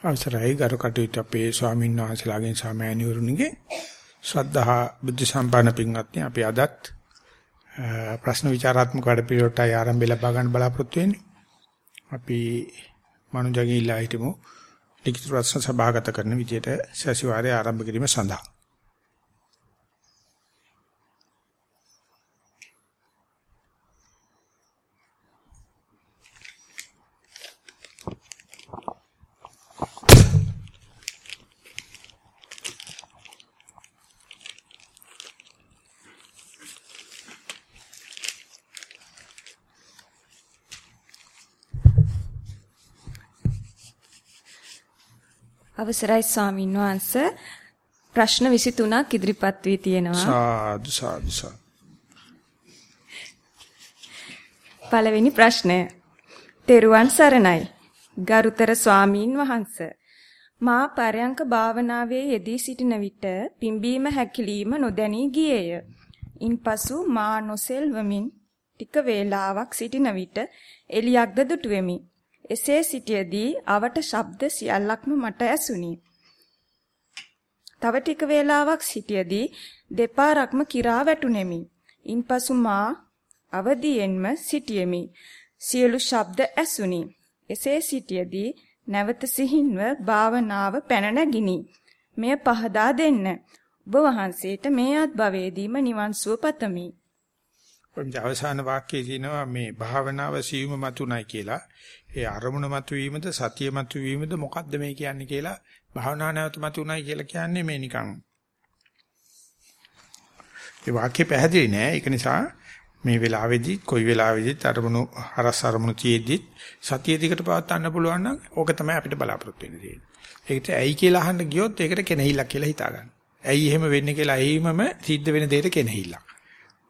අවසරයි ගරු කටයුතු අපේ ස්වාමීන් වහන්සේලාගෙන් සාමෑණිවරුනිගේ ශ්‍රද්ධා බුද්ධ සම්පන්න පින්වත්නි අපි අදත් ප්‍රශ්න විචාරාත්මක වැඩපිළිවෙලට ආරම්භය ලබා ගන්න බලාපොරොත්තු වෙන්නේ. අපි මනුජගේ ඉල්ලා හිටමු ලිඛිත ප්‍රශ්න සභාගත කරන විදියට සැසිවාරය ආරම්භ කිරීම සඳහා අවසරයි ස්වාමින් වහන්ස ප්‍රශ්න 23ක් ඉදිරිපත් වී තියෙනවා. සාදු සාදු සාදු. පළවෙනි ප්‍රශ්නය. තෙරුවන් සරණයි. ගරුතර ස්වාමින් වහන්ස. මා පරයන්ක භාවනාවේ යෙදී සිටින විට පිම්බීම හැකිලිම නොදැනී ගියේය. ඉන්පසු මා නොසෙල්වමින් ටික වේලාවක් සිටින විට එලියක්ද දුටුවෙමි. එසේ සිටියේදී අවට ශබ්ද සියල්ලක්ම මට ඇසුණි. තව ටික වේලාවක් සිටියේදී දෙපාරක්ම කිරා වැටුනෙමි. ඉන්පසු මා අවදියෙන්ම සිටියෙමි. සියලු ශබ්ද ඇසුණි. එසේ සිටියේදී නැවත සිහින්ව භාවනාව පැන නැගිනි. මෙය පහදා දෙන්න. ඔබ වහන්සේට මේ අත්භවයේදීම නිවන් සුව පතමි. අවසාන වාක්‍යයේ තියෙනවා මේ භාවනාව සියුම මතුණයි කියලා. ඒ අරමුණ මතුවීමද සතිය මතුවීමද මොකද්ද මේ කියන්නේ කියලා භාවනා නැවත මතුණයි කියලා කියන්නේ මේ නිකන්. ඒ වාක්‍ය පැහැදිලි නෑ. ඒක නිසා මේ වෙලාවේදී කොයි වෙලාවේදීත් අරමුණු හරස් අරමුණු තියේදී සතිය දිකට පවත්වන්න පුළුවන් නම් ඕක තමයි අපිට බලාපොරොත්තු වෙන්න තියෙන්නේ. ඒකට ඇයි කියලා අහන්න ගියොත් ඒකට කෙනෙහිල්ලක් කියලා හිතා ගන්න. ඇයි එහෙම වෙන්නේ කියලා එයිමම සිද්ධ වෙන දෙයට කෙනෙහිල්ලක්.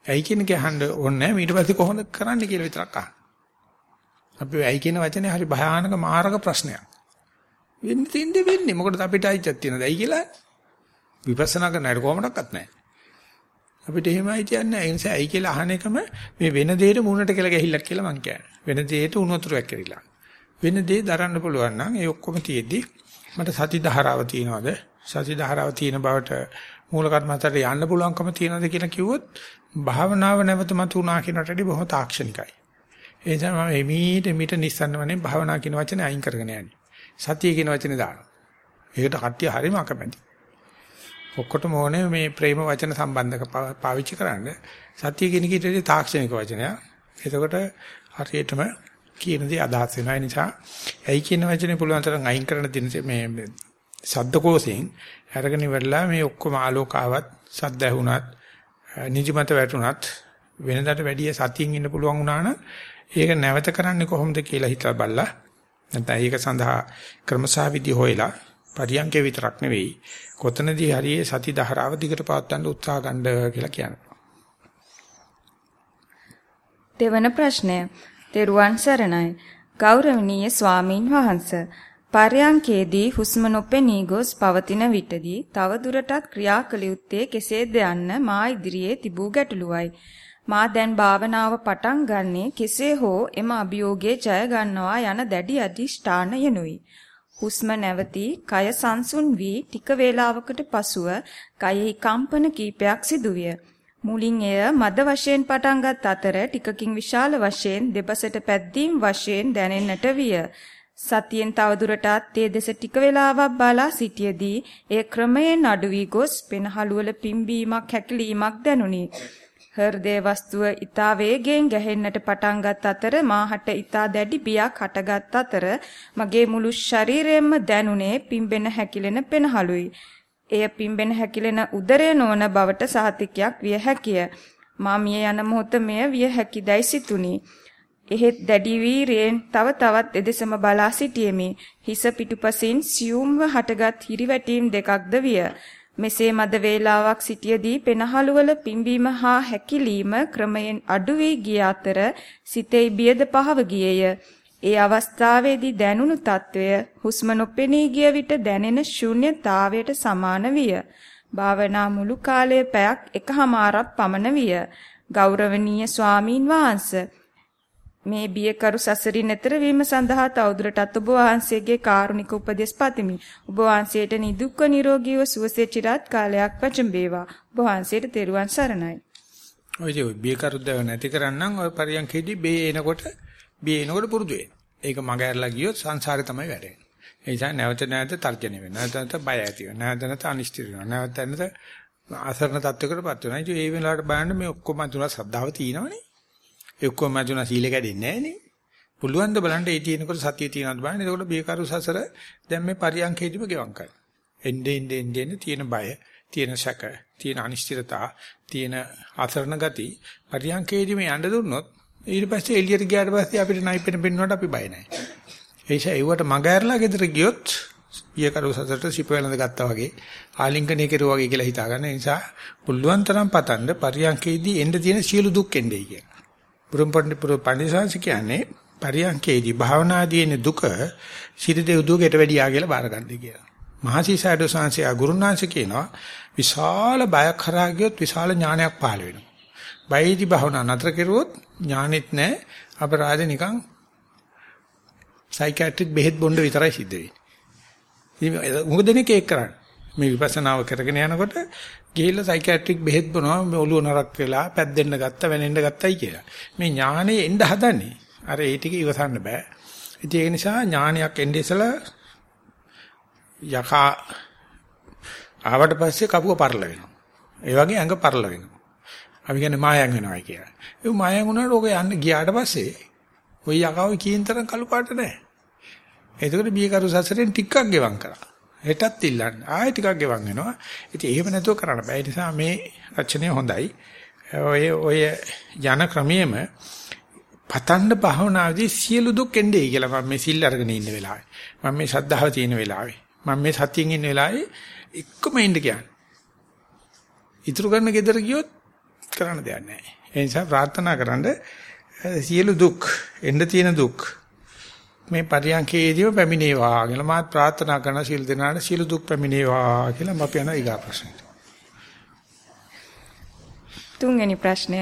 ඇයි කියන එක අහන්න ඕනේ නැහැ. ඊට පස්සේ කොහොමද කරන්න කියලා විතරක් අහන්න. අපි ඇයි කියන වචනේ හරි භයානක මාරක ප්‍රශ්නයක්. වෙන්නේ තින්දේ වෙන්නේ. මොකටද අපිට අයිතියක් තියෙනවද? ඇයි කියලා විපස්සනා කරන්නට කොහොමඩක්වත් නැහැ. අපිට එහෙම අයිතියක් නැහැ. ඒ නිසා ඇයි කියලා අහන එකම මේ වෙන දෙයකට මූණට කියලා ගැහිල්ලක් කියලා මං කියන්නේ. වෙන දෙයකට උණු වතුරක් කරලා. වෙන දේ දරන්න පුළුවන් නම් ඒ ඔක්කොම තියෙද්දි මට සති ධාරාව තියෙනවද? සති ධාරාව තියෙන බවට මූල කර්මතට යන්න පුළුවන්කම තියෙනවද කියලා කිව්වොත් භාවනාව නැවත මතුණා කියනට වඩා බොහොම තාක්ෂණිකයි. ඒ නිසා මම එමීට මිට නිස්සන්නවනේ භාවනා කියන වචනේ අයින් කරගෙන යන්නේ. සතිය කියන වචනේ දානවා. ඒකට කට්ටිය හරිම අකමැති. ඔක්කොටම ඕනේ මේ ප්‍රේම වචන සම්බන්ධක පාවිච්චි කරන්න. සතිය කියන කීටේ තාක්ෂණික වචනයක්. එතකොට හරියටම කියන දේ අදහස් වෙනවා. ඒ නිසා ඇයි කියන වචනේ පුළුවන් තරම් අයින් කරන දින මේ සද්දකෝසෙන් අරගෙන ඉවරලා මේ ඔක්කොම ආලෝකාවත් සද්ද ඇහුණත් නිදිමත වැටුණත් වෙනදාට වැඩිය සතියින් ඉන්න පුළුවන් වුණා නම් ඒක නැවත කරන්නේ කොහොමද කියලා හිතලා බලලා නැත්නම් ඒක සඳහා ක්‍රමසහවිදි හොයලා පරියන්කේ විතරක් නෙවෙයි කොතනදී හරියේ සති දහරාව දිගට පවත්වන්න උත්සාහ ගන්න කියලා කියනවා. දෙවන ප්‍රශ්නය. දේරුවන් සරණයි. ගෞරවනීය ස්වාමින් වහන්සේ පර්යංකේදී හුස්ම නොපෙනී ගොස් පවතින විටදී තව දුරටත් ක්‍රියා කළ යුත්තේ කෙසේද යන්න මා ඉදිරියේ තිබූ ගැටලුවයි. මා දැන් භාවනාව පටන් ගන්නේ කෙසේ හෝ එම අභියෝගයේ ජය ගන්නවා යන දැඩි අධිෂ්ඨාන යනුයි. හුස්ම නැවතී කය සංසුන් වී ටික වේලාවකට පසුව කයෙහි කම්පන කීපයක් සිදුවිය. මුලින් එය මද වශයෙන් පටන්ගත් අතර ටිකකින් විශාල වශයෙන් දෙපසට පැද්දීම් වශයෙන් දැනෙන්නට විය. සතියෙන් තවදුරටත් ඒ දෙස ටික වේලාවක් බලා සිටියේදී එය ක්‍රමයෙන් අඩු වී ගොස් පෙනහළු වල පිම්බීමක් හැකිලීමක් දැනුනි. හෘදේ වස්තුව ඊතා වේගයෙන් ගැහෙන්නට පටන්ගත් අතර මාහට ඊතා දැඩි බියක් හටගත් අතර මගේ මුළු ශරීරයම දැනුනේ පිම්බෙන හැකිලෙන පෙනහළුයි. එය පිම්බෙන හැකිලෙන උදරය නොවන බවට සහතිකයක් විය හැකිය. මා මිය යන මොහොත මෙය විය හැකිදයි සිතුනි. එහෙත් දැඩි වීරයෙන් තව තවත් එදෙසම බලා සිටියෙමි. හිස පිටුපසින් සියුම්ව හටගත් හිරිවැටීම් දෙකක්ද විය. මෙසේ මද වේලාවක් සිටියේදී පෙනහළුවල පිම්බීම හා හැකිලීම ක්‍රමයෙන් අඩු වී ගිය අතර සිතේ බියද පහව ගියේය. ඒ අවස්ථාවේදී දැනුණු తත්වය හුස්ම නොපෙනී ගිය විට දැනෙන ශූන්‍යතාවයට සමාන විය. භාවනා මුළු කාලය පැයක් එකහමාරක් පමණ විය. ගෞරවනීය ස්වාමීන් වහන්සේ මේ බියකරු සසරින් එතර වීම සඳහා තවදුරටත් ඔබ වහන්සේගේ කාරුණික උපදෙස් පතමි. ඔබ වහන්සේට නිදුක්ව නිරෝගීව සුවසේ চিරාත් කාලයක් වචඹේවා. ඔබ වහන්සේට තෙරුවන් සරණයි. ඔය જે බියකරුද්ද නැති කරන්නම් ඔය පරියන්කේදී බේ එනකොට බේ එනකොට පුරුදු වෙන්න. ඒක මග ඇරලා ගියොත් සංසාරේ තමයි වැටෙන්නේ. ඒ නිසා නැවත නැවත තර්ජනය වෙනවා. නැවත නැවත බය ඇති වෙනවා. නැවත නැවත අනිශ්චිත වෙනවා. නැවත නැවත අසරණ තත්වයකටපත් වෙනවා. ඉතින් ඒ වෙලාවට බලන්න මේ ඔක්කොම තුන ශ්‍රද්ධාව තියෙනවනේ. ඒ ඔක්කොම තුන සීල කැඩෙන්නේ නැහනේ. පුළුවන් ද බලන්න ඒ තියෙනකොට සතිය තියෙනවද බලන්න. එතකොට බේකරු සසර දැන් මේ පරියන්කේදීම ගෙවම් කරනවා. එන්නේ එන්නේ එන්නේ තියෙන බය, තියෙන සැක, තියෙන අනිශ්චිතතා, තියෙන අසරණ ගති පරියන්කේදීම යන්න දුන්නොත් ඊට පස්සේ එළියට ගියාට පස්සේ අපිට නයිපෙන පෙන්වන්නට අපි බය නැහැ. ඒ නිසා ඒවට මග ඇරලා ගෙදර ගියොත් පියකරු සසරට සිප වෙනද ගත්තා වගේ ආලිංගනය කෙරුවා වගේ කියලා හිතා ගන්න නිසා පුළුවන් තරම් පතන්න පරියන්කේදී එන්න තියෙන සියලු දුක් එන්නේ කියන. පුරුම්පණ්ඩි පුරු පණිසංශ කියන්නේ පරියන්කේදී භාවනාදී එන දුක සිරිදේ උදුගට වැඩියා කියලා බාරගන්නයි කියලා. මහසිසාරද සංසය ගුරුනාංශ කියනවා විශාල බයක් කරා ගියොත් විශාල ඥානයක් පහළ වෙනවා. බයේදී භාවනා නතර කෙරුවොත් ඥානෙත් නැහැ අපරාධ නිකන් සයිකියාට්‍රික් බෙහෙත් බොන්න විතරයි සිද්ධ වෙන්නේ. ඉතින් මොකද දෙනෙක් ඒක කරන්නේ? මේ විපස්සනාව කරගෙන යනකොට ගිහිල්ලා සයිකියාට්‍රික් බෙහෙත් බොනවා මේ ඔළුව නරක් වෙලා පැද්දෙන්න ගත්තා වෙනෙන්න ගත්තයි කියලා. මේ ඥානෙ එන්න හදන්නේ. අර ඒ ටික ඉවසන්න බෑ. ඉතින් ඒ නිසා ඥානයක් එන්නේ ඉස්සලා යකා ආවට පස්සේ කපුව පරල වෙනවා. ඒ වගේ ඇඟ පරල වෙනවා. අපි කියන්නේ මායම් වෙනවායි කියලා. ඒ මායම් වුණාට ඕක යන්න ගියාට පස්සේ ওই යකාව කීන තරම් කළු පාට නැහැ. එතකොට බියකරු සසරෙන් ටිකක් ගෙවම් කරා. හෙටත් ඉල්ලන්න. ආයෙ ටිකක් ගෙවම් වෙනවා. ඉතින් එහෙම නැතුව කරන්න බෑ. ඒ නිසා මේ රචනය හොඳයි. ඔය ඔය යන ක්‍රමයේම පතන්න භාවනාවේදී සියලු දුක් එන්නේ කියලා මම මේ සිල් අරගෙන ඉන්න වෙලාවේ. මම මේ ශ්‍රද්ධාව තියෙන වෙලාවේ. මම මේ සතියෙන් ඉන්න වෙලාවේ එක්කම ඉන්න කියන්නේ. ඉතුරු කරන gedara ගියොත් කරන්න දෙයක් නැහැ. ඒ නිසා ප්‍රාර්ථනා කරන්නේ සියලු දුක් එන්න තියෙන දුක් මේ පරියන්කේදීම පැමිණේවා කියලා මාත් ප්‍රාර්ථනා කරන සියලු දෙනාට සියලු දුක් පැමිණේවා කියලා මම යන ඊගා ප්‍රශ්නෙට. තුන්වෙනි ප්‍රශ්නය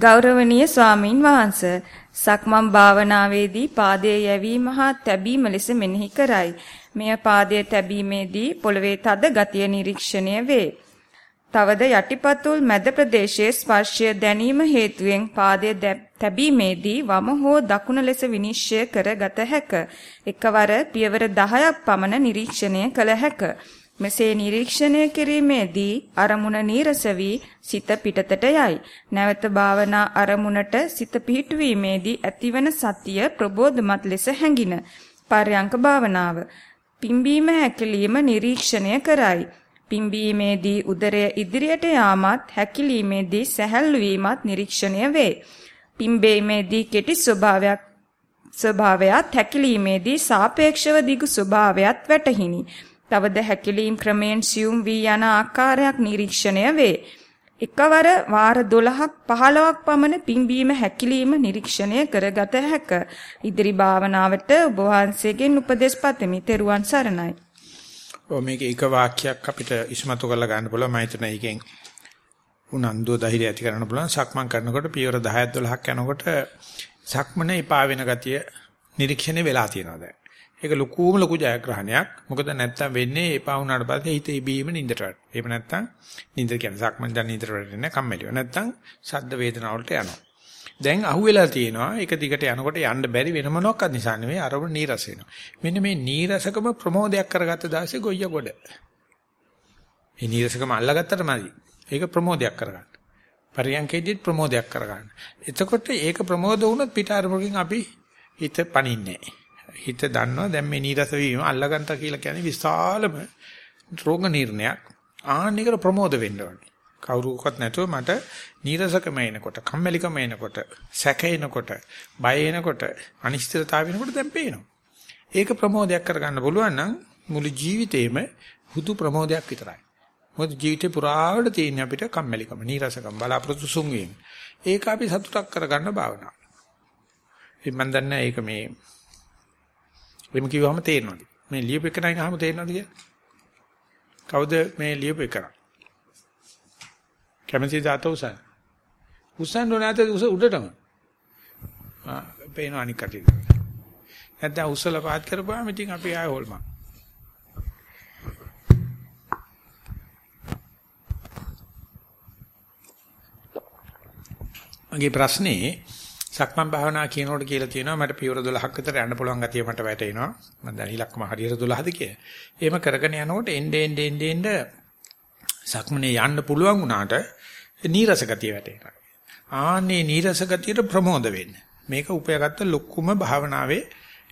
ගෞරවනීය ස්වාමින් වහන්සේ සක්මන් භාවනාවේදී පාදයේ යැවීම හා තැබීම ලෙස මෙනෙහි කරයි. මෙය පාදයේ තැබීමේදී පොළවේ තද ගතිය නිරීක්ෂණය වේ. තවද යටිපතුල් මැද ප්‍රදේශයේ ස්පර්ශය දැනීම හේතුවෙන් පාදයේ තැබීමේදී වම හෝ දකුණ ලෙස විනිශ්චය කරගත හැක. එකවර පියවර 10ක් පමණ නිරීක්ෂණය කළ හැක. මෙසේ නිරීක්ෂණය කිරීමේදී අරමුණ නීරස වී සිත පිටතට යයි. නැවත භාවනා අරමුණට සිත පිහිටුවීමේදී ඇතිවන සතිය ප්‍රබෝධමත් ලෙස හැඟින. පර්යංක භාවනාව. පිම්බීම හැකිලිම නිරීක්ෂණය කරයි. පිම්බීමේදී උදරය ඉදිරියට යාමත් හැකිලීමේදී සැහැල්ලු වීමත් නිරීක්ෂණය වේ. පිම්බීමේදී කෙටි ස්වභාවයක් ස්වභාවයත් හැකිලීමේදී සාපේක්ෂව දිගු ස්වභාවයත් වැටහිනි. තවද හැකිලීම් ක්‍රමෙන් සියුම් වී යන ආකාරයක් නිරීක්ෂණය වේ. එකවර වාර 12ක් 15ක් පමණ පිම්බීම හැකිලිම නිරීක්ෂණය කරගත හැක. ඉදිරි භාවනාවට ඔබ වහන්සේගෙන් උපදෙස් පතමි. ත්වන් සරණයි. ඔව් මේක එක වාක්‍යයක් අපිට ඉස්මතු කරලා ගන්න පුළුවන් මම හිතන එකෙන් උනන්දුව ධෛර්යය ඇති කරන්න පුළුවන් සක්මන් කරනකොට පියවර 10ක් 12ක් යනකොට සක්මන එපා වෙන ගතිය නිරීක්ෂණය වෙලා තියෙනවා දැන්. ඒක ලොකුම ලොකු ජයග්‍රහණයක්. මොකද නැත්තම් වෙන්නේ එපා වුණාට පස්සේ හිත ඉබීම නින්දට වැටෙනවා. එහෙම නැත්තම් නින්ද කියන්නේ සක්මන් දැන් නින්දට වැටෙන්නේ කම්මැලිව. නැත්තම් ශබ්ද වේදනාවලට යනවා. දැන් අහුවෙලා තියෙනවා ඒක දිගට යනකොට යන්න බැරි වෙන මොනක්වත් නිසා නෙවෙයි අරමුණ නීරස වෙනවා. මෙන්න මේ නීරසකම ප්‍රමෝදයක් කරගත්ත දවසේ ගොయ్య ගොඩ. මේ නීරසකම අල්ලගත්තට මදි. ඒක ප්‍රමෝදයක් කරගන්න. පරියන්කේදීත් ප්‍රමෝදයක් කරගන්න. එතකොට ඒක ප්‍රමෝද වුණොත් පිට අරමුණකින් අපි හිත පණින්නේ හිත දන්නවා දැන් මේ නීරස වීම අල්ලගන්ත කියලා කියන්නේ විශාලම රෝග නිర్ణයක්. ආන්න එකට ප්‍රමෝද වෙන්න ඕනේ. කවුරුකවත් නැතුව මට නීරසකම එනකොට, කම්මැලිකම එනකොට, සැක එනකොට, බය එනකොට, අනිශ්චිතතාව එනකොට දැන් පේනවා. ඒක ප්‍රමෝදයක් කරගන්න පුළුවන් නම් මුළු ජීවිතේම හුදු ප්‍රමෝදයක් විතරයි. මොකද ජීවිතේ පුරාවට තියෙන අපිට කම්මැලිකම, නීරසකම, බලාපොරොත්තු සුන්වීම. ඒක අපි සතුටක් කරගන්න භාවනාව. ඉතින් මම දන්නේ ඒක මේ එimhe කිව්වම තේරෙනවද? මේ ලියපු එක නයි අහම තේරෙනවද කියලා? කවුද මේ ලියපු එක කරන්නේ? කැමැති දාත උසන්. උසන් නොනැත උස උඩටම. පේන අනික් කටින්. නැත්නම් උස්සල පාත් කරපුවාම ඉතින් අපි ආය හොල්මන්. මගේ ප්‍රශ්නේ සක්මන් භාවනා කියනකොට කියලා තියෙනවා මට පියවර 12ක් විතර යන්න පුළුවන් ගතිය මට වැටෙනවා. මම දැන් ඉලක්කම හරියට 12ද කියලා. එහෙම කරගෙන යනකොට එnde end end end සක්මනේ යන්න පුළුවන් වුණාට නීරස ගතිය වැටෙනවා. ආන්නේ නීරස ගතියට ප්‍රමෝද වෙන්න. මේක උපයාගත්ත ලොකුම භාවනාවේ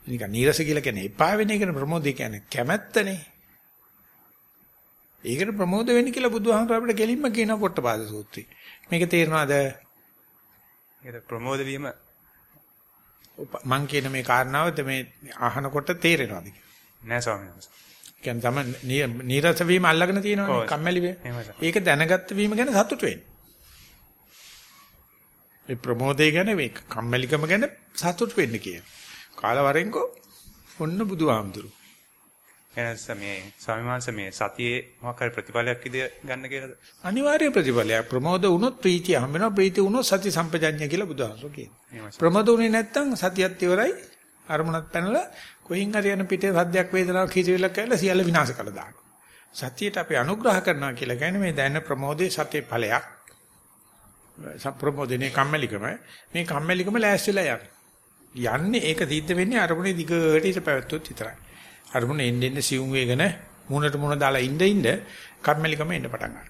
නිකන් නීරස කියලා කියන්නේ එපා වෙන එකට ප්‍රමෝදය කියන්නේ කැමැත්තනේ. ඒකට ප්‍රමෝද වෙන්න කියලා බුදුහාමර අපිට කෙලින්ම කියන පොට්ටපාද සූත්‍රය. මේක තේරෙනවද? ඒක ප්‍රමෝද වීම මං කියන මේ කාරණාවද මේ අහනකොට තේරෙනවද නෑ ස්වාමීන් වහන්සේ. කියන්නේ තම නීරස වීම අල්ලගෙන තියෙනවනේ කම්මැලි වීම. ඒක දැනගත්ත වීම ගැන සතුට වෙන්න. මේ ප්‍රමෝදය ගැන මේ කම්මැලිකම ගැන සතුට වෙන්න කියන. කාලවරෙන්කෝ ඔන්න බුදුහාමුදුරු. එනස මේ ස්වාමීන් මේ සතියේ මොකක් ප්‍රතිඵලයක් විදිය ගන්න කියලාද? අනිවාර්ය ප්‍රතිඵලයක්. ප්‍රමෝද වුණොත් ප්‍රීතිය හම්බ වෙනවා. ප්‍රීතිය වුණොත් සති සම්පජඤ්ඤය කියලා බුදුහාමුදුරු කියනවා. ප්‍රමෝද වුණේ නැත්තම් සතියත් ඉවරයි. අරමුණත් පැනලා කොහින් හරි යන පිටේ සද්දයක් වේදනාවක් හිතවිල්ලක් කියලා සියල්ල විනාශ කරලා දානවා. සතියට අපි අනුග්‍රහ කරනවා කියලා කියන්නේ මේ දැන ප්‍රමෝදයේ සතිය ඵලයක්. සප්‍රමෝදනේ කම්මැලිකම මේ කම්මැලිකම ලෑස්තිලා යන. යන්නේ ඒක සිද්ධ වෙන්නේ අරමුණේ දිගට ඉත පැවැත්වුවොත් විතරයි. අරමුණ එන්න එන්න සියුම් වේගන මුණට මුණ දාලා ඉඳ ඉඳ කම්මැලිකම එන්න පටන් ගන්නවා.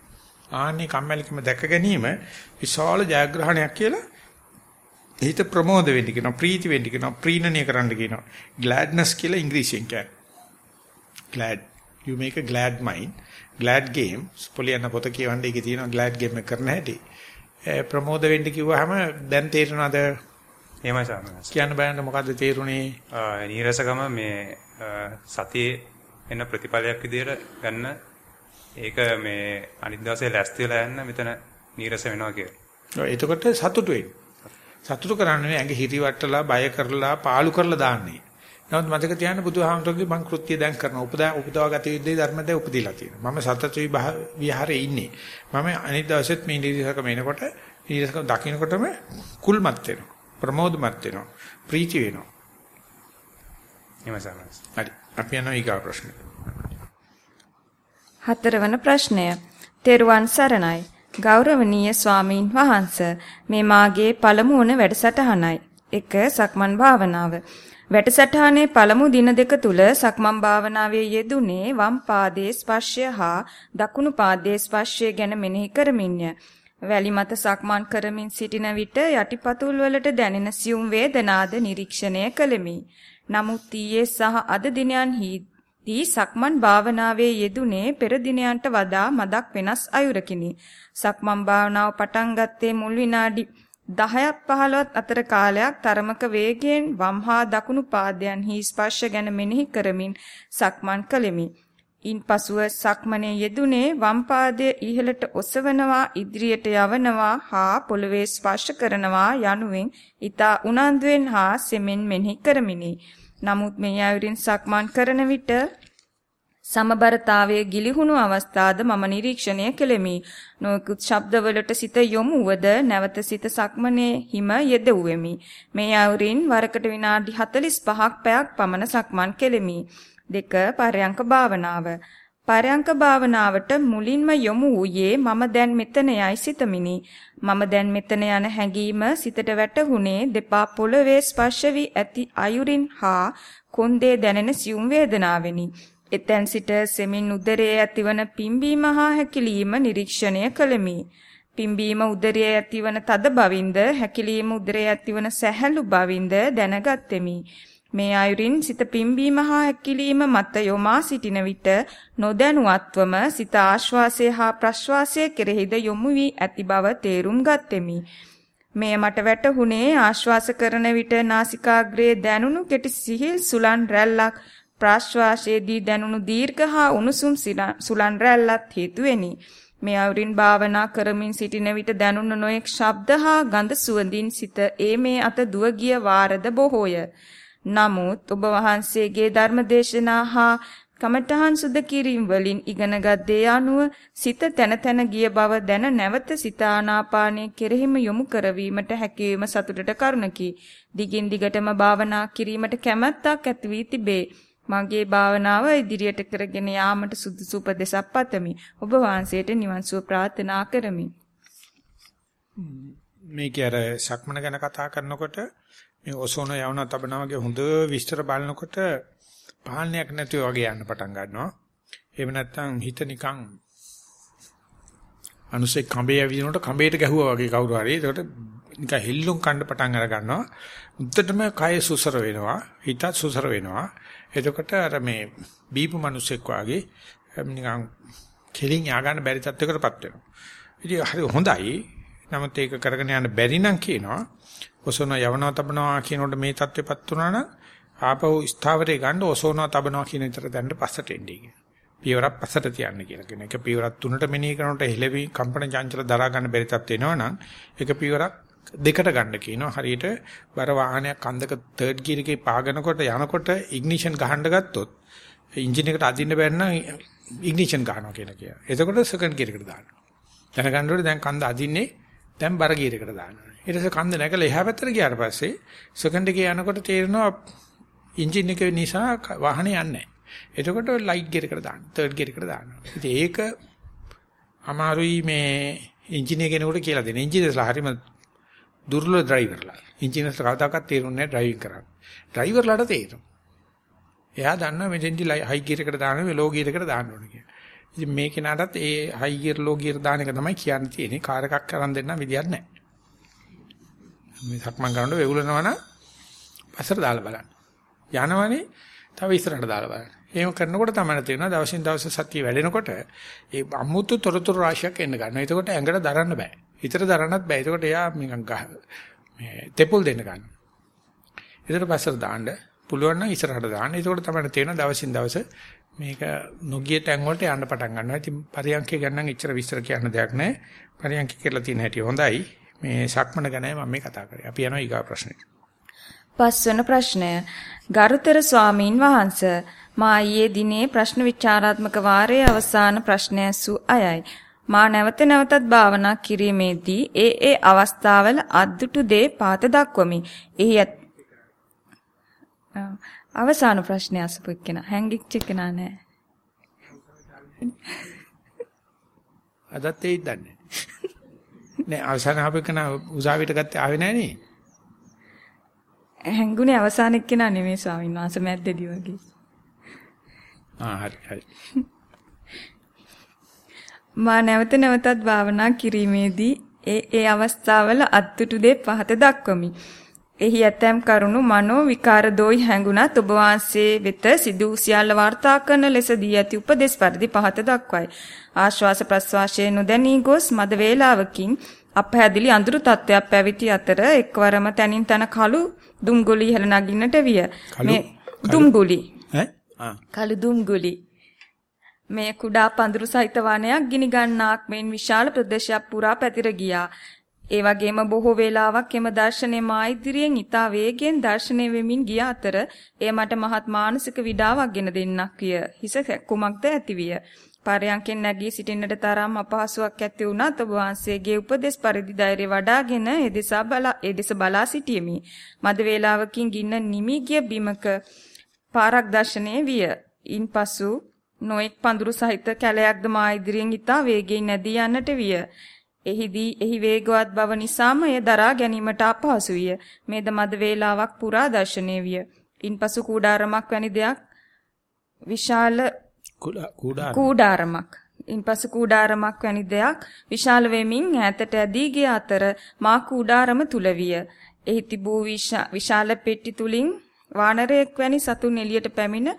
ආන්නේ කම්මැලිකම දැක ගැනීම විශාල ජයග්‍රහණයක් කියලා හිත ප්‍රමෝද වෙන්න කියනවා ප්‍රීති වෙන්න කියනවා ප්‍රීණනය කරන්න කියනවා gladness කියලා ඉංග්‍රීසියෙන් කියන්නේ glad you make a glad mind glad game පොලියන්න පොත කියවන්නේ ඒකේ තියෙනවා glad game එක කරන හැටි ප්‍රමෝද වෙන්න කිව්වහම දැන් තේරෙනවද එහෙමයි සාමනස් කියන්න බෑනද මොකද්ද තේරුනේ නීරසකම මේ සතියේ එන ප්‍රතිඵලයක් විදිහට ගන්න ඒක මේ අනිත් දවසේ ලැස්ති වෙලා යන්න මෙතන නීරස වෙනවා කියලා. ඔව් එතකොට සතුටු වෙන්න. සතුටු කරන්නේ ඇඟ හිරිවට්ටලා බය කරලා පාළු කරලා දාන්නේ. නමුත් මතක තියාගන්න බුදුහාමුදුරගේ මං කෘත්‍ය දැන් කරන උපදා උපදවාගත යුද්ධේ ධර්මද උපදීලා තියෙනවා. මම සතතු විහාරේ ඉන්නේ. මම අනිත් දවසෙත් මේ නිරිසකම එනකොට නිරිසකම දකින්නකොටම කුල්මත් වෙනවා. ප්‍රමෝදමත් වෙනවා. ප්‍රීති වෙනවා. එමසමස්. හරි. අපි යනවා ඊගා ප්‍රශ්න. හතරවන ප්‍රශ්නය. තෙරුවන් සරණයි. ගෞරවනීය ස්වාමීන් වහන්ස මේ මාගේ පළමු වන වැඩසටහනයි. 1. සක්මන් භාවනාව. වැඩසටහනේ පළමු දින දෙක තුල සක්මන් භාවනාවේ යෙදුනේ වම් පාදයේ ස්පර්ශය හා දකුණු පාදයේ ස්පර්ශය ගැන මෙනෙහි කරමින්ය. වැලි මත සක්මන් කරමින් සිටින විට යටිපතුල් වලට දැනෙන සියුම් වේදනාද නිරීක්ෂණය කළෙමි. නමුත් ඊයේ සහ අද දිනයන්හි දී සක්මන් භාවනාවේ යෙදුනේ පෙර දිනයන්ට වඩා මදක් වෙනස් අයුරකිනි. සක්මන් භාවනාව පටන් ගත්තේ මුල් විනාඩි 10ක් 15ක් අතර කාලයක් තරමක වේගයෙන් වම් හා දකුණු පාදයන්හි ස්පර්ශ ගැන මෙනෙහි කරමින් සක්මන් කළෙමි. ඉන්පසුව සක්මනේ යෙදුනේ වම් පාදයේ ඉහළට ඔසවනවා ඉදිරියට යවනවා හා පොළවේ ස්පර්ශ කරනවා යනුවෙන් ඊතා උනන්දුවෙන් හා සෙමෙන් මෙනෙහි කරමිනි. නමුත් මේ අයුරින් සක්මන් කරන විට සමබරතාවයේ ගිලිහුණු අවස්ථාද මම නිරීක්ෂණය කෙලෙමි. නොයෙකුත් ශබ්දවලට සිත යොමුවද නැවත සිත සක්මනේ හිම යෙදුවෙමි. මේ අයුරින් වරකට විනාඩි 45ක් පැයක් පමණ සක්මන් කෙලෙමි. දෙක පරයන්ක භාවනාව. පරයන්ක භාවනාවට මුලින්ම යොමු වූයේ මම දැන් මෙතන යයි සිතමිනි. මම දැන් මෙතන යන හැඟීම සිතට වැටහුනේ දෙපා පොළවේ ස්පර්ශ වී ඇති අයුරින් හා කොන්දේ දැනෙන සියුම් වේදනාවෙනි. එතෙන් සිට සෙමින් උදරයේ ඇතිවන පිම්බීම හා හැකිලීම නිරීක්ෂණය කළෙමි. පිම්බීම උදරයේ ඇතිවන තද බවින්ද හැකිලීම උදරයේ ඇතිවන සැහැල්ලු බවින්ද දැනගත්ෙමි. මේ අයුරින් සිත පිම්බීම හා හැකිලීම මත යොමා සිටින විට නොදැනුවත්වම සිත ආශ්වාසය හා ප්‍රශ්වාසය කෙරෙහිද යොමු වී ඇති බව තේරුම් ගත්ෙමි. මෙය මට වැටහුණේ ආශ්වාස කරන විට නාසිකාග්‍රයේ දැනුණු කෙටි සිහිල් සුලන් රැල්ලක් ප්‍රාශ්වාසයේදී දැනුණු දීර්ඝ හා උණුසුම් සුලන් රැල්ලත් හේතුවෙනි. මේ අයුරින් භාවනා කරමින් සිටින විට දැනුණු නොයෙක් ශබ්ද හා ගඳ සුවඳින් සිත ඒ මේ අත දුව ගිය වාරද බොහෝය. නමුත් ඔබ වහන්සේගේ ධර්මදේශනා හා කමඨහන් සුද්ධ කිරීම වලින් ඉගෙනගත් දේ අනුව සිත තන තන ගිය බව දැන නැවත සිත ආනාපානයේ කෙරෙහිම යොමු කරවීමට හැකියම සතුටට කරුණකි. දිගින් දිගටම භාවනා කිරීමට කැමැත්තක් ඇති වී තිබේ. මගේ භාවනාව ඉදිරියට කරගෙන යාමට සුදුසු උපදෙසක් පතමි. ඔබ වහන්සේට නිවන් සුව ප්‍රාර්ථනා කරමි. මේක අර සක්මන ගැන කතා කරනකොට මේ ඔසෝන යවන තබන වගේ හොඳ විස්තර බලනකොට පාලනයක් නැතුව වගේ යන්න පටන් ගන්නවා. එහෙම නැත්නම් හිත නිකන් අනුසේ කඹේ ඇවිදිනකොට කඹේට ගැහුවා වගේ කවුරු හරි. ඒකට නිකන් හෙල්ලුම් කන්න පටන් අර ගන්නවා. උද්දටම කය සුසර වෙනවා. හිතත් සුසර වෙනවා. එතකොට අර මේ බීපු මිනිස්සෙක් වාගේ නිකන් කෙලින් යා ගන්න බැරි තත්යකටපත් වෙනවා. ඉතින් හරි හොඳයි. නමුත් ඒක කරගෙන යන්න බැරි නම් කියනවා ඔසෝන යවනවා තබනවා කියනකොට මේ தත්වෙපත් වුණා නම් ආපහු ස්ථාවරේ ගන්න ඔසෝනවා තබනවා කියන විතර දැන්න පස්සට එන්නේ කියන. පියවරක් පස්සට තියන්න කියලා කියන එක. පියවරක් තුනට මෙනෙහි කරනකොට හෙලවි කම්පන චංචල දරා ගන්න බැරි තත් වෙනවා නම් ඒක පියවරක් දෙකට ගන්න කියනවා. හරියට බර වාහනයක් අන්දක තර්ඩ් ගියර් එකේ පාගනකොට යනකොට ඉග්නිෂන් ගහන්න ගත්තොත් එන්ජින් එකට අදින්න බැරි නම් ඉග්නිෂන් ගන්නවා කියලා කියනවා. එතකොට සෙකන්ඩ් ගියර් එකට දානවා. දැනගන්න ඕනේ දැන් කන්ද අදින්නේ දැන් බර ගියර් එකට දානවා. ඊට පස්සේ කන්ද නැගලා එහා පැත්තට ගියාට පස්සේ සෙකන්ඩ් එකේ යනකොට තේරෙනවා එන්ජින් එක නිසා වාහනේ යන්නේ නැහැ. එතකොට ලයිට් ගියර් එකට දාන්න, තර්ඩ් ගියර් එකට දානවා. ඉතින් ඒක අමාරුයි මේ එන්ජිනියර් කෙනෙකුට කියලා දෙන්න. එන්ජිනියර්ස්ලා හරිම දුර්වල ඩ්‍රයිවර්ලා. එන්ජිනියර්ස්ලා කවදාකවත් තේරුන්නේ නැහැ ඩ්‍රයිවිං කරන්න. ඩ්‍රයිවර්ලාට තේරෙනවා. එයා දන්නවා මෙතෙන්දි හයි ගියර් එකට දානවා, ලෝ ගියර් එකට දාන්න ඕනේ කියලා. ඉතින් මේ කෙනාටත් ඒ හයි ගියර් ලෝ ගියර් දාන එක තමයි කියන්න තියෙන්නේ. කාර් එකක් කරන් දෙන්න විදියක් නැහැ. මේ සක්මන් කරනකොට වෙවුලනවා නම් පස්සට දාලා බලන්න. යනවනේ තව ඉස්සරහට දාලා බලන්න. එහෙම කරනකොට තමයි තේරෙනවා දවසින් දවස සතිය වැඩෙනකොට ඒ අමුතු තොරතුරු රාශියක් එන්න ගන්නවා. එතකොට ඇඟට දරන්න බෑ. හිතට දරන්නත් බෑ. එතකොට එයා නිකන් ගහ මේ තෙපුල් දෙන්න ගන්නවා. ඊට පස්සට දාන්න පුළුවන් නම් ඉස්සරහට දාන්න. එතකොට තමයි තේරෙනවා දවසින් දවස මේක නොගිය තැන් වලට යන්න පටන් ගන්නවා. ඉතින් පරියන්කේ ගන්න ඉච්චර විස්තර කියන්න දෙයක් නැහැ. පරියන්කේ කියලා තියෙන හැටි හොඳයි. මේ සක්මන ගැනයි මම මේ කතා කරේ. අපි යනවා ඊගා ප්‍රශ්නෙට. පස්වන ප්‍රශ්නය ගරුතර ස්වාමීන් වහන්ස මා ඊයේ දිනේ ප්‍රශ්න විචාරාත්මක වාරයේ අවසාන ප්‍රශ්නය සු අයයි මා නැවත නැවතත් භාවනා කිරීමේදී ඒ ඒ අවස්ථාවල අද්දුටු දේ පාත දක්වමි. එහි අවසාන ප්‍රශ්නය අසපු එක්කන හැංගිච්ච එකන නෑ. අදත් ඒත් දන්නේ. නෑ අවසාන අපේකන උසාවියට ගත්තේ ආවේ නෑ නේ. හැංගුනේ අවසාන එක්කෙනා නෙමෙයි ස්වාමීන් වහන්සේ මැද්දේදී වගේ. ආ හරි හරි. මා නැවත නැවතත් භාවනා කිරීමේදී ඒ ඒ අවස්ථාවල අත්තුටු දේ පහත දක්වමි. එහි ඇතැම් කරුණු මනෝ විකාර දෝයි හැඟුණත් ඔබ වහන්සේ වෙත සිදු සියල්ල වාර්තා කරන ලෙස දී ඇති උපදේශ පරිදි පහත දක්වයි. ආශ්වාස ප්‍රශ්වාසයේ නොදැනී ගොස් මද වේලාවකින් අපහැදිලි අඳුරු තත්ත්වයක් පැවිටි අතර එක්වරම තනින් තන කළු දුම්ගුලි ඉහළ නගින්නට විය. මේ දුම්ගුලි ඈ කළු දුම්ගුලි මේ කුඩා පඳුරු සහිත වනයක් ගිනි ගන්නාක් මෙන් විශාල ප්‍රදේශයක් පුරා පැතිර ගියා. ඒ වගේම බොහෝ වේලාවක් එම දර්ශනය මා ඉදිරියෙන් ඊතා වේගෙන් දර්ශනය වෙමින් ගිය අතර එය මට මහත් මානසික විඩාවක් ගෙන දෙන්නක් විය. හිස කුමක්ද ඇතිවිය. පරයන්කෙන් නැගී සිටින්නට තරම් අපහසුාවක් ඇති වුණත් ඔබ වහන්සේගේ උපදෙස් පරිදි ධෛර්ය වඩාගෙන එදෙසා බලා එදෙස බලා සිටියෙමි. මද වේලාවකින් ගින්න නිමි ගිය බිමක පාරක් දර්ශනය විය. ඉන්පසු නොඑක් පඳුරු සහිත කැලයක්ද මා ඉදිරියෙන් ඊතා වේගයෙන් නැදී යන්නට විය. එහිදී එහි වේගවත් බව නිසාම එය දරා ගැනීමට අපහසු විය. මේද මද වේලාවක් පුරා දැర్శණය විය. ඉන්පසු කූඩාරමක් වැනි දෙයක් විශාල කූඩාරමක් ඉන්පසු කූඩාරමක් වැනි දෙයක් විශාල වෙමින් ඈතට ඇදී ගිය අතර මා කූඩාරම තුල විය. එහි තිබූ විශාල පෙට්ටි තුලින් වානරයෙක් වැනි සතුන් එළියට පැමිණ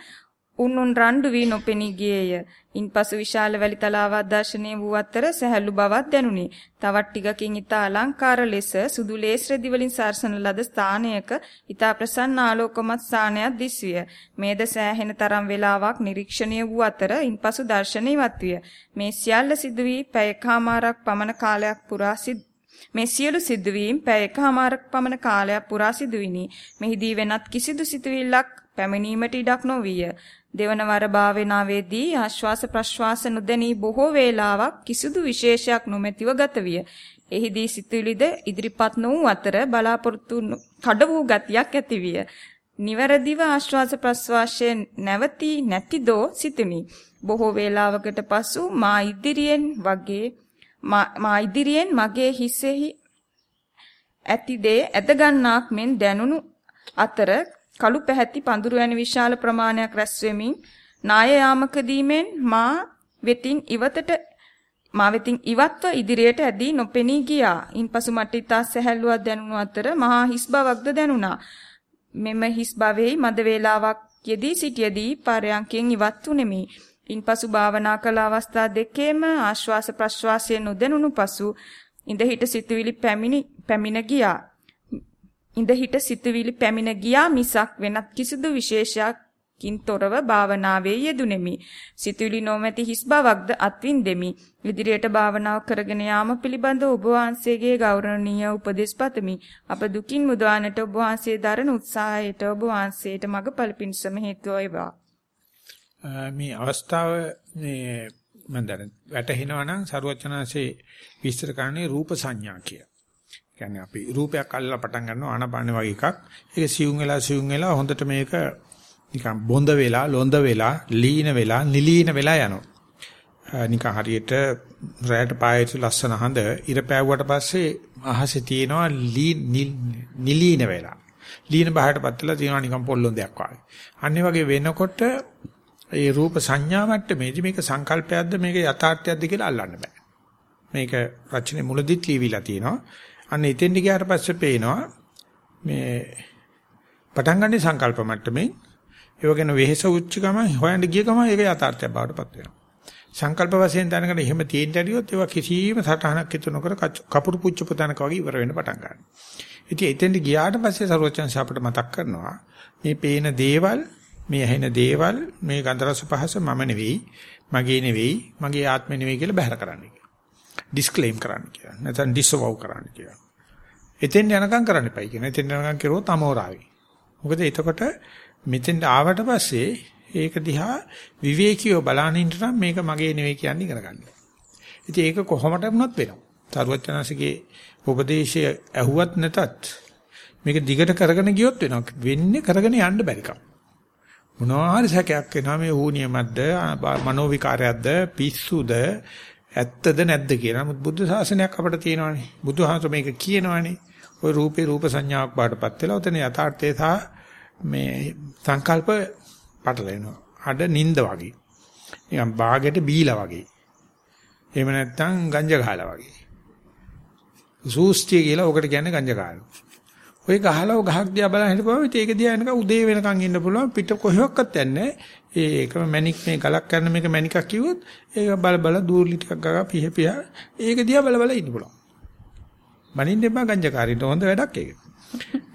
උන් උන් රණ්ඩු වී නොපෙනී ගියේය. ඉන්පසු විශාල වැලි තලාවක් දැర్శණය වූ අතර සැහැල්ලු බවක් දැනුනි. තවත් ටිකකින් ඊට අලංකාර ලෙස සුදු ලේස් රෙදි වලින් සාරසන ලද ස්ථානයක ඊට ප්‍රසන්න ආලෝකමත් ස්ථානයක් දිස්විය. මේද සෑහෙන තරම් වේලාවක් නිරීක්ෂණය වූ අතර ඉන්පසු දැర్శණය ඉවත් විය. මේ සියල්ල සිදු වී පැයකමාරක් පමණ කාලයක් පුරා සිදු මේ සියලු සිදුවීම් පැය එකමාරක් පමණ කාලයක් පුරා සිදුවිනි. මෙහිදී වෙනත් කිසිදු සිතුවිල්ලක් පැමිණීමට ඉඩක් නොවිය. දෙවන වර භාවනාවේදී ආශ්වාස ප්‍රශ්වාස නොදැනී බොහෝ වේලාවක් කිසිදු විශේෂයක් නොමැතිව ගත විය. එහිදී සිතුවිලිද ඉදිරිපත් නොවූ අතර බලාපොරොත්තු කඩ වූ ගතියක් ඇතිවිය. නිවැරදිව ආශ්වාස ප්‍රශ්වාසයේ නැවතී නැතිදෝ සිතුනි. බොහෝ වේලාවකට පසු මා ඉදිරියෙන් වගේ මා ඉදිරියෙන් මගේ හිසෙහි ඇති දේ ඇද ගන්නාක් මෙන් දැනුණු අතර කළු පැහැති පඳුරු වැනි විශාල ප්‍රමාණයක් රැස් වෙමින් නාය යාමකදීමෙන් මා වෙතින් ඉවතට මා වෙතින් ඉවත්ව ඉදිරියට ඇදී නොපෙනී ගියා. ඉන්පසු මට ඉතා සැහැල්ලුවක් දැනුණු අතර මහා හිස් බවක්ද දැනුණා. මෙම හිස් භවෙහි මද වේලාවක් යෙදී සිටියේදී පරයන්කෙන් ඉවත් වුනිමි. ඉන්පසු භාවනා කළ අවස්ථා දෙකේම ආශ්වාස ප්‍රශ්වාසයේ නොදැනුණු පසු ඉඳ හිට සිතුවිලි පැමිණි පැමිණ ගියා. ඉඳ හිට සිතුවිලි පැමිණ ගියා මිසක් වෙනත් කිසිදු විශේෂයකින් තොරව භාවනාවේ යෙදුණෙමි. සිතුවිලි නොමැති හිස් බවක්ද අත්විඳෙමි. ඉදිරියට භාවනාව කරගෙන යාම පිළිබඳ ඔබ වහන්සේගේ ගෞරවනීය උපදෙස් පතමි. අප දුකින් මුදවානට ඔබ වහන්සේ දරන උත්සාහයට ඔබ වහන්සේට මඟපල පිණසම හේතු වේවා. මේ අවස්ථාව මේ මම දැන් වැටහෙනවා නම් සරුවචනාංශේ විස්තර කරන්නේ රූප සංඥා කිය. කියන්නේ අපි රූපයක් අල්ලලා පටන් ගන්නවා ආනපාන වගේ එකක්. ඒක සියුම් වෙලා සියුම් වෙලා හොඳට මේක නිකන් බොඳ වෙලා ලොඳ වෙලා ලීන වෙලා නිලීන වෙලා යනවා. නිකන් හරියට රැයට පායච්ච ලස්සන හඳ ඉර පෑවුවට පස්සේ අහසේ තියෙනවා නිලීන වෙලා. ලීන බහයටපත් වෙලා තියෙනවා නිකන් පොල්ලොන්දයක් වගේ. අන්නේ වගේ වෙනකොට ඒ රූප සංඥා මට්ටමේදී මේක සංකල්පයක්ද මේක යථාර්ථයක්ද කියලා අල්ලන්න බෑ. මේක රචනයේ මුලදිත් ලියවිලා තියෙනවා. අන්න එතෙන්ට ගියාට පස්සේ පේනවා මේ පටන් ගන්න සංකල්ප මට්ටමේ ඒව ගැන වෙහෙස උච්ච ගම හොයන්න ගිය ගම ඒක යථාර්ථයක් බවට පත් වෙනවා. සංකල්ප වශයෙන් දැනගෙන එහෙම තියෙන්න ඇරියොත් ඒවා කිසිම සටහනක් ඉතු නොකර කපුරු පුච්ච පුතනක වගේ ඉවර වෙන්න පටන් ගන්නවා. ඉතින් එතෙන්ට ගියාට පස්සේ සර්වචන් අපිට මතක් කරනවා මේ පේන දේවල් මේ ඇහෙන දේවල් මේ ගන්ධ රස පහස මම නෙවෙයි මගේ නෙවෙයි මගේ ආත්මෙ නෙවෙයි කියලා බැහැර කරන්න කියලා. ඩිස්ක්ලේම් කරන්න කියලා. නැත්නම් ඩිසවව් කරන්න කියලා. එතෙන් යනකම් කරන්න එපයි කියන. එතෙන් යනකම් කෙරුවොත් අමෝරාවි. මොකද එතකොට මෙතෙන් ආවට පස්සේ ඒක දිහා විවේකීව බලනින්න නම් මේක මගේ නෙවෙයි කියන්නේ ඉගෙන ගන්න. ඉතින් ඒක කොහොමද වුණත් වෙනවා. තරුවචනසිකේ උපදේශය ඇහුවත් නැතත් මේක දිගට කරගෙන ගියොත් වෙනවා. වෙන්නේ කරගෙන යන්න බැරිකම. මොනවා හරි සැකයක් එනවා මේ ඌනියමක්ද මනෝ විකාරයක්ද පිස්සුද ඇත්තද නැද්ද කියලා. නමුත් බුද්ධ ශාසනයක් අපිට තියෙනවානේ. බුදුහාමර මේක කියනවානේ. ওই රූපේ රූප සංඥාවක් බාටපත් වෙලා උතන යථාර්ථය සහ මේ සංකල්ප පටලෙනවා. අඩ නිින්ද වගේ. නිකන් බාගෙට බීලා වගේ. එහෙම නැත්නම් ගංජා ගහලා වගේ. සූස්තිය කියලා ඔකට කියන්නේ ගංජා කාලෝ. ඔය ගහලා ගහක් දිහා බලන් හිටපුවම ඉතින් ඒක දිහා එනකන් උදේ වෙනකන් ඉන්න පුළුවන්. පිට කොහෙවත් යන්නේ ඒකම මැනික් මේ ගලක් කරන මේක මැනිකක් කිව්වොත් ඒක බල බල දූර්ලි ටිකක් ගගා පිහ පිහ ඒක දිහා බල බල ඉන්න පුළුවන්. මනින්න එපා ගංජකාරීට හොඳ වැඩක් ඒක.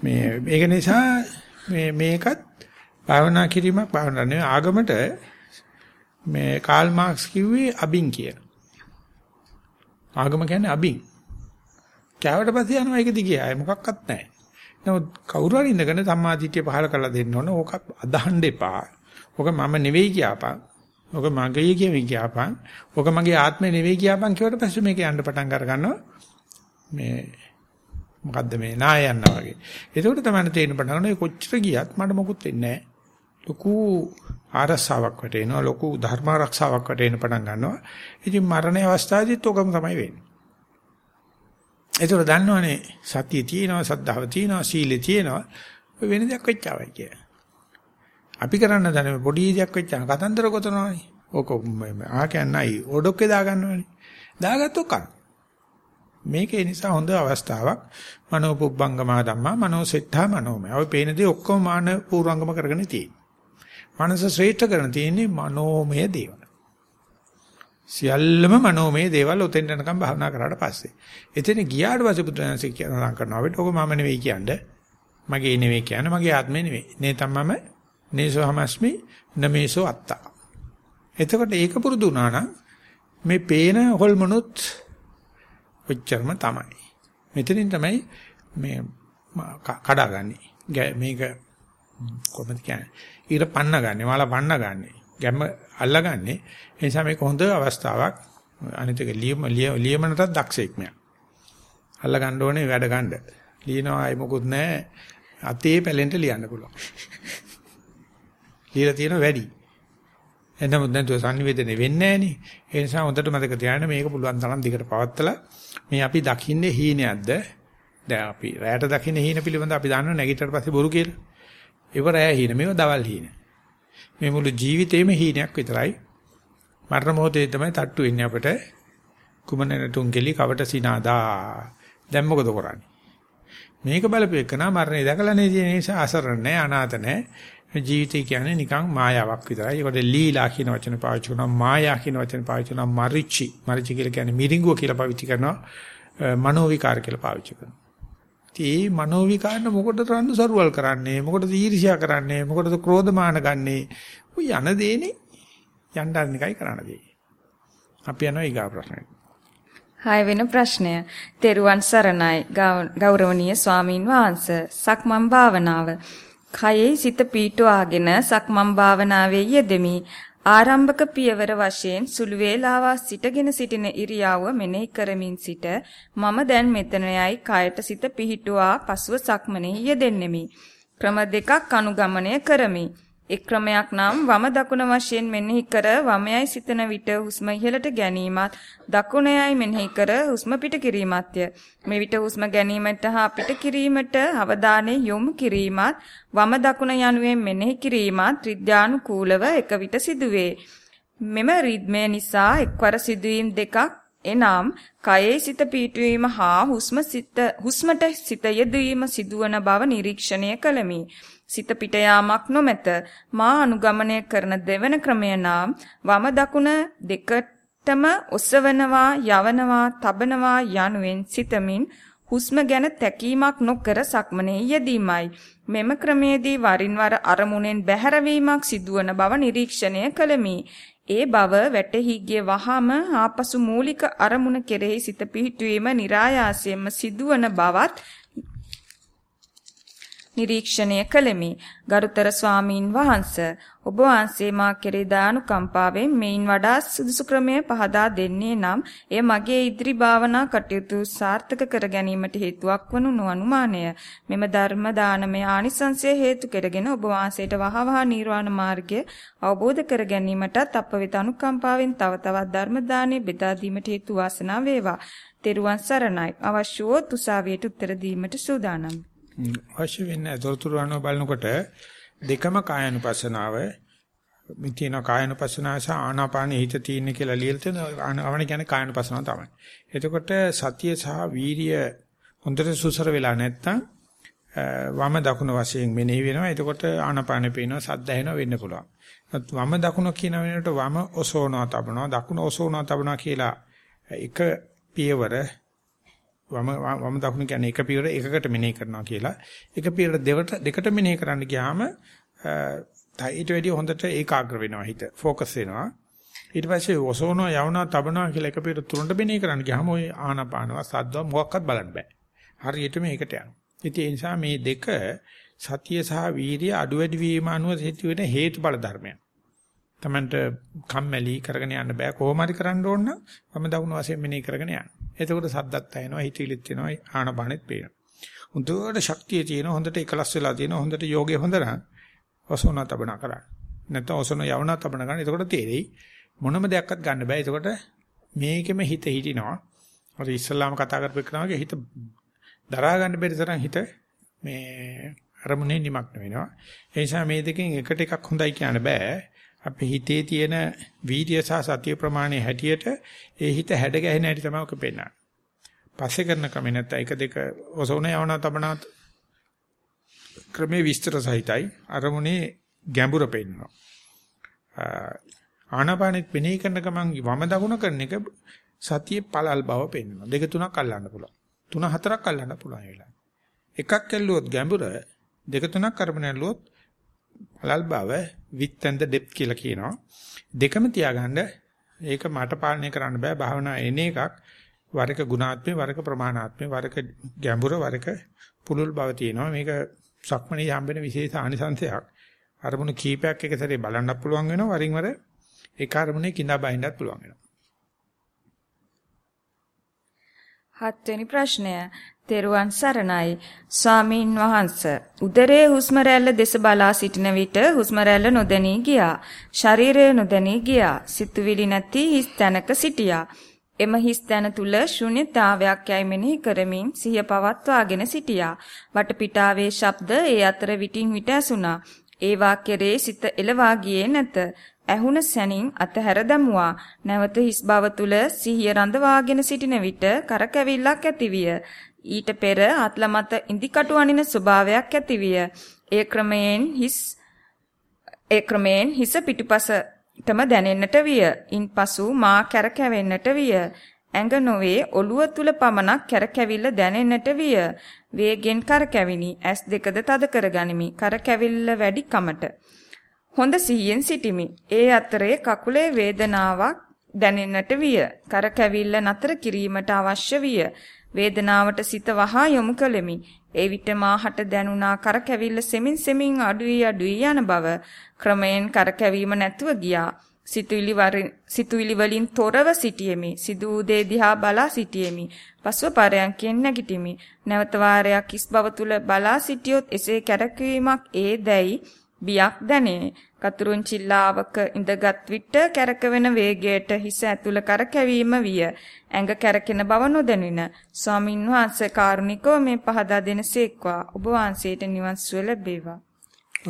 මේ ඒක නිසා මේ මේකත් භාවනා කිරීමක් භාවනා නෙවෙයි ආගමට මේ කාල් මාක්ස් කිව්වේ අබින් කියන. ආගම කියන්නේ අබින්. කෑවට පස්සේ යනවා ඒක දිගේ. ආයේ මොකක්වත් නැහැ. නමුත් කවුරු හරි ඉඳගෙන සම්මාදිටිය පහල කරලා දෙන්න ඕන. ඕක අදහන්න එපා. ඕක මම නෙවෙයි කියපන්. ඕක මගේ කියවෙයි කියපන්. ඕක මගේ ආත්මය නෙවෙයි කියපන් කියවට පස්සේ මේක යන්න පටන් අර ගන්නවා. මේ මොකද්ද මේ නාය යනවා වගේ. ඒකෝට තමයි තේරෙන්න පටන් ගන්නවා කොච්චර ගියත් මට මොකුත් වෙන්නේ නැහැ. ලොකු ආරසාවක් වටේනවා ලොකු ධර්ම ආරක්ෂාවක් වටේන පටන් ගන්නවා. ඉතින් මරණ අවස්ථාවේදීත් ඕකම තමයි වෙන්නේ. ඒතර දන්නවනේ සතිය තියෙනවා සද්ධාව තියෙනවා සීලය තියෙනවා වෙන දෙයක් වෙච්චවයි කිය. අපි කරන්න දන්නේ පොඩි දෙයක් වෙච්චා කතන්දර ගොතනවානේ. ඕක ආ කියන්නයි ඔඩොක්කේ දාගන්නවනේ. දාගත්තොත් කන. මේකේ නිසා හොඳ අවස්ථාවක් මනෝ පුබ්බංගමා ධම්මා මනෝ සෙට්ඨා මනෝමය. ඔය පේන දේ ඔක්කොම මාන පූර්වංගම කරගෙන තියෙන්නේ. මනස ශ්‍රේෂ්ඨ කරන තියෙන්නේ මනෝමය දේවල්. සියල්ලම මනෝමය දේවල් උතෙන් යනකම් භාවනා කරාට පස්සේ. එතන ගියාට පස්සේ බුදුරජාණන්සේ කියනවා කරනවා අපිට ඔක මම නෙවෙයි කියන්නේ. මගේ නෙවෙයි කියන්නේ මගේ ආත්මේ නෙවෙයි. නේ තමම නේසෝ හමස්මි නමේසෝ අත්තා. එතකොට ඒක පුරුදු වුණා නම් මේ පේන හොල්මනුත් ඔච්චරම තමයි. මෙතනින් තමයි මේ කඩාගන්නේ. මේක කොහොමද කියන්නේ? ඊට පන්න ගන්නෙ, මාලා පන්න ගන්නෙ. ගැම්ම අල්ලගන්නේ. ඒ නිසා මේක හොඳ අවස්ථාවක්. අනිත් එක ලියම ලියමනටත් දක්ෂෙක් මෙයා. අල්ල ගන්න ඕනේ වැඩ ගන්න. ලියනවා අය මොකුත් නැහැ. අතේ පැලෙන්ට ලියන්න පුළුවන්. ලියලා තියෙන වැඩි. එනමුත් නැතුව sannivedana වෙන්නේ නැහනේ. ඒ නිසා හොඳට මතක තියාගන්න මේක පුළුවන් තරම් දිගට පවත්තලා මේ අපි දකින්නේ හීනයක්ද? දැන් අපි රැයට දකින්න හීන පිළිබඳ අපි දන්නවා නැගිටට පස්සේ බොරු කියලා. ඒව රැය හීන මේව දවල් හීන. මේ මුළු ජීවිතේම හීනයක් විතරයි. මරණ මොහොතේ තමයි තට්ටු වෙන්නේ අපිට. කුමනන තුන්කෙලි කවට සිනාදා. දැන් මොකද කරන්නේ? මේක බලපෙකනා මරණය දැකලා නේ තියෙන නිසා අසරණ නැහැ අනාත නැහැ. ජීවිතය කියන්නේ නිකන් මායාවක් විතරයි. ඒකට ලීලා කියන වචන පාවිච්චි කරනවා මායා කියන වචන පාවිච්චි කරනවා මරිචි. මරිචි කියලා කියන්නේ මිරිඟුව කියලා පාවිච්චි කරනවා. මනෝ විකාර කියලා පාවිච්චි කරනවා. ඉතින් මේ මනෝ විකාරන මොකටද රණ්ඩු සරුවල් කරන්නේ? මොකටද ඊර්ෂ්‍යා කරන්නේ? මොකටද ක්‍රෝධමාන ගන්නෙ? ඔය යන දේනේ. යන්න අරන එකයි කරන්න දෙන්නේ. අපි යනවා ඊගා ප්‍රශ්නෙට. හය වෙන ප්‍රශ්නය. තෙරුවන් සරණයි ගෞරවනීය ස්වාමින් වහන්සේ. සක්මන් භාවනාව. කයේ සිත පීටුවාගෙන සක්මන් භාවනාවේ යෙදෙමි. ආරම්භක පියවර වශයෙන් සුළු වේලාවක් සිටගෙන සිටින ඉරියාව මෙනෙහි කරමින් සිට මම දැන් මෙතනයයි කයට සිත පිහිටුවා පසුව සක්මනේ යෙදෙන්නෙමි. ක්‍රම දෙකක් අනුගමනය කරමි. එක් ක්‍රමයක් නම් වම දකුණ වශයෙන් මෙනෙහි කර වමයයි සිතන විට හුස්ම ඉහළට ගැනීමත් දකුණයයි මෙනෙහි කර හුස්ම පිට කිරීමත්ය. මේ විට හුස්ම ගැනීමට හා පිට කිරීමට අවධානය යොමු කිරීමත් වම දකුණ යනුවෙන් මෙනෙහි කිරීමත් ත්‍රිඥානුකූලව එක විට සිදුවේ. මෙම රිද්මය නිසා එක්වර සිදුවීම් දෙකක් එනම් කයේ සිත පීඨවීම හා හුස්ම සිත හුස්මට සිත යෙදවීම සිදුවන බව නිරීක්ෂණය කළමි. සිත පිට යාමක් නොමැත. මා අනුගමනය කරන දෙවන ක්‍රමය නම් වම දකුණ දෙකටම ඔසවනවා, යවනවා, තබනවා යනුවෙන් සිතමින් හුස්ම ගැන තැකීමක් නොකර සක්මනේ යෙදීමයි. මෙම ක්‍රමයේදී වරින් වර අරමුණෙන් බැහැරවීමක් සිදුවන බව නිරීක්ෂණය කළමි. ඒ බව වැටහි ගිය වහම ආපසු මූලික අරමුණ කෙරෙහි සිත පිහිටුවීම નિરાයාසයෙන්ම සිදුවන බවත් නිරීක්ෂණය කළෙමි. ගරුතර ස්වාමීන් වහන්ස ඔබ වහන්සේ මා කෙරේ දානුකම්පාවෙන් මේන් වඩා සුදුසු ක්‍රමය පහදා දෙන්නේ නම් එය මගේ ඉදිරි භාවනා කටයුතු සාර්ථක කර ගැනීමට හේතුවක් වනු නොඅනුමානය. මෙම ධර්ම දානමය ආනිසංසය හේතු කරගෙන ඔබ වහන්සේට වහවහ නිර්වාණ මාර්ගය අවබෝධ කර ගැනීමටත් අප වෙත අනුකම්පාවෙන් තව තවත් ධර්ම දානෙ බෙදා දීමට හේතු වාසනා වේවා. තෙරුවන් සරණයි. අවශ්‍ය වූ තුසාවියට උත්තර දීමට සූදානම්. අවශ්‍ය වෙන්නේ දොරතුරු අනුව බලනකොට දෙකම කායනුපස්සනාව මිතින කායනුපස්සනාව සහ ආනාපානෙ හිත තියෙන කියලා ලියලා තියෙන ආවන කියන්නේ කායනුපස්සනාව තමයි. එතකොට සතිය සහ වීරිය හොඳට සුසර වෙලා නැත්තම් වම දකුණ වශයෙන් මෙනෙහි වෙනවා. එතකොට ආනාපානෙ පේනවා සද්ද ඇහෙනවා වෙන්න පුළුවන්. වම දකුණ කියන වෙනකොට වම ඔසෝනවා තබනවා දකුණ ඔසෝනවා තබනවා කියලා එක පියවර වම වම දකුණ කියන්නේ එක පියවර එකකට මෙනෙහි කරනවා කියලා. එක පියවර දෙවට දෙකට මෙනෙහි කරන්න ගියාම ඊට වැඩිය හොඳට ඒකාග්‍ර වෙනවා හිත. ફોකස් වෙනවා. ඊට පස්සේ ඔසවනවා යවනවා තබනවා කියලා එක පියවර තුනට මෙනෙහි කරන්න ගියාම ওই ආනපානවා සද්දව මොකක්වත් බලන්න බෑ. හරියට මේකට යනවා. ඉතින් ඒ නිසා මේ දෙක සතිය සහ වීරිය අඩු වැඩි වීම අනුව සිදුවෙන හේතුඵල ධර්මයක්. Tamanට කම්මැලි කරගෙන යන්න බෑ කොහොම හරි කරන්න ඕන නම් මම දවුන වශයෙන් මෙනෙහි කරගෙන යන්න. එතකොට සද්දත් ඇහෙනවා හිතවිලිත් එනවා ආනපානෙත් පේනවා. හොඳට ශක්තිය තියෙනවා හොඳට එකලස් වෙලා තියෙනවා හොඳට යෝගේ හොඳ නම් ඔසෝන තබන කරා. නැත්නම් ඔසෝන යවන තබන ගන්න. එතකොට තේරෙයි මොනම දෙයක්වත් ගන්න බෑ. එතකොට මේකෙම හිත හිටිනවා. අර ඉස්සල්ලාම කතා කරපු එකනාගේ හිත දරා ගන්න බැරි තරම් හිත මේ අරමුණේ නිමග්න වෙනවා. ඒ නිසා මේ දෙකෙන් එකට එකක් හොඳයි කියන්න බෑ. අපේ හිතේ තියෙන වීර්ය සහ සතිය ප්‍රමාණය හැටියට ඒ හිත හැඩ ගැහෙන හැටි තමයි ඔක පෙන්නන්නේ. පස්සේ කරන ක්‍රම නැත්නම් එක දෙක ඔසවන යවන තබන ක්‍රමේ විස්තර සහිතයි අරමුණේ ගැඹුර පෙන්නවා. ආනාපානෙත් මෙනෙහි කරන ගමන් වම දකුණ කරන එක සතියේ පළල් බව පෙන්වනවා. දෙක තුනක් අල්ලන්න පුළුවන්. තුන හතරක් අල්ලන්න පුළුවන් වෙලා. එකක් ඇල්ලුවොත් ගැඹුර දෙක තුනක් අරමුණ ඇල්ලුවොත් පළල් බව width and the depth කියලා කියනවා. දෙකම තියාගන්න ඒක මට පාලනය කරන්න බෑ. භාවනා එන එකක් වරක ගුණාත්මේ වරක ප්‍රමාණාත්මේ වරක ගැඹුර වරක පුලුල් බව තියෙනවා. මේක සක්මණේ හම්බෙන විශේෂ ආනිසංශයක්. අරමුණු කීපයක් එක සැරේ බලන්නත් පුළුවන් වෙනවා. වරින් වර ඒක අරමුණේ කිඳා බහින්නත් පුළුවන් වෙනවා. හත්වෙනි ප්‍රශ්නය. තෙරුවන් සරණයි. ස්වාමීන් වහන්ස උදරයේ හුස්ම රැල්ල දෙස බලා සිටින විට හුස්ම රැල්ල නොදැනී ගියා. ශරීරය නොදැනී ගියා. සිතුවිලි නැති හිස් තැනක සිටියා. එම හිස් තැන තුල ශුන්‍යතාවයක් යයි මෙනෙහි කරමින් සිහිය පවත්වාගෙන සිටියා. වටපිටාවේ ශබ්ද ඒ අතර විටින් විට ඇසුණා. ඒවා කෙරේ සිත එළවා ගියේ නැත. ඇහුණ සැනින් අතහැර දැමුවා. නැවත හිස් බව තුල සිහිය රඳවාගෙන සිටින විට කරකැවිල්ලක් ඇතිවිය. ඊට පෙර අත්ල මත ඉදිකටු අනින ස්වභාවයක් ඇතිවිය. ඒ ක්‍රමයෙන් හිස් ඒ ක්‍රමයෙන් හිස පිටිපසටම දැනෙන්නට විය. ඉන්පසු මා කැරකැවෙන්නට විය. ඇඟ නොවේ ඔළුව තුල පමණක් කැරකැවිල්ල දැනෙන්නට විය. වේගෙන් කරකැවිනි. ඇස් දෙකද තද කරගනිමි. කරකැවිල්ල වැඩි කමට. හොඳ සිහියෙන් සිටිමි. ඒ අතරේ කකුලේ වේදනාවක් දැනෙන්නට විය. කරකැවිල්ල නතර කිරීමට අවශ්‍ය විය. වේදනාවට සිත වහා යොමු කළෙමි. ඒ විට මාහට දැනුණා කරකැවිල්ල සෙමින් සෙමින් අඩුවී අඩුවී යන බව. ක්‍රමයෙන් කරකැවීම නැතුව ගියා. සිතුවිලි සිතුවිලි වලින් තොරව සිටියෙමි. සිදු දේ දිහා බලා සිටියෙමි. පසුව පරයන්කෙන් නැගිටිමි. නැවත වාරයක් කිස් බව තුල බලා සිටියොත් එසේ කැරකීමක් ඒ දැයි බියක් දැනේ. කතුරුන් චිල්ලාවක ඉඳගත් විට කැරකෙන වේගයට හිස ඇතුළ කරකැවීම විය. ඇඟ කැරකෙන බව නොදැනින. ස්වාමින් වහන්සේ කාරුණිකව මේ පහදා දෙනසේක්වා. ඔබ වහන්සේට නිවන් සුව ලැබේවා.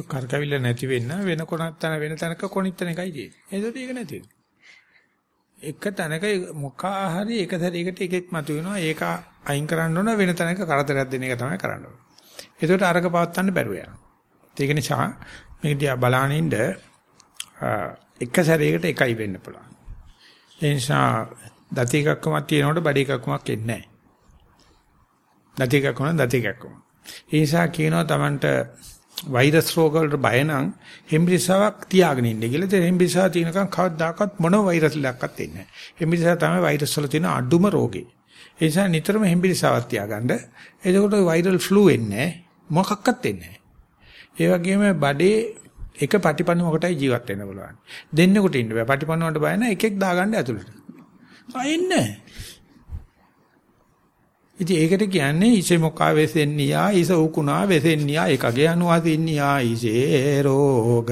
කරකැවිල්ල නැති වෙන්න වෙන කොනක් තන වෙන තැනක කොනිටන එකයි තියෙන්නේ. ඒකට ඒක නැති එක තැනක මොකා හරි එක සැරයකට එකෙක් මතුවෙනවා ඒක අයින් කරන්න ඕන වෙන තැනක කරදරයක් දෙන එක තමයි කරන්න ඕන. ඒකට අරක පවත්වන්න බැරුව යනවා. ඒක නිසා මේක දිහා බලනින්න එක සැරයකට එකයි වෙන්න පුළුවන්. ඒ නිසා දති එකක්කමක් තියෙනකොට බඩ එකක්කමක් එන්නේ නැහැ. දති එකක්කම දති එකක්කම. ඒ නිසා කියනවා Tamanට වෛරස් රෝග වලට බය නම් හෙම්බිරිසාවක් තියාගෙන ඉන්න කියලා. ඒ හෙම්බිරිසාව තියෙනකන් කවදාකවත් මොන වෛරස් ලක්වත් එන්නේ නැහැ. හෙම්බිරිසාව තමයි වෛරස් වල තියෙන අඩුම රෝගේ. ඒ නිසා නිතරම හෙම්බිරිසාවක් තියාගන්න. එතකොට වෛරල් ෆ්ලූ එන්නේ මොකක්වත් එන්නේ නැහැ. ඒ වගේම බඩේ එක පටිපණුවකටයි ජීවත් වෙන්න පුළුවන්. දෙන්නෙකුට ඉන්න බෑ. පටිපණුවට බය නැහැ එකෙක් දාගන්න ඇතුළට. ආයෙන්නේ. ඉතින් ඒකට කියන්නේ ඉසේ මොකා වෙසෙන්නියා ඉස උකුණා වෙසෙන්නියා එකගේ අනුවදින්නියා ඉසේ රෝග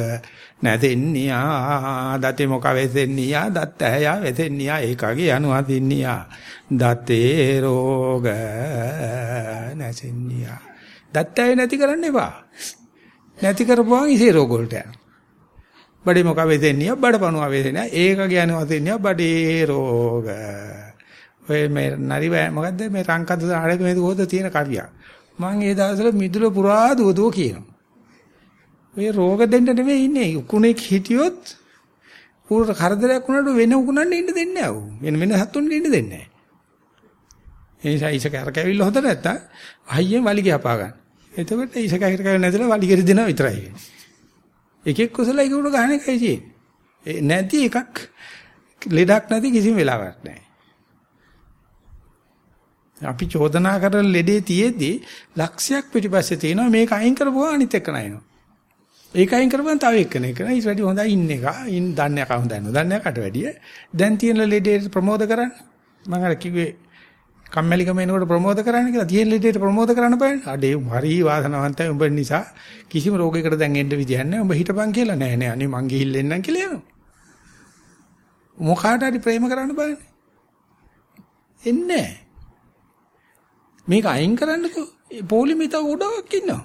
නැදෙන්නියා දතේ මොකා වෙසෙන්නියා දත් ඇය වෙසෙන්නියා එකගේ අනුවදින්නියා දතේ රෝග නැසෙන්නියා දත් ඇය නැති කරන්න එපා නැති කරපුවාම ඉසේ රෝග වලට යනවා. බඩේ මොකද වෙදෙන්නේ? බඩපණුව වෙදෙන්නේ. ඒක කියන්නේ වදින්නේ බඩේ රෝග. ඔය මේ නරිව මොකද්ද මේ රංකද ආරක මේ කොහොද තියෙන කවියක්. මම ඒ දවස්වල මිදුල පුරා දුවදුව කියනවා. ඔය රෝග දෙන්න නෙමෙයි ඉන්නේ. උකුණෙක් හිටියොත් ඌට කරදරයක් වුණාට වෙන උකුණන්න ඉන්න දෙන්නේ නැහැ ඌ. වෙන වෙන හත්තුන්ට ඉන්න දෙන්නේ නැහැ. ඒ නිසා ඉස කරකැවිල්ල හොඳ නැත්තම් අයියෙන් වලිගය අපා ගන්න. එතකොට ඉසක හිර කරන්නේ නැතිලා වලිගෙරි දෙනවා විතරයි. එකෙක් කුසලයි කියුණ ගහන එකයි තියෙන්නේ. නැති එකක් ලෙඩක් නැති කිසිම වෙලාවක් නැහැ. අපි චෝදනා කරන ලෙඩේ තියේදී ලක්ෂයක් පිටිපස්සේ තියෙනවා මේක අයින් කරපුවා අනිත් එක නයිනවා. ඒක අයින් කරපුවා තව එක්කෙනෙක් කරන ඊට වැඩි හොඳයි ඉන්න එක. ඉන් දන්නේ එක හොඳයි නෝ. දන්නේ එකට වැඩිය. දැන් තියෙන ලෙඩේ ප්‍රමෝද කරන්න. මම අර කිව්වේ කම්මැලිකම එනකොට ප්‍රමෝද කරන්න කියලා තියෙන ලෙඩේට ප්‍රමෝද කරන්න බෑනේ. අඩේ හරි වාසනාවන්තයි උඹ නිසා කිසිම රෝගයකට දැන් එන්න විදියක් නැහැ. උඹ හිටපන් කියලා නෑ නෑ අනේ මං ගිහිල්ලා කියලා යනවා. මොකාට හරි ප්‍රේම කරන්න බෑනේ. එන්නේ මේක අයින් කරන්නකෝ. පොලිමිත උඩක් ඉන්නවා.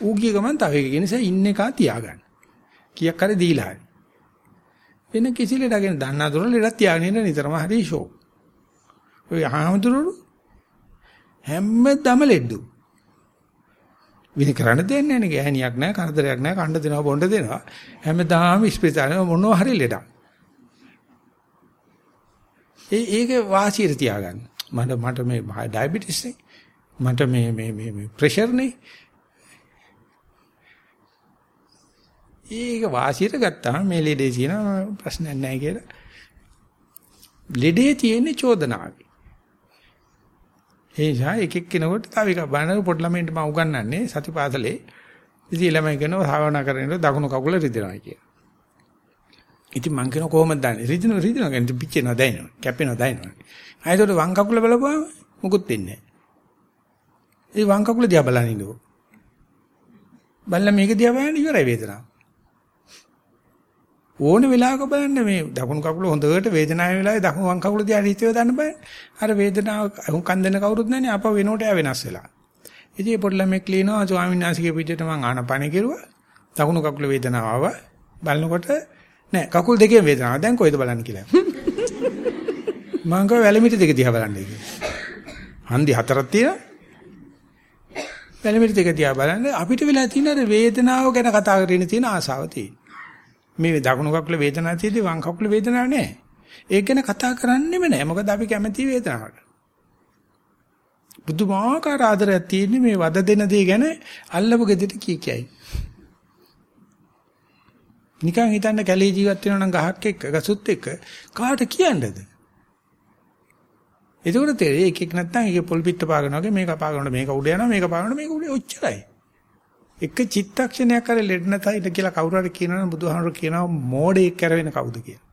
ඌ ගිය ගමන් තව එකක නිසා ඉන්න එක තියාගන්න. කීයක් හරි දීලා හරි. වෙන කිසි ලෙඩගෙන දන්නා දුර ලෙඩක් තියාගෙන ඉන්න නිතරම හරි ෂෝ. ඔය ආහමතුරු හැමදම ලෙඩු. විනි කරන්න දෙන්නේ නැහැ නේ ගෑණියක් නැහැ කරදරයක් නැහැ කණ්ඩ දෙනවා බොණ්ඩ දෙනවා හැමදාම ස්පිතාලේ මොනවා හරි ලෙඩක්. ඒ ඒක වාසියට තියාගන්න. මට මට මේ ඩයබටිස් නේ. මට මේ මේ මේ මේ ප්‍රෙෂර් නේ. ඒක වාසියට ගත්තාම මේ ලෙඩේ තියෙන ප්‍රශ්නයක් නැහැ කියලා. ලෙඩේ තියෙන්නේ චෝදනාවේ. ඒ නිසා එක එක්කෙනෙකුට තව එක බණ පොඩි ළමයින්ට මම උගන්වන්නේ සතිපාසලේ ඉතින් ළමයි කියනවා භාවනා කරනකොට දකුණු කකුල රිදෙනවා කියලා. ඉතින් මං කියන කොහොමද දන්නේ? රිදෙන රිදෙනවා කියන්නේ පිච්චෙනවා දැනෙනවා. කැපෙනවා දැනෙනවා. ආයෙත් වම් කකුල බලපුවාම මුකුත් වෙන්නේ නැහැ. ඒ වම් කකුල දිහා බලන ඉන්නකො. බලලා මේක දිහා බලන්න ඉවරයි වේදනාව. ඕන වෙලාවක බලන්න මේ දකුණු කකුල හොඳට වේදනාවේ වෙලාවේ දකුණු වම් කකුල දිහා හිතේ දාන්න බෑ. අර වේදනාව හුඟක් දෙන කවුරුත් නැන්නේ අපව වෙනකොට යා වෙනස් වෙලා. ඉතින් පොඩි ළමෙක් ක්ලිනවා ස්වාමීන් වහන්සේගේ පිටේට මං ආනපන කෙරුවා. දකුණු කකුල වේදනාව ආවා. බලනකොට නෑ කකුල් දෙකේ වේදනාව. දැන් කොහෙද බලන්න කියලා. මං කව වැලමිටි දෙක දිහා බලන්න කියලා. හන්දි හතරක් තියෙනවා. වැලමිටි දෙක දිහා බලන්න අපිට වෙලා තියෙන අර වේදනාව ගැන කතා කරගෙන තියෙන ආසාව තියෙනවා. මේ දකුණු කකුල වේදනාවක් තියෙදි වම් කකුල වේදනාවක් නැහැ. ඒක ගැන කතා කරන්නෙම නැහැ. මොකද අපි කැමති වේදනාවට. බුදුමාකාර ආදරයක් තියෙන්නේ මේ වද දෙන දේ ගැන අල්ලපු ගෙදරට කී කියයි. නිකන් හිතන්න කැලේ ජීවත් වෙනවා නම් ගහක් එක්ක ගසුත් එක්ක කාට කියන්නද? එතකොට තේරෙයි එක එක නැත්තම් ඒක පොල් පිට පාගනවා වගේ මේක පාගනකොට මේක උඩ යනවා මේක පාගනකොට මේක උඩ ඔච්චරයි. එක චිත්තක්ෂණයක් කර ලෙඩ නැතයිද කියලා කවුරු හරි කියනවනම් බුදුහාමර කියනවා මෝඩෙක් කරවෙන කවුද කියලා.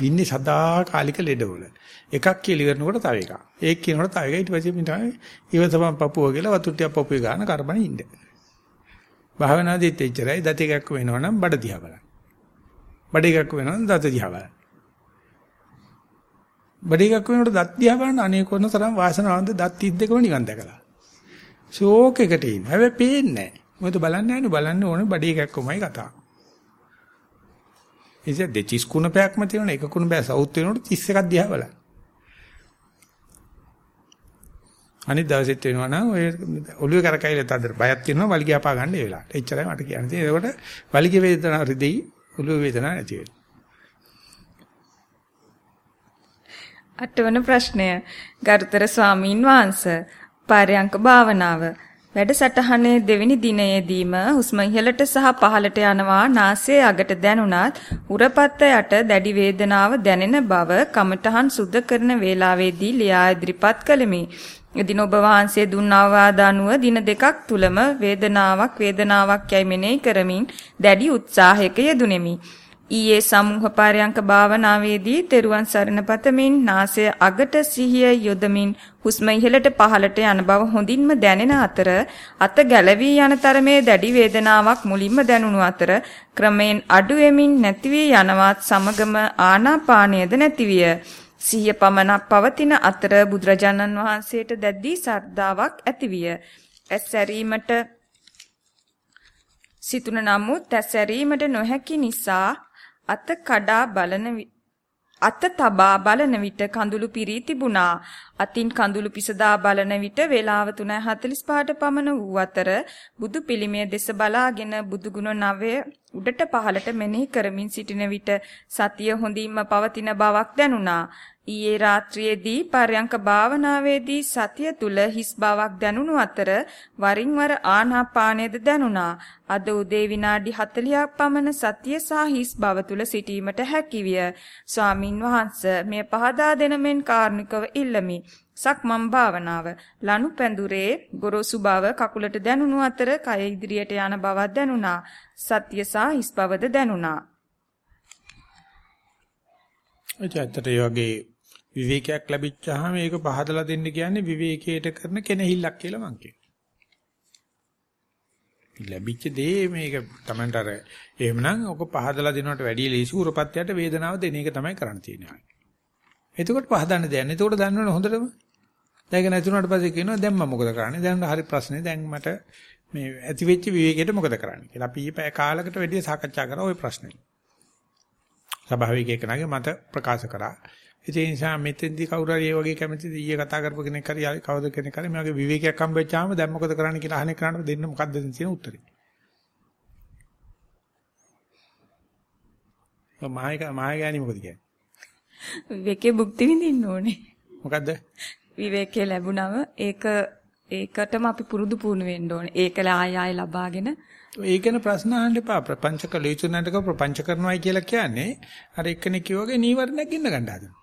ඉන්නේ සදාකාලික ලෙඩවල. එකක් කියලා ඉවරනකොට තව එකක්. ඒක කියනකොට තව එකක් ඊට පස්සේ මිටයි ඉවසපන් පපුව කියලා වතුට්ටියක් පපුවේ ගන්න කරබන ඉන්න. භාවනාදීත් එච්චරයි දත එකක් වෙනවනම් බඩ දිහා බලන්න. බඩ එකක් වෙනවනම් දත දිහා බලන්න. බඩ එකක් වෙනකොට දත් දිහා බලන්න අනේ කොන තරම් වාසනාවන්ත දත් 32ම නිකන් දැකලා. ෂෝක් එකට ඉන්න. හැබැයි පේන්නේ නැහැ. මොකද බලන්නේ නැහැනේ බලන්න ඕනේ බඩේ කැක්කමයි කතාව. ඉතින් දෙචිස් කුණපයක්ම තියෙනවා එක කුණපය සවුත් වෙනකොට 31ක් දිහා බලන්න. අනිත් දවසෙත් වෙනවා නම් ඔය ඔළුවේ කරකැවිලා තදර බයක් තියෙනවා වලිගය අපා ගන්න ඒ වෙලාවට. එච්චරයි මට කියන්න තියෙන්නේ. ඒකට වලිග වේදනාව රිදෙයි ඔළුවේ වේදනාවක් නැති වෙනවා. අටවන ප්‍රශ්නය ගරුතර ස්වාමීන් වහන්සේ පරයන්ක භාවනාව වැඩසටහනේ දෙවෙනි දිනයේදීම හුස්ම ඉහළට සහ පහළට යනවා නාසයේ අගට දැනුණත් උරපත්ත යට දැඩි වේදනාව දැනෙන බව කමඨහන් සුද්ධ කරන වේලාවේදී ලියා ඉදිරිපත් කළෙමි. එදින ඔබ වහන්සේ දුන් අවවාද අනුව දින දෙකක් තුලම වේදනාවක් වේදනාවක් යයි මෙනෙහි කරමින් දැඩි උත්සාහයක යෙදුණෙමි. ඊයේ සමූහ පාරයන්ක භාවනාවේදී තෙරුවන් සරණ පතමින් නාසය අගට සිහිය යොදමින් හුස්ම ඉහළට පහළට යන බව හොඳින්ම දැනෙන අතර අත ගැලවී යන තරමේ දැඩි වේදනාවක් මුලින්ම දැනුණු අතර ක්‍රමෙන් අඩු වෙමින් නැති වී යනවත් සමගම ආනාපානයද නැතිවිය. සිහිය පමණක් පවතින අතර බුදුරජාණන් වහන්සේට දැඩි සර්දාවක් ඇතිවිය. ඇස්සැරීමට සිතුන නමුත් ඇස්සැරීමට නොහැකි නිසා අත කඩා බලන අත තබා බලන විට කඳුළු පිරී තිබුණා. අතින් කඳුළු පිසදා බලන විට වේලාව 3:45ට පමණ වූ අතර බුදු පිළිමය දෙස බලාගෙන බුදුගුණ නවය උඩට පහළට මෙනෙහි කරමින් සිටින විට සතිය හොඳින්ම පවතින බවක් දැනුණා. ඊයේ රාත්‍රියේදී පරයන්ක භාවනාවේදී සතිය තුල හිස් බවක් දැනුණු අතර වරින් වර ආනාපානයද දැනුණා. අද උදේ විනාඩි 40ක් පමණ සතිය සහ හිස් බව තුල සිටීමට හැකිවිය. ස්වාමින් වහන්සේ මේ පහදා දෙන මෙන් කාර්නිකව ඉල්ලමි. සක්මන් භාවනාව ලනු පැඳුරේ ගොරෝසු බව කකුලට දැනුණු අතර කය ඉදිරියට යන බවක් දැනුණා. සත්‍ය සහ හිස් බවද දැනුණා. එතකොට ඒ වගේ විවේකයක් ලැබිච්චාම ඒක පහදලා දෙන්න කියන්නේ විවේකයට කරන කෙනෙහිල්ලක් කියලා මං කියනවා. ලැබිච්ච දේ මේක Tamanට අර එහෙමනම් ඔක පහදලා දෙනවට වැඩිය ලේසි උරපත්යට වේදනාව දෙන එක තමයි කරන්න තියෙන්නේ. එතකොට පහදන්න දෙන්නේ. එතකොට දන්නවනේ හොඳටම. දැන් ඒක නැතුණාට පස්සේ කියනවා දැන් මම මොකද කරන්නේ? දැන් හරි ප්‍රශ්නේ. දැන් මට මේ ඇති වෙච්ච විවේකයට මොකද කරන්නේ කියලා. අපි ඊපෑ කාලයකට වැඩිය සාකච්ඡා කරා ওই ප්‍රශ්නේ. ස්වභාවික එකනගේ මත ප්‍රකාශ කරා. ඒ නිසා මෙතෙන්දී කවුරු හරි වගේ කැමතිද ඊයේ කතා කරපු කෙනෙක් හරි කවුද කෙනෙක් හරි මේ වගේ විවේකයක් හම්බෙච්චාම දැන් මොකද කරන්න කියලා අහන්නේ කරන්න දෙන්න මොකද්ද තියෙන උත්තරේ. මායක මායගානි මොකද කියන්නේ? විවේකේ භුක්ති විඳින්න ඕනේ. මොකද්ද? විවේකේ ලැබුණම ඒක ඒකටම අපි පුරුදු පුහුණු වෙන්න ඕනේ. ඒකල ආය ආය ලබාගෙන ඒ ගැන ප්‍රශ්න අහන්න එපා. ප්‍රපංච කළ යුතු නැටක ප්‍රපංච කරනවායි කියලා කියන්නේ අර එක්කෙනෙක් කිව්වාගේ නීවරණයක් ඉන්න ගන්න හදනවා.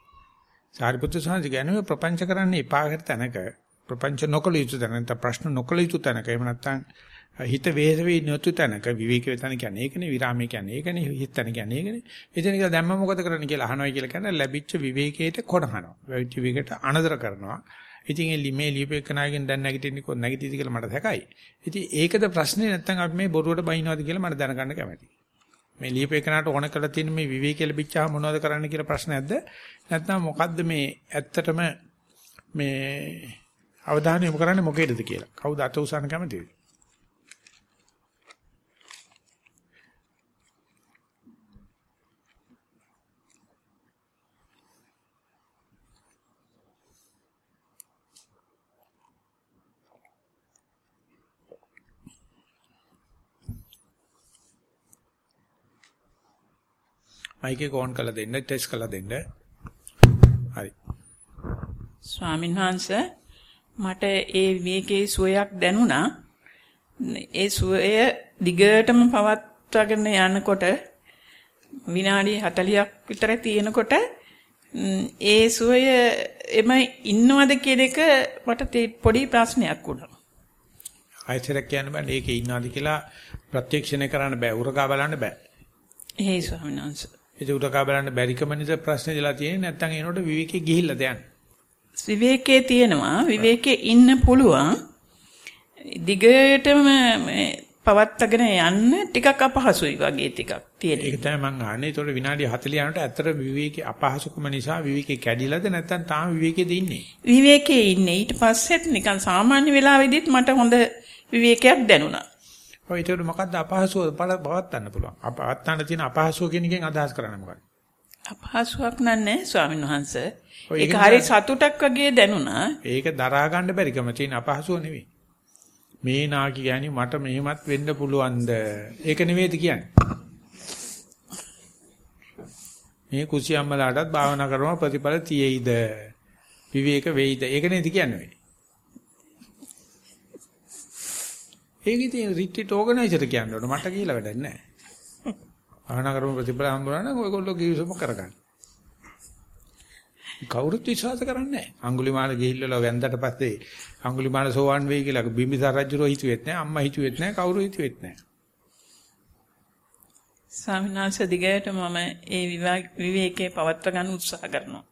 සාරිපුත්‍ර සාංශ කියන්නේ ප්‍රපංච කරන්න එපා කර තැනක. ප්‍රපංච නොකළ යුතු තැන නැත්නම් ප්‍රශ්න නොකළ යුතු තැනක. එහෙම නැත්නම් හිත වේද වේ නැතු තැනක. විවේක වේතන කියන්නේ ඒකනේ විරාමයේ කියන්නේ ඒකනේ හිත තැන කියන්නේ ඒකනේ. එතන කියලා දැම්ම මොකද කරන්න කියලා අහනවා කියලා කියන්නේ ලැබිච්ච විවේකයට කොනහනවා. ලැබිච්ච විවේකයට අනදර කරනවා. ඉතින් ඒ ලිමේ ලියපෙකනාගෙන් දැන් නැගිටින්නේ කො නැගිටිද කියලා මට සැකයි ඉතින් ඒකද ප්‍රශ්නේ නැත්නම් අපි මේ බොරුවට බයින්නවද කියලා මට දැනගන්න කැමතියි. මේ ලියපෙකනාට ඕන කරලා තියෙන මේ විවේකය ලැබිච්චාම මොනවද කරන්න කියලා ප්‍රශ්නයක්ද? නැත්නම් මොකද්ද මේ ඇත්තටම මේ අවධානය යොමු කරන්නේ මොකේදද කියලා? කවුද අත උසන්න කැමතිද? මයික් එක ඕන් කරලා දෙන්න ටෙස්ට් කරලා දෙන්න. හරි. ස්වාමීන් වහන්සේ මට ඒ විවේකයේ සුවයක් දැනුණා. ඒ සුවය දිගටම පවත්වාගෙන යනකොට විනාඩි 40ක් විතර තියෙනකොට ඒ සුවය එම ඉන්නවද කියන එක මට පොඩි ප්‍රශ්නයක් වුණා. ආයතනයක් කියන්න බෑ මේකේ ඉන්නවද කියලා ප්‍රත්‍යක්ෂණය කරන්න බෑ උරගා බලන්න බෑ. ඒ ස්වාමීන් වහන්සේ ඒක උඩකා බලන්න බැරිකම නිසා ප්‍රශ්නේ දලා තියෙන්නේ නැත්නම් ඒනොට විවේකේ ගිහිල්ලාද යන්නේ. විවේකේ තියෙනවා විවේකේ ඉන්න පුළුවන්. දිගටම පවත්තගෙන යන්න ටිකක් අපහසුයි වගේ ටිකක් තියෙන. ඒක තමයි මම අහන්නේ. ඒතකොට විනාඩි 40 යනකොට ඇත්තට විවේකේ අපහසුකම නිසා විවේකේ කැඩිලාද නැත්නම් තාම විවේකේද ඉන්නේ? විවේකේ ඉන්නේ. ඊට පස්සෙත් නිකන් සාමාන්‍ය වෙලාවෙදිත් මට හොඳ විවේකයක් දැනුණා. ඔය ඒකට මොකද්ද අපහසුව පවත්වන්න පුළුවන්. අපවත්වන්න තියෙන අපහසුව කියන එකෙන් අදහස් කරන්නේ මොකක්ද? අපහසුයක් නන්නේ ස්වාමීන් වහන්සේ. ඒක හරි සතුටක් වගේ දැනුණා. ඒක දරා ගන්න බැරිකම තියෙන අපහසුව නෙවෙයි. මේ නාකි කියන්නේ මට මෙහෙමත් වෙන්න පුළුවන්ද? ඒක නෙවෙයිද කියන්නේ? මේ කුසියම්මලාටත් භාවනා කරනවා ප්‍රතිඵල තියෙයිද? විවේක වෙයිද? ඒක නේද කියන්නේ? ඒකේ තියෙන රිට්‍රීට් ඕගනයිසර් කියන්න ඕන මට කියලා වැඩක් නැහැ. ආහන කරමු ප්‍රතිඵල හම්බුනා නම් ඔයගොල්ලෝ කිවිසම කරගන්න. කවුරුත් විශ්වාස කරන්නේ නැහැ. අඟුලිමාල ගිහිල්ලා වැන්දට පස්සේ අඟුලිමාල සෝවන් වෙයි කියලා බිම්බිසාර රජුරෝ හිතුවෙත් නැහැ. අම්මා හිතුවෙත් නැහැ. කවුරු හිතුවෙත් නැහැ. ස්වාමීනාංශ දිගට මම ඒ විවේකේ පවත්වා ගන්න උත්සාහ කරනවා.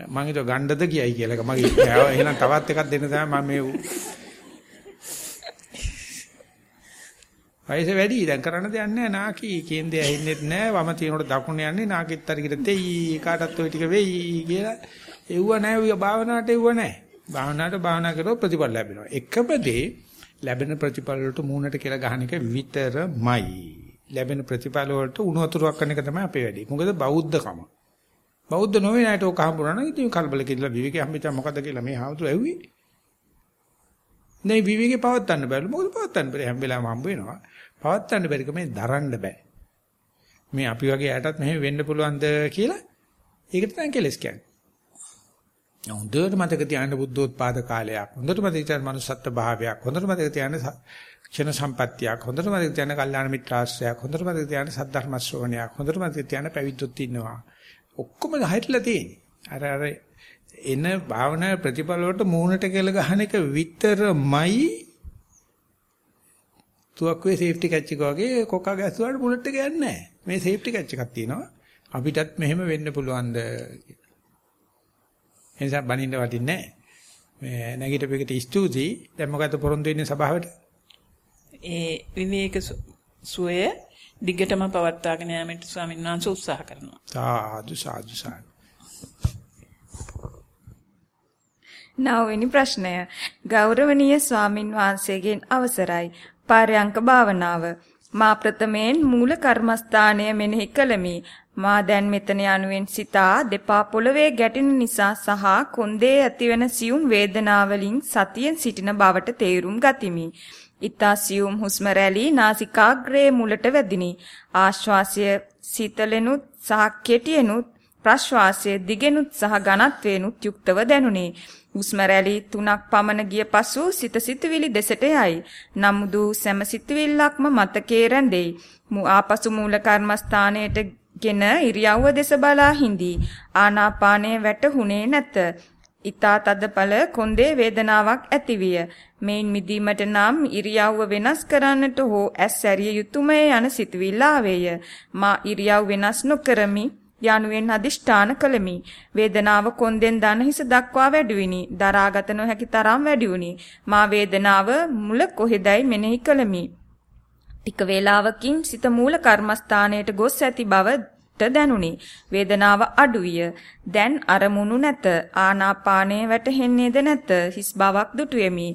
මම හිතුව ගණ්ඩද කියයි කියලා. මගේ එහෙනම් තවත් එකක් දෙන්න තමයි මම මේ වයස වැඩි. දැන් කරන්න දෙයක් නැහැ. නාකි කේන්දේ ඇහින්නෙත් නැහැ. වම තියනකොට දකුණ යන්නේ නාකිත් අරිකට දෙයි කාටත් ওই ටික වෙයි කියලා. එව්ව නැහැ. ඔය භාවනාවට එව්ව නැහැ. භාවනාවට භාවනා කරොත් ප්‍රතිඵල ලැබෙනවා. එකම දේ ලැබෙන ප්‍රතිඵල වලට මූණට කියලා ගහන එක විතරමයි. ලැබෙන ප්‍රතිඵල වලට උණු වතුරක් කරන එක තමයි අපේ වැඩේ. මොකද බෞද්ධකම. බෞද්ධ නොවේ නෑට ඔක හම්බුනා නම් ඉතින් කලබල කියලා විවේකේ හම්බෙච්චා මොකද කියලා මේ හාමුදුරුවෝ ඇහුවේ. නේ විවේකේ පවත්තන්න බැලු මොකද පවත්තන්න බැරි හැම වෙලාවෙම හම්බ වෙනවා. පවත්තන්න බැරික මේ දරන්න බෑ. මේ අපි වගේ ඇටත් මෙහෙම වෙන්න පුළුවන්ද කියලා ඒකට තමයි කෙලස් කියන්නේ. හොඳට මතක තියාගන්න බුද්ධෝත්පාද කාලයක්. හොඳට මතක තියාගන්න manussත්ත්ව භාවයක්. හොඳට මතක තියාගන්න ක්ෂණ සම්පත්තියක්. හොඳට මතක තියාගන්න කල්යාණ මිත්‍රාශ්‍රයක්. හොඳට මතක තියාගන්න සද්ධර්ම ශ්‍රවණයක්. හොඳට මතක තියාගන්න පැවිද්දොත් ඉන්නවා. ඔක්කොම ගහట్లా තියෙන්නේ. අර අර එන භාවනා ප්‍රතිඵල වලට මූණට කෙල ගහන එක විතරමයි තුවක්කුවේ සේෆ්ටි කැච් එක වගේ කොකා ගැස්සුවාට බුලට් එක යන්නේ නැහැ. මේ සේෆ්ටි කැච් එකක් තියෙනවා. අපිටත් මෙහෙම වෙන්න පුළුවන්ද කියලා. එනිසා බනින්න වටින්නේ නැහැ. මේ නැගිටපෙකට ස්තුතියි. දැන් මොකද පොරොන්දු වෙන්නේ සභාවට? ඒ විවේක සුවය දිගටම පවත්වාගෙන යාමට ස්වාමීන් වහන්සේ උත්සාහ කරනවා. සාදු සාදු සාදු. නවවෙනි ප්‍රශ්නය ගෞරවනීය ස්වාමින් වහන්සේගෙන් අවසරයි පාරයන්ක භාවනාව. මා ප්‍රථමයෙන් මූල කර්මස්ථානය මෙනෙහි කළමි. මා දැන් මෙතන යනුවෙන් සිතා දෙපා පොළවේ ගැටෙන නිසා සහ කොන්දේ ඇතිවන සියුම් වේදනාවලින් සතියෙන් සිටින බවට තේරුම් ගතිමි. ඊතා සියුම් හුස්ම රැලි නාසිකාග්‍රයේ මුලට වැදිනි. ආශ්වාසය සීතලෙනුත් සහ කෙටියෙනුත් ප්‍රශ්වාසය දිගෙනුත් සහ ඝනත්වයෙනුත් යුක්තව දැනුනි හුස්ම රැලි තුනක් පමණ ගිය පසු සිත සිතවිලි දෙසට යයි. නමුදු සෑම සිතවිල්ලක්ම මතකේ රැඳෙයි. මු ආපසු මූල කර්මස්ථානයට ගෙන ඉරියව්ව දෙස බලා හිඳි. ආනාපානය වැටහුනේ නැත. ඊතා තදපල කොන්දේ වේදනාවක් ඇතිවිය. මේන් මිදීමට නම් ඉරියව්ව වෙනස් කරන්නට හෝ ඇස් ඇරිය යුතුයමය යන සිතුවිල්ල ආවේය. මා ඉරියව් වෙනස් නොකරමි යනුවෙන් අදිෂ්ඨාන කළමි. වේදනාව කොන්දෙන් දන හිස දක්වා වැඩිවිනි. දරාගත නොහැකි තරම් වැඩි වුනි. මා වේදනාව මුල කොහෙදයි මෙනෙහි කළමි. ටික වේලාවකින් සිත මූල කර්මස්ථානයට ගොස් ඇති බවට දැනුනි. වේදනාව අඩුවිය. දැන් අරමුණු නැත. ආනාපානය වැටහෙන්නේද නැත. හිස් බවක් දුටුවෙමි.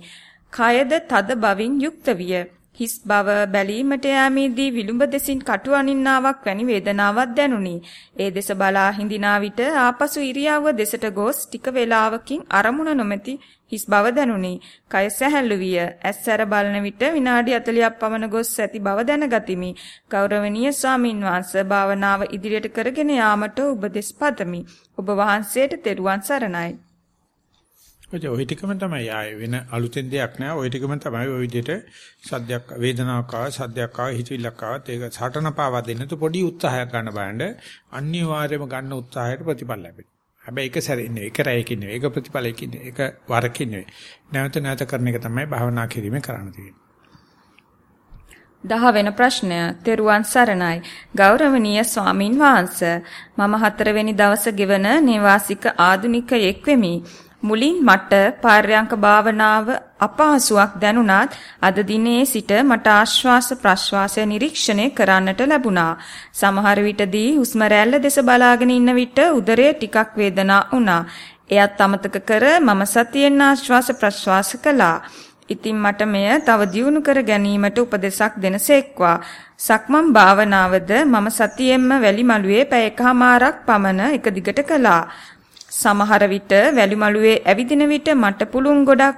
කයද තද බවින් යුක්ත විය. හිස් බව බැලීමට යාමේදී විලුඹ දෙසින් කටු අනින්නාවක් වැනි වේදනාවක් දැනුනි. ඒ දෙස බලා හිඳිනා විට ආපසු ඉරියව්ව දෙසට ගොස් ටික වේලාවකින් අරමුණ නොමැති හිස් බව දැනුනි. කය සැහැල්ලු විය. ඇස්සර බලන විට විනාඩි 40ක් පමණ ගොස් ඇති බව දැනගතිමි. ගෞරවනීය ස්වාමින් වහන්සේ භාවනාව ඉදිරියට කරගෙන යාමට උපදෙස් පතමි. ඔබ වහන්සේට තෙරුවන් සරණයි. ඔය ටිකම තමයි ආයේ වෙන අලුතෙන් දෙයක් නෑ. ඔය ටිකම තමයි ඔය විදිහට සද්දයක් වේදනාවක් ආව, සද්දයක් ආව, හිතවිල්ලක් ආවත් ඒක සටන පාවා දෙන්න තු පොඩි උත්සාහයක් ගන්න බලන්න. අනිවාර්යයෙන්ම ගන්න උත්සාහයට ප්‍රතිඵල ලැබෙනවා. හැබැයි ඒක සැරෙන්නේ නෙවෙයි, ඒක රැයකින් නෙවෙයි, ඒක ප්‍රතිඵලයකින් නෙවෙයි, ඒක වරකින් නෙවෙයි. නැවත නැවත කරන එක තමයි භාවනා කිරීමේ කරන්න තියෙන්නේ. දහ වෙන ප්‍රශ්නය තෙරුවන් සරණයි ගෞරවනීය ස්වාමින් වහන්සේ මම හතරවෙනි දවස ගෙවන නිවාසික ආදුනිකයෙක් වෙමි මුලින් මට පාර්යංක භාවනාව අපහසුයක් දැනුණත් අද දිනේ සිට මට ආශ්වාස ප්‍රශ්වාසය නිරීක්ෂණය කරන්නට ලැබුණා. සමහර විටදී හුස්ම රැල්ල දෙස බලාගෙන ඉන්න විට උදරයේ ටිකක් වේදනා වුණා. එයත් අමතක කර මම සතියෙන් ආශ්වාස ප්‍රශ්වාස කළා. ඉතින් මට මෙය තව දියුණු කර ගැනීමට උපදෙසක් දෙනසේක්වා. සක්මන් භාවනාවද මම සතියෙන්ම වැලි මළුවේ පැය එකහමාරක් පමණ එක දිගට කළා. සමහර විට වැලිමලුවේ ඇවිදින විට මට පුළුන් ගොඩක්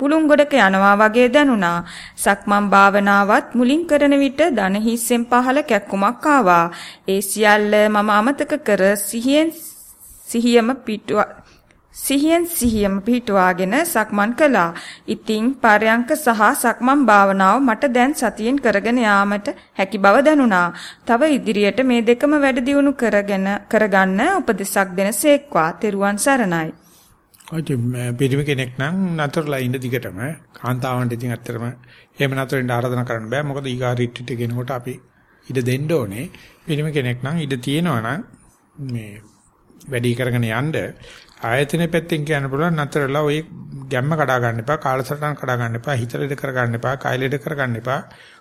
පුළුන් ගොඩක යනවා වගේ දැනුණා. සක්මන් භාවනාවත් මුලින් කරන විට දන හිස්සෙන් පහළ කැක්කුමක් ආවා. ඒ සියල්ල මම අමතක කර සිහියෙන් සිහියම පිටුවා සිහියෙන් සිහියම පිහිටුවාගෙන සක්මන් කළා. ඉතින් පරයන්ක සහ සක්මන් භාවනාව මට දැන් සතියෙන් කරගෙන යාමට හැකි බව දැනුණා. තව ඉදිරියට මේ දෙකම වැඩි දියුණු කරගෙන කරගන්න උපදෙසක් දෙනසේක්වා. තෙරුවන් සරණයි. ඔය පිරිමි කෙනෙක් නම් නතරලා ඉන්න දිගටම කාන්තාවන්ට ඉතින් ඇත්තටම එහෙම නතරින් ආරාධනා කරන්න බෑ. මොකද ඊගා රිට්ටිට ගෙනකොට අපි ඉඩ දෙන්න ඕනේ. පිරිමි කෙනෙක් නම් ඉඩ තියෙනවා නම් මේ වැඩි කරගෙන යන්න ආයතන පැත්තෙන් කියන්න පුළුවන් නතරලා ඔය ගැම්ම කඩා ගන්න එපා කාලසටහන කඩා ගන්න එපා හිත ලෙඩ කර ගන්න එපා කය ලෙඩ කර ගන්න එපා.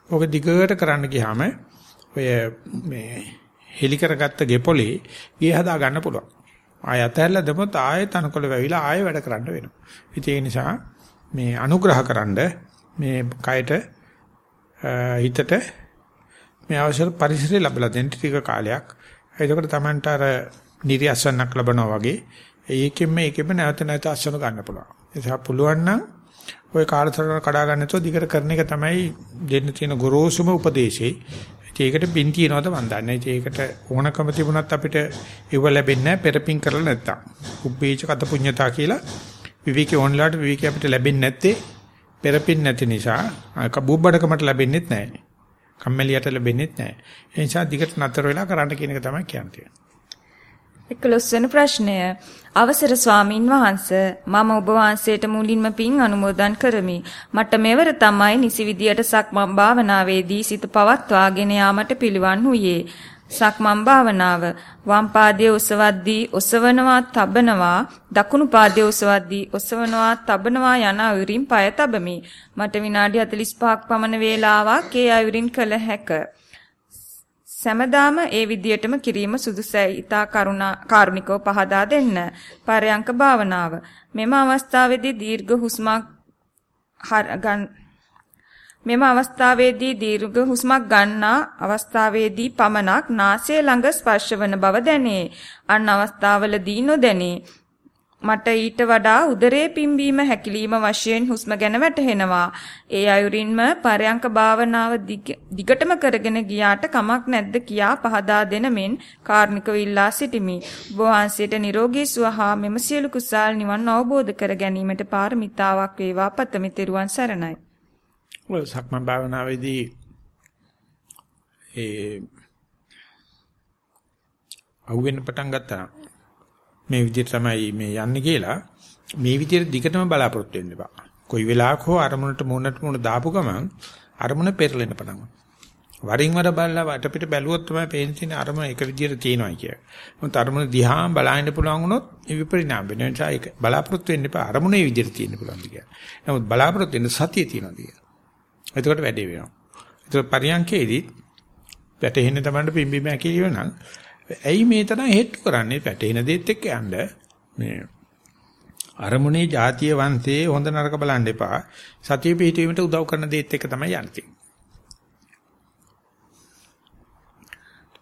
ඕක දිගට කරන්න ගියාම ඔය මේ හෙලි කරගත්ත ගෙපොලේ ගේ හදා ගන්න පුළුවන්. ආය අතහැරලා දෙමොත් ආයෙ තනකොළ වැවිලා ආයෙ වැඩ කරන්න වෙනවා. ඉතින් ඒ නිසා මේ අනුග්‍රහකරනද මේ කයට හිතට මේ අවශ්‍ය පරිසරය ලැබලා දෙන්න ටික කාලයක්. එතකොට Tamanට අර නිර්යසන්නක් ලැබනවා වගේ ඒකෙම මේකෙම නැවත නැවත අස්වන ගන්න පුළුවන්. ඒ නිසා පුළුවන් නම් ওই කාලසටහන කඩා ගන්න නැතුව දිගට කරන එක තමයි දෙන්න තියෙන ගොරෝසුම උපදේශේ. ඒකට පින් තියනවද මන් දන්නේ. ඒකට ඕනකම තිබුණත් අපිට ඉව ලැබෙන්නේ නැහැ පෙරපින් කරලා නැත්තම්. උබ්බේච කත පුඤ්ඤතා කියලා විවේකී ඕන්ලාට විවේකී අපිට ලැබෙන්නේ නැත්තේ පෙරපින් නැති නිසා කබුබ්බඩකමට ලැබෙන්නේත් නැහැ. කම්මැලියට ලැබෙන්නේත් නැහැ. ඒ නිසා දිගට නතර වෙලා කරන්න කියන එක තමයි කියන්නේ. 11 වෙනි ප්‍රශ්නය. අවසර ස්වාමින් වහන්ස මම ඔබ වහන්සේට මුලින්ම පින් අනුමෝදන් කරමි. මට මෙවර තමයි නිසි විදියට සක්මන් භාවනාවේදී සිත පවත්වාගෙන යාමට පිළිවන් වූයේ. සක්මන් භාවනාව. වම් පාදයේ ඔසවද්දී ඔසවනවා තබනවා දකුණු පාදයේ ඔසවද්දී ඔසවනවා තබනවා යන අයුරින් পায় තබමි. මට විනාඩි 45ක් පමණ වේලාවක් ඒ අයුරින් කළ හැකිය සැමදාම ඒ විදියටම කිරීම සුදුසයි. ඊතා කරුණා කාරුණිකව පහදා දෙන්න. පරයන්ක භාවනාව. මෙම අවස්ථාවේදී දීර්ඝ හුස්මක් මෙම අවස්ථාවේදී දීර්ඝ හුස්මක් ගන්නා අවස්ථාවේදී පමණක් නාසය ළඟ ස්පර්ශවන බව දැනේ. අන් අවස්ථාවලදී නොදැනේ. මට ඊට වඩා උදරයේ පිම්බීම හැකිලිම වශයෙන් හුස්ම ගැන වැටහෙනවා. ඒ අයුරින්ම පරයන්ක භාවනාව දිගටම කරගෙන ගියාට කමක් නැද්ද කියා පහදා දෙන මෙන් කාර්නිකව ඉල්ලා සිටිමි. ඔබ වහන්සේට නිරෝගී සුව හා මෙම සියලු කුසල් නිවන් අවබෝධ කර ගැනීමට පාරමිතාවක් වේවා පතමි. ත්වන් සරණයි. ඔය සක්මන් භාවනාවේදී ඒ අහුවෙන්න පටන් ගත්තා මේ විදිහට තමයි මේ යන්නේ කියලා මේ විදිහට දිගටම බලාපොරොත්තු වෙන්න එපා. කොයි වෙලාවක හෝ අරමුණට මුණට මුණ දාපු ගමන් අරමුණ පෙරලෙන්න පටන් ගන්නවා. වරින් වර බලලා වටපිට බැලුවොත් තමයි පේන්නේ අරමුණ එක විදිහට තියෙනවා කිය. මොකද අරමුණ දිහා බලන්න පුළුවන් වුණොත් ඒ විපරිණාම වෙන නිසා ඒක බලාපොරොත්තු වෙන්න එපා. අරමුණේ විදිහට තියෙන්න පුළුවන් කියලා. නමුත් බලාපොරොත්තු වෙන්න සතිය තියෙනවා කියලා. එතකොට වැඩේ වෙනවා. එතකොට පරියන්කේදී වැටෙන්නේ තමයි පිම්බීම ඇකිලිව නම් ඇයි මේ තරම් හෙට්ටු කරන්නේ වැටෙන දේත් එක්ක යන්න මේ අරමුණේ ಜಾතිය වංශේ හොඳ නරක බලන්න එපා. සතිය පිහිටීමට උදව් කරන දේත් එක තමයි යන්නේ.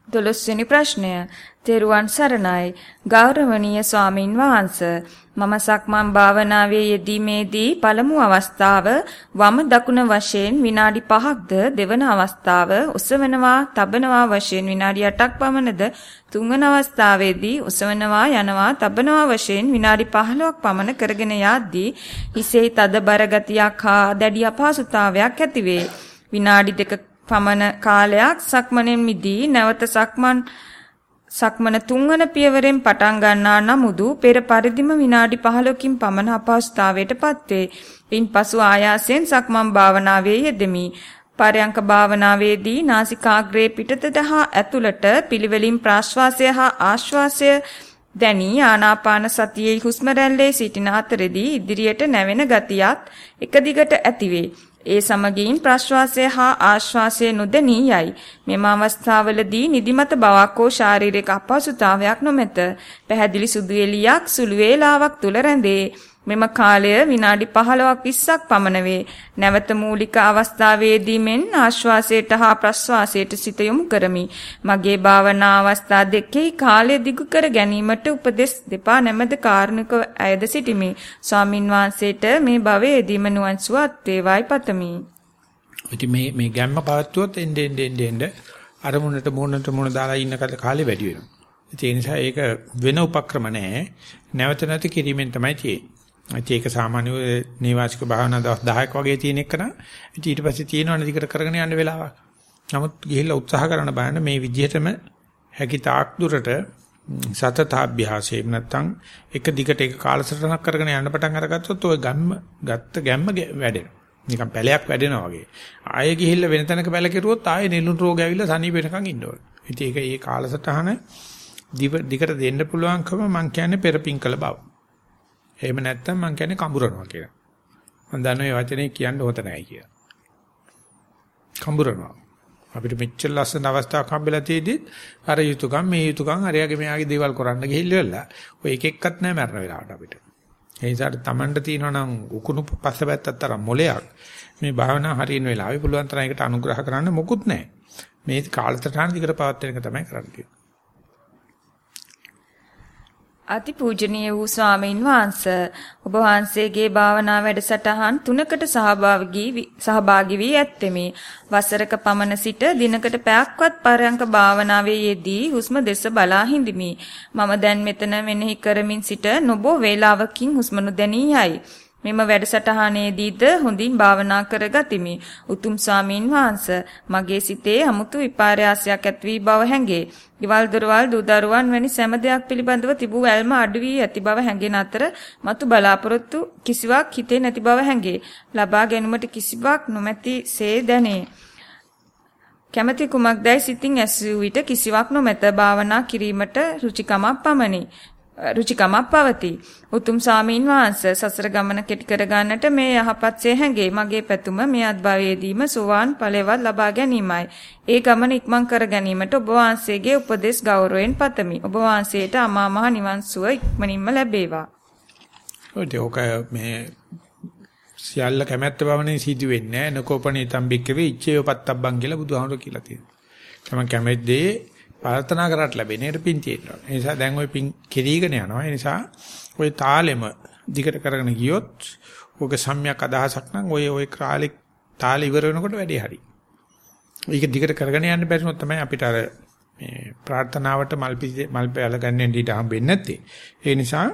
දොළොස්වෙනි ප්‍රශ්නය තෙරුවන් සරණයි ගෞරවනීය ස්වාමින් වහන්සේ මම සක්මන් භාවනාවේ යෙදීමේදී පළමු අවස්ථාව වම දකුණ වශයෙන් විනාඩි 5ක්ද දෙවන අවස්ථාව ඔසවනවා තබනවා වශයෙන් විනාඩි 8ක් පමණද තුන්වන අවස්ථාවේදී ඔසවනවා යනවා තබනවා වශයෙන් විනාඩි 15ක් පමණ කරගෙන යද්දී හිසේ තදබර ගතියක් හා දැඩි අපහසුතාවයක් ඇතිවේ. විනාඩි දෙක පමණ කාලයක් සක්මණෙන් මිදී නැවත සක්මන් සක්මන තුන්වන පියවරෙන් පටන් ගන්නා නමුදු පෙර පරිදිම විනාඩි 15කින් පමණ අපහසුතාවයටපත් වේ. ඉන්පසු ආයාසයෙන් සක්මන් භාවනාවේ යෙදෙමි. පරයන්ක භාවනාවේදී නාසිකාග්‍රේ පිටතට හා ඇතුළට පිළිවෙලින් ප්‍රාශ්වාසය හා ආශ්වාසය දැනී ආනාපාන සතියේ හුස්ම රැල්ලේ සිටින අතරෙදී ඉදිරියට නැවෙන ගතියත් එක දිගට ඇතිවේ. ඒ සමගින් ප්‍රශ්වාසය හා ආශ්වාසය නොදැනී යයි. මෙම අවස්ථාවලදී නිදිමත බවක් හෝ ශාරීරික අපහසුතාවයක් නොමැත. පැහැදිලි සුදු එළියක් සුළු වේලාවක් තුල රැඳේ. මෙම කාලය විනාඩි 15ක් 20ක් පමණ වේ. නැවත මූලික අවස්ථාවේදී මෙන් ආශ්වාසයට හා ප්‍රශ්වාසයට සිත යොමු කරමි. මගේ භාවනා අවස්ථා දෙකේ කාලය දිගු කර ගැනීමට උපදෙස් දෙපා නැමද කාරුණික අයද සිටිමි. ස්වාමින් වහන්සේට මේ භවයේදීම නිවන් සුවත් වේවායි පතමි. ඉතින් මේ මේ ගැම්ම පවත්වුවොත් එnde ende ende ende අරමුණට මුණට මුණ දාලා ඉන්න කාලේ වැඩි වෙනවා. ඒ නිසා ඒක වෙන උපක්‍රම නැහැ. නැවත නැති කිරීමෙන් තමයි තියෙන්නේ. ඒක සාමාන්‍ය නේවාසික භාවනා දවස් 10ක් වගේ තියෙන එක නා ඊට පස්සේ තියෙනවනේ දිගට කරගෙන යන්න වෙලාවක්. නමුත් ගිහිල්ලා උත්සාහ කරන බලන්න මේ විදිහටම හැකි තාක් දුරට සතතාභ්‍යාසයෙන් නැත්තම් එක දිගට එක කාලසටහනක් කරගෙන යන්න පටන් අරගත්තොත් ඔය ගම්ම ගත්ත ගැම්ම වැඩෙනවා. නිකන් පැලයක් වැඩෙනවා වගේ. ආයෙ ගිහිල්ලා වෙන තැනක පැල කෙරුවොත් ආයෙ නෙළුම් රෝග ඇවිල්ලා සනීප වෙනකන් ඉන්න ඕනේ. ඉතින් ඒක ඒ කාලසටහන දිගට දෙන්න පුළුවන්කම මම කියන්නේ පෙරපින් කළ බව. එහෙම නැත්නම් මං කියන්නේ කඹරනවා කියලා. මම දන්න මේ වචනේ කියන්න හොත නැහැ කියලා. කඹරනවා. අපිට මෙච්චර ලස්සන අවස්ථාවක් හම්බෙලා තියෙද්දි අර යුතුයකම් මේ යුතුයකම් අරයාගේ මෙයාගේ දේවල් කරන්න ගිහිල්ලා ඔය එක එක්කත් නැහැ මරණ වෙලාවට අපිට. ඒ නිසා Tamanට තියෙනවා නම් උකුණු පස්සපැත්තට තරම් මොලයක් මේ භාවනා හරියන වෙලාවේ පුළුවන් තරම් ඒකට අනුග්‍රහ කරන්න මොකුත් නැහැ. මේ කාලසටහන දිගට පවත්වන එක තමයි කරන්නේ. අතිපූජනීය වූ ස්වාමීන් වහන්ස ඔබ වහන්සේගේ භාවනා වැඩසටහන් තුනකට සහභාගී සහභාගී වී ඇත්තෙමි. වසරක පමණ සිට දිනකට පැයක්වත් පරයන්ක භාවනාවේ යෙදී හුස්ම දෙස බලා හිඳිමි. මම දැන් මෙතන මෙනෙහි කරමින් සිට නොබෝ වේලාවකින් හුස්ම නොදැනී යයි. මෙම වැඩසටහනේදීද හොඳින් භාවනා කරගතිමි. උතුම් ස්වාමීන් වහන්ස මගේ සිතේ 아무තු විපාරයාසයක් ඇති වී බව හැඟේ. ඊවල් දොරවල් දුදරුවන් වැනි සෑම දෙයක් පිළිබඳව තිබූ ඇල්ම අඩු වී ඇති බව හැඟෙන අතර මතු බලාපොරොත්තු කිසිවක් හිතේ නැති බව හැඟේ. ලබා ගැනීමට කිසිවක් නොමැති සේ දැනේ. කැමැති කුමක්දයි සිතින් ඇසූ විට කිසිවක් නොමැත භාවනා කිරීමට රුචිකමක් පමණි. රුචිකමක් පවතී. උතුම් සාමීන් වහන්සේ සසර ගමන කෙටි කර ගන්නට මේ යහපත්සේ හැඟේ. මගේ පැතුම මේ අත්භවයේදීම සෝවාන් ඵලයවත් ලබා ගැනීමයි. ඒ ගමන ඉක්මන් කර ගැනීමට ඔබ වහන්සේගේ උපදෙස් ගෞරවයෙන් පතමි. ඔබ වහන්සේට අමා මහ නිවන් සුව ඉක්මනින්ම ලැබේවා. ඔය මේ සියල්ල කැමැත්ත බවනේ සිදු වෙන්නේ නැහැ. නකෝපණී තම්බික්කවේ ඉච්ඡේව පත්තබ්බන් කියලා බුදුහාමුදුරු කියලා තියෙනවා. තමයි කැමැද්දේ ප්‍රාර්ථනා කරාට ලැබෙන්නේ ඒකට පින් තියෙනවා. ඒ නිසා දැන් ওই පින් කෙරීගෙන යනවා. ඒ නිසා ওই තාලෙම දිගට කරගෙන ගියොත් ඔක සම්‍යක් අදහසක් නම් ඔය ඔය කාලේ තාල ඉවර වෙනකොට වැඩේ හරි. ඒක දිගට කරගෙන යන්න බැරිනොත් තමයි අපිට අර මේ ප්‍රාර්ථනාවට මල් මල් පැල ගන්න ඉඳීට හම්බෙන්නේ නැත්තේ. ඒ නිසා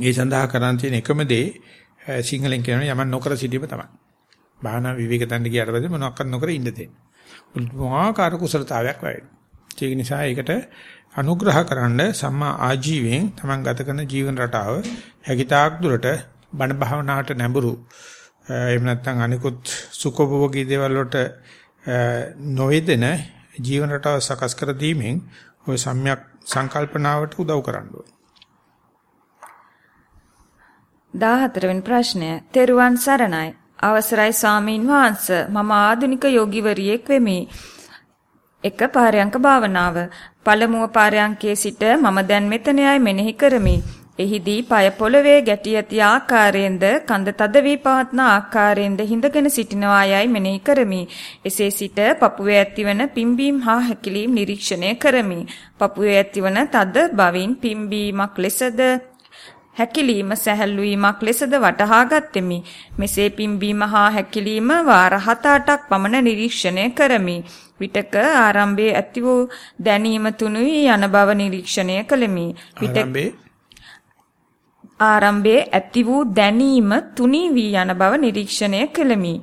ඒ සඳහා කරන් තියෙන එකම දේ සිංහලෙන් කියන යමන් නොකර සිටීම තමයි. භාවනා විවේක තණ්ඩ ගියාට පස්සේ මොනවත් නොකර ඉන්න දෙන්නේ. පුදුමාකාර කුසලතාවයක් වැඩි. ඒක නිසා ඒකට අනුග්‍රහ කරන්න සම්මා ආජීවයෙන් තමන් ගත කරන ජීවන රටාව හැකිතාක් දුරට බණ භාවනාවට නැඹුරු එහෙම නැත්නම් අනිකුත් සුඛෝපභෝගී දේවල් වලට නොවේදෙන ජීවන රටාව සකස් කර දීමෙන් ඔය සම්‍යක් සංකල්පනාවට උදව් කරන්න ඕනේ. 14 වෙනි ප්‍රශ්නය. තෙරුවන් සරණයි. අවසරයි ස්වාමීන් වහන්ස. මම ආධුනික යෝගිවරියෙක් වෙමි. එක පාරයන්ක භාවනාව. පළමුව පාරයන්කේ සිට මම දැන් මෙතනයි මෙනෙහි කරමි. එහිදී পায় පොළවේ ගැටි ඇති ආකාරයෙන්ද කඳ තද වී පවත්න ආකාරයෙන්ද හිඳගෙන සිටිනවා යයි මෙනෙහි කරමි. එසේ සිට පපුවේ ඇතිවන පිම්බීම් හා හැකිලීම් නිරීක්ෂණය කරමි. පපුවේ ඇතිවන තද බවින් පිම්බීමක් ලෙසද හැකිලීම සැහැල්ලු වීමක් ලෙසද වටහා ගත්ෙමි. මෙසේ පිම්බීම හා හැකිලීම වාර 7-8ක් පමණ නිරීක්ෂණය කරමි. විටක ආරම්භයේ ඇති වූ දැනීම තුනුයි යන බව නිරීක්ෂණය කළෙමි. ආරම්භයේ ආරම්භයේ ඇති වූ දැනීම තුනී වී යන බව නිරීක්ෂණය කළෙමි.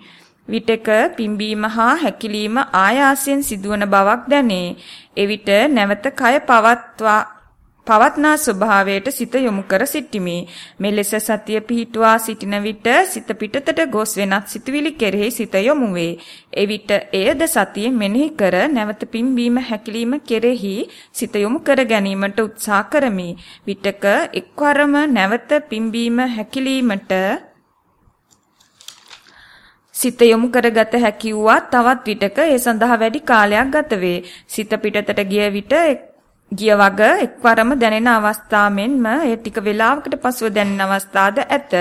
විටක පිම්බීම හා හැකිලීම ආයාසයෙන් සිදුවන බවක් දැනේ. එවිට නැවත කය පවත්වා පවත්නා ස්වභාවයට සිත යොමු කර සිටිමි. මෙලෙස සතිය පිහිටුවා සිටින විට සිත පිටතට ගොස් වෙනත් සිතුවිලි කෙරෙහි සිත යොමු වේ. එවිට එයද සතිය මෙනෙහි කර නැවත පිම්බීම හැකිලිම කෙරෙහි සිත යොමු කර ගැනීමට උත්සාහ කරමි. විටක එක්වරම නැවත පිම්බීම හැකිලීමට සිත යොමු කරගත හැකි වුවත් තවත් විටක ඒ සඳහා වැඩි කාලයක් ගත වේ. සිත පිටතට ගිය විට ගිය වග එක්වරම දැනෙන අවස්ථා මෙන්ම එය ටික වේලාවකට පසුව දැනෙන අවස්ථාද ඇත.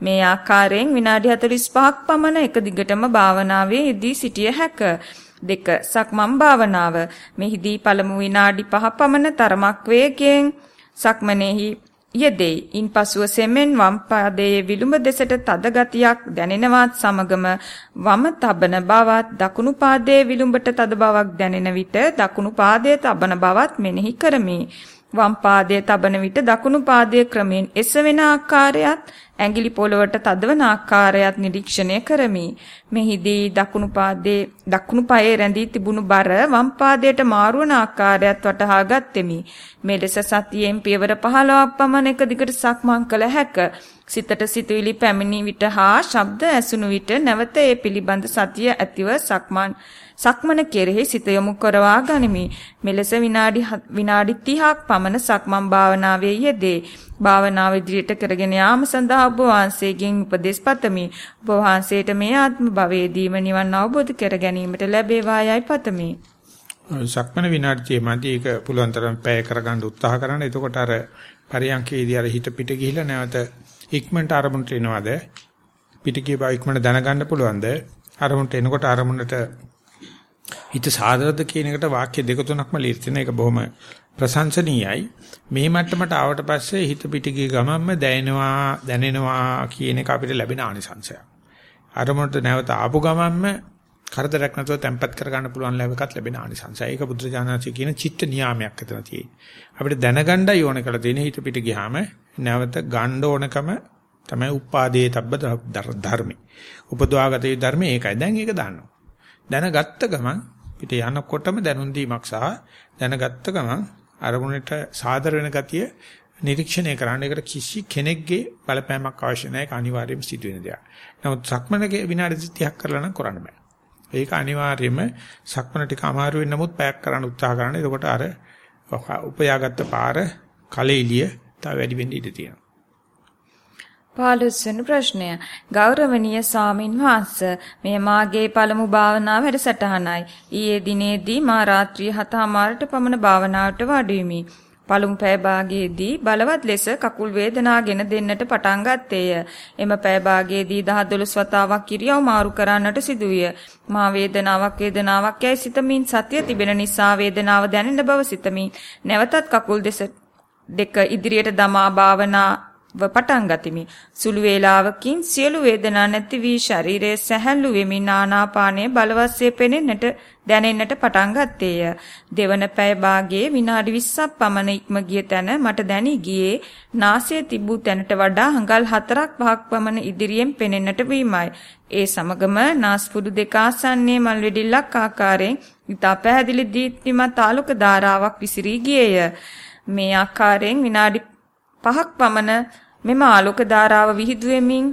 මේ ආකාරයෙන් විනාඩි 45ක් පමණ එක දිගටම භාවනාවේ යෙදී සිටිය හැක. දෙක සක්මන් භාවනාව. මෙහිදී පළමු විනාඩි 5 පමණ තරමක් වේගයෙන් සක්මනේහි යෙදෙයි. ඉන්පසුව සෙමෙන් වම් පාදයේ විලුඹ දෙසට තද ගතියක් දැනෙනවත් සමගම වම තබන බවත් දකුණු පාදයේ විලුඹට තද බවක් දැනෙන විට දකුණු පාදයේ තබන බවත් මෙනෙහි කරමි. වම් පාදයේ තබන විට දකුණු පාදයේ ක්‍රමෙන් එසවෙන ආකාරයත් ඇඟිලි පොළවට තදවන ආකාරයත් නිරීක්ෂණය කරමි. මෙහිදී දකුණු පාදයේ දකුණු පායේ රැඳී තිබුණු බර වම් පාදයට මාරුවන ආකාරයත් වටහා ගත්ෙමි. මෙලෙස සතියෙන් පියවර 15ක් පමණ එක දිගට සක්මන් කළ හැක. සිතට සිතුවිලි පැමිණි විට හා ශබ්ද ඇසුණු විට නැවත ඒ පිළිබඳ සතිය ඇතිව සක්මන් සක්මන කෙරෙහි සිත යොමු කරවා ගනිමි. මෙලෙස විනාඩි විනාඩි 30ක් පමණ සක්මන් භාවනාවේ යෙදේ. භාවනාව ඉදිරියට කරගෙන යාම සඳහා ඔබ වහන්සේගෙන් උපදෙස් පතමි. ඔබ වහන්සේට මේ ආත්ම භවයේදීම නිවන් අවබෝධ කර ගැනීමට ලැබේවා යයි පතමි. සක්මන විනාඩියේ මැදි ඒක පුළුවන් තරම් පැය කරගන්න උත්සාහ කරන්න. එතකොට අර පරියන්කේදී අර හිත පිට ගිහිලා නැවත ඉක්මනට අරමුණට එනවද? පිට ගිය බව ඉක්මනට දැනගන්න පුළුවන්ද? අරමුණට එනකොට අරමුණට හිත සාදරද කියන එකට වාක්‍ය දෙක තුනක්ම ලියලා තියෙන එක බොහොම ප්‍රශංසනීයයි. මේ මට්ටමට ආවට පස්සේ හිත පිටිගිය ගමන්ම දැනෙනවා දැනෙනවා කියන එක අපිට ලැබෙන ආනිසංශයක්. අරමුණට නැවත ආපු ගමන්ම කරදරයක් නැතුව තැම්පත් කර ගන්න පුළුවන් ලැබෙකත් ලැබෙන ආනිසංශය. ඒක බුද්ධජානනාචි කියන චිත්ත නියාමයක් එතන තියෙන්නේ. අපිට දැනගණ්ඩයි ඕන කරලා තියෙන හිත පිට ගියාම නැවත ගන්න ඕනකම තමයි උපාදේ තබ්බ ධර්මේ. උපදවාගත යුතු ධර්මේ ඒකයි. දැන් ඒක දන්නවා. දැනගත්ත ගමන් පිට යනකොටම දැනුම් දීමක් සහ දැනගත්ත ගමන් අරමුණට සාදර වෙන ගතිය නිරීක්ෂණය කරන්න ඒකට කිසි කෙනෙක්ගේ බලපෑමක් අවශ්‍ය නැහැ ඒක අනිවාර්යයෙන්ම සිදුවෙන දෙයක්. නමුත් සක්මනගේ විනාඩි 30ක් කරලා නම් කරන්න බෑ. ඒක අනිවාර්යයෙන්ම සක්මන ටික අමාරු වෙන නමුත් පැයක් කරන්න උත්සාහ කරන්න. එතකොට අර උපයාගත්ත පාර කලෙලිය තව වැඩි වෙන්න ඉඩ තියෙනවා. පාලොස්වන ප්‍රශ්නය ගෞරවනීය සාමින් වහන්ස මෙය මාගේ පළමු භාවනා වැඩසටහනයි ඊයේ දිනේදී මා රාත්‍රී 7:00ට පමණ භාවනාවට වාඩි පළමු පැය භාගයේදී බලවත් ලෙස කකුල් වේදනාගෙන දෙන්නට පටන් ගත්තේය. එම පැය භාගයේදී 10 12 වතාවක් ඉරියව් මාරු කරන්නට සිදුවිය. මා වේදනාවක් වේදනාවක් යයි සිතමින් සතිය තිබෙන නිසා වේදනාව දැනෙන බව සිතමින් නැවතත් කකුල් දෙක ඉදිරියට දමා භාවනා පටන් ගතිමි. සුළු වේලාවකින් සියලු වේදනා නැති වී ශරීරයේ සැහැල්ලු වෙමින් ආනාපානයේ බලවත්සේ පෙනෙන්නට දැනෙන්නට පටන් ගත්තේය. දෙවන පැය භාගයේ විනාඩි 20ක් පමණ ඉක්ම ගිය තැන මට දැනි ගියේ නාසයේ තිබූ තැනට වඩා හඟල් 4ක් 5ක් පමණ ඉදිරියෙන් පෙනෙන්නට වීමයි. ඒ සමගම නාස්පුඩු දෙක ආසන්නයේ මල් වෙඩිල්ලක් ආකාරයෙන් ඉතා පැහැදිලි දීප්තිමත් ආලෝක ධාරාවක් විසිරී ගියේය. මේ ආකාරයෙන් විනාඩි 5ක් පමණ මෙම ආලෝක ධාරාව විහිදුවෙමින්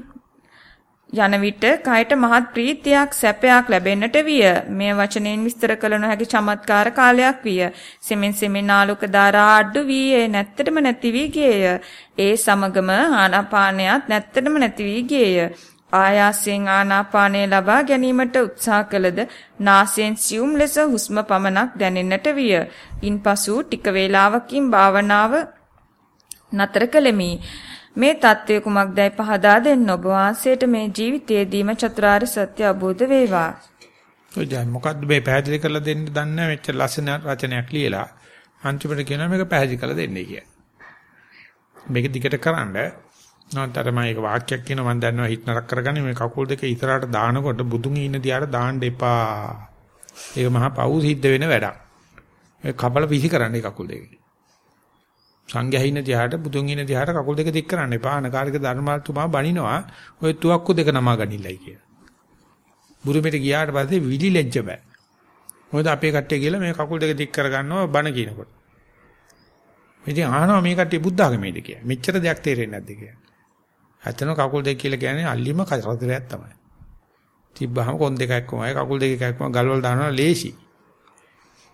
යන විට කයට මහත් ප්‍රීතියක් සැපයක් ලැබෙන්නට විය. මේ වචනෙන් විස්තර කළ නොහැකි චමත්කාර කාලයක් විය. සෙමෙන් සෙමෙන් ආලෝක ධාරා අඩු වී ඒ නැත්තටම නැති වී ගියේය. ඒ සමගම ආනාපානයත් නැත්තටම නැති වී ගියේය. ආයාසයෙන් ආනාපානය ලබා ගැනීමට උත්සාහ කළද නාසයෙන් සියුම් ලෙස හුස්ම පමණක් දැනෙන්නට විය. ඉන්පසු ටික වේලාවකින් භාවනාව නතර කළෙමි. මේ தත්ත්වය කුමක්දයි පහදා දෙන්න ඔබ වහන්සේට මේ ජීවිතයේදීම චතුරාර්ය සත්‍ය අවබෝධ වේවා. ඔය දැන් මොකද්ද මේ පැහැදිලි කරලා දෙන්න දන්නේ මෙච්චර ලස්සන රචනයක් ලියලා අන්තිමට කියනවා මේක පැහැදිලි කරලා දෙන්නේ කියලා. මේක දිගට කරන්න නැත්නම් මම ඒක වාක්‍යයක් කියන මම දන්නවා හිත නරක කරගන්නේ මේ කකුල් දෙක ඉස්සරහට දානකොට බුදුන් ඉන්න දිහාට දාන්න එපා. ඒක මහා පව් සිද්ධ වෙන වැඩක්. ඒ කබල පිසි කරන්නේ කකුල් දෙකේ. සංඝයා ඉන්න දිහාට බුදුන් ඉන්න දිහාට කකුල් දෙක දික් කරන්න එපා. අනකාරික ධර්මාතුමා බණිනවා ඔය තුවක්කු දෙක නමා ගනින්නයි කියලා. බුරුමෙට ගියාට පස්සේ විලි ලැජ්ජ බෑ. මොකද අපේ කට්ටිය කියලා මේ කකුල් දෙක දික් කරගන්නවා බණ කියනකොට. ඉතින් අහනවා මේ කට්ටිය බුද්ධ ආගමේද කියලා. මෙච්චර දෙයක් තේරෙන්නේ නැද්ද කියලා. ඇත්තන කකුල් දෙක කියලා කියන්නේ අල්ලිම කරදරයක් තමයි. තිබ්බහම කොන් දෙකක් කොමයි කකුල් දෙක එකක් කොම ගල්වල දානවා ලේසි.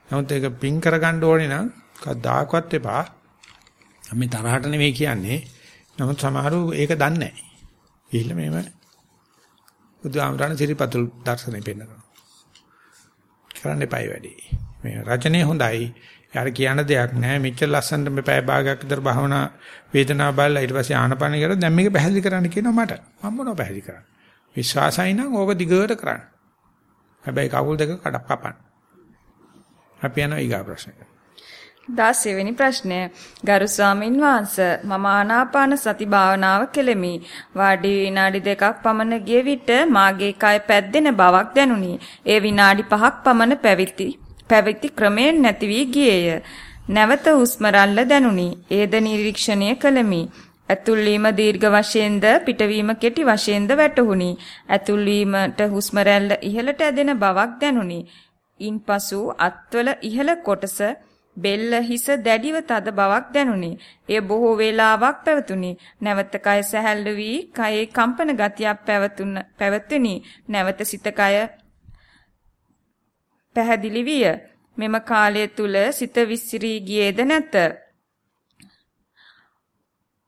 නමුත් ඒක පින් කරගන්න ඕනේ නම් කවදාකවත් එපා. අපි තරහට නෙවෙයි කියන්නේ. නමුත් සමහරු ඒක දන්නේ නැහැ. ගිහිල්ලා මේව බුදුආමරණ සිරිපතුල් දර්ශනේ පෙන්නනවා. කරන්න එපා වැඩි. මේ රචනය හොඳයි. යාර කියන දෙයක් නැහැ. මෙච්චර ලස්සනට මේ පැය භාගයක් විතර භාවනා වේදනාව බලලා ඊට පස්සේ ආනපන කරලා දැන් මේක පැහැදිලි කරන්න කියනවා මට. මම මොනව පැහැදිලි කරන්නේ? විශ්වාසයි නම් ඕක දිගට කරන්න. හැබැයි කකුල් දෙක කඩ කපන්න. අපි යනවා ඊගා ප්‍රශ්නෙට. 16 වෙනි ප්‍රශ්නය ගරු ස්වාමින් වහන්සේ මම ආනාපාන සති භාවනාව කෙලෙමි වාඩි විනාඩි දෙකක් පමණ ගිය විට මාගේ කය පැද්දෙන බවක් දැනුනි ඒ විනාඩි 5ක් පමණ පැවිති පැවිති ක්‍රමයෙන් නැති වී ගියේය. නැවත හුස්ම රැල්ල දැනුනි. ඒද නිරීක්ෂණය කළෙමි. ඇතුල් වීම දීර්ඝ වශයෙන්ද පිටවීම කෙටි වශයෙන්ද වැටහුණි. ඇතුල් වීමට හුස්ම රැල්ල ඉහළට ඇදෙන බවක් දැනුනි. ඉන්පසු අත්වල ඉහළ කොටස බෙල්ල හිස දැඩිව තද බවක් දැනුනි. එය බොහෝ වේලාවක් පැවතුනි. නැවත කය සැහැල්ලු වී කයේ කම්පන ගතියක් පැවතුන පැවතුනි. නැවත සිත කය පැහැදිලි විය. මෙම කාලය තුල සිත විසිරී ගියේද නැත.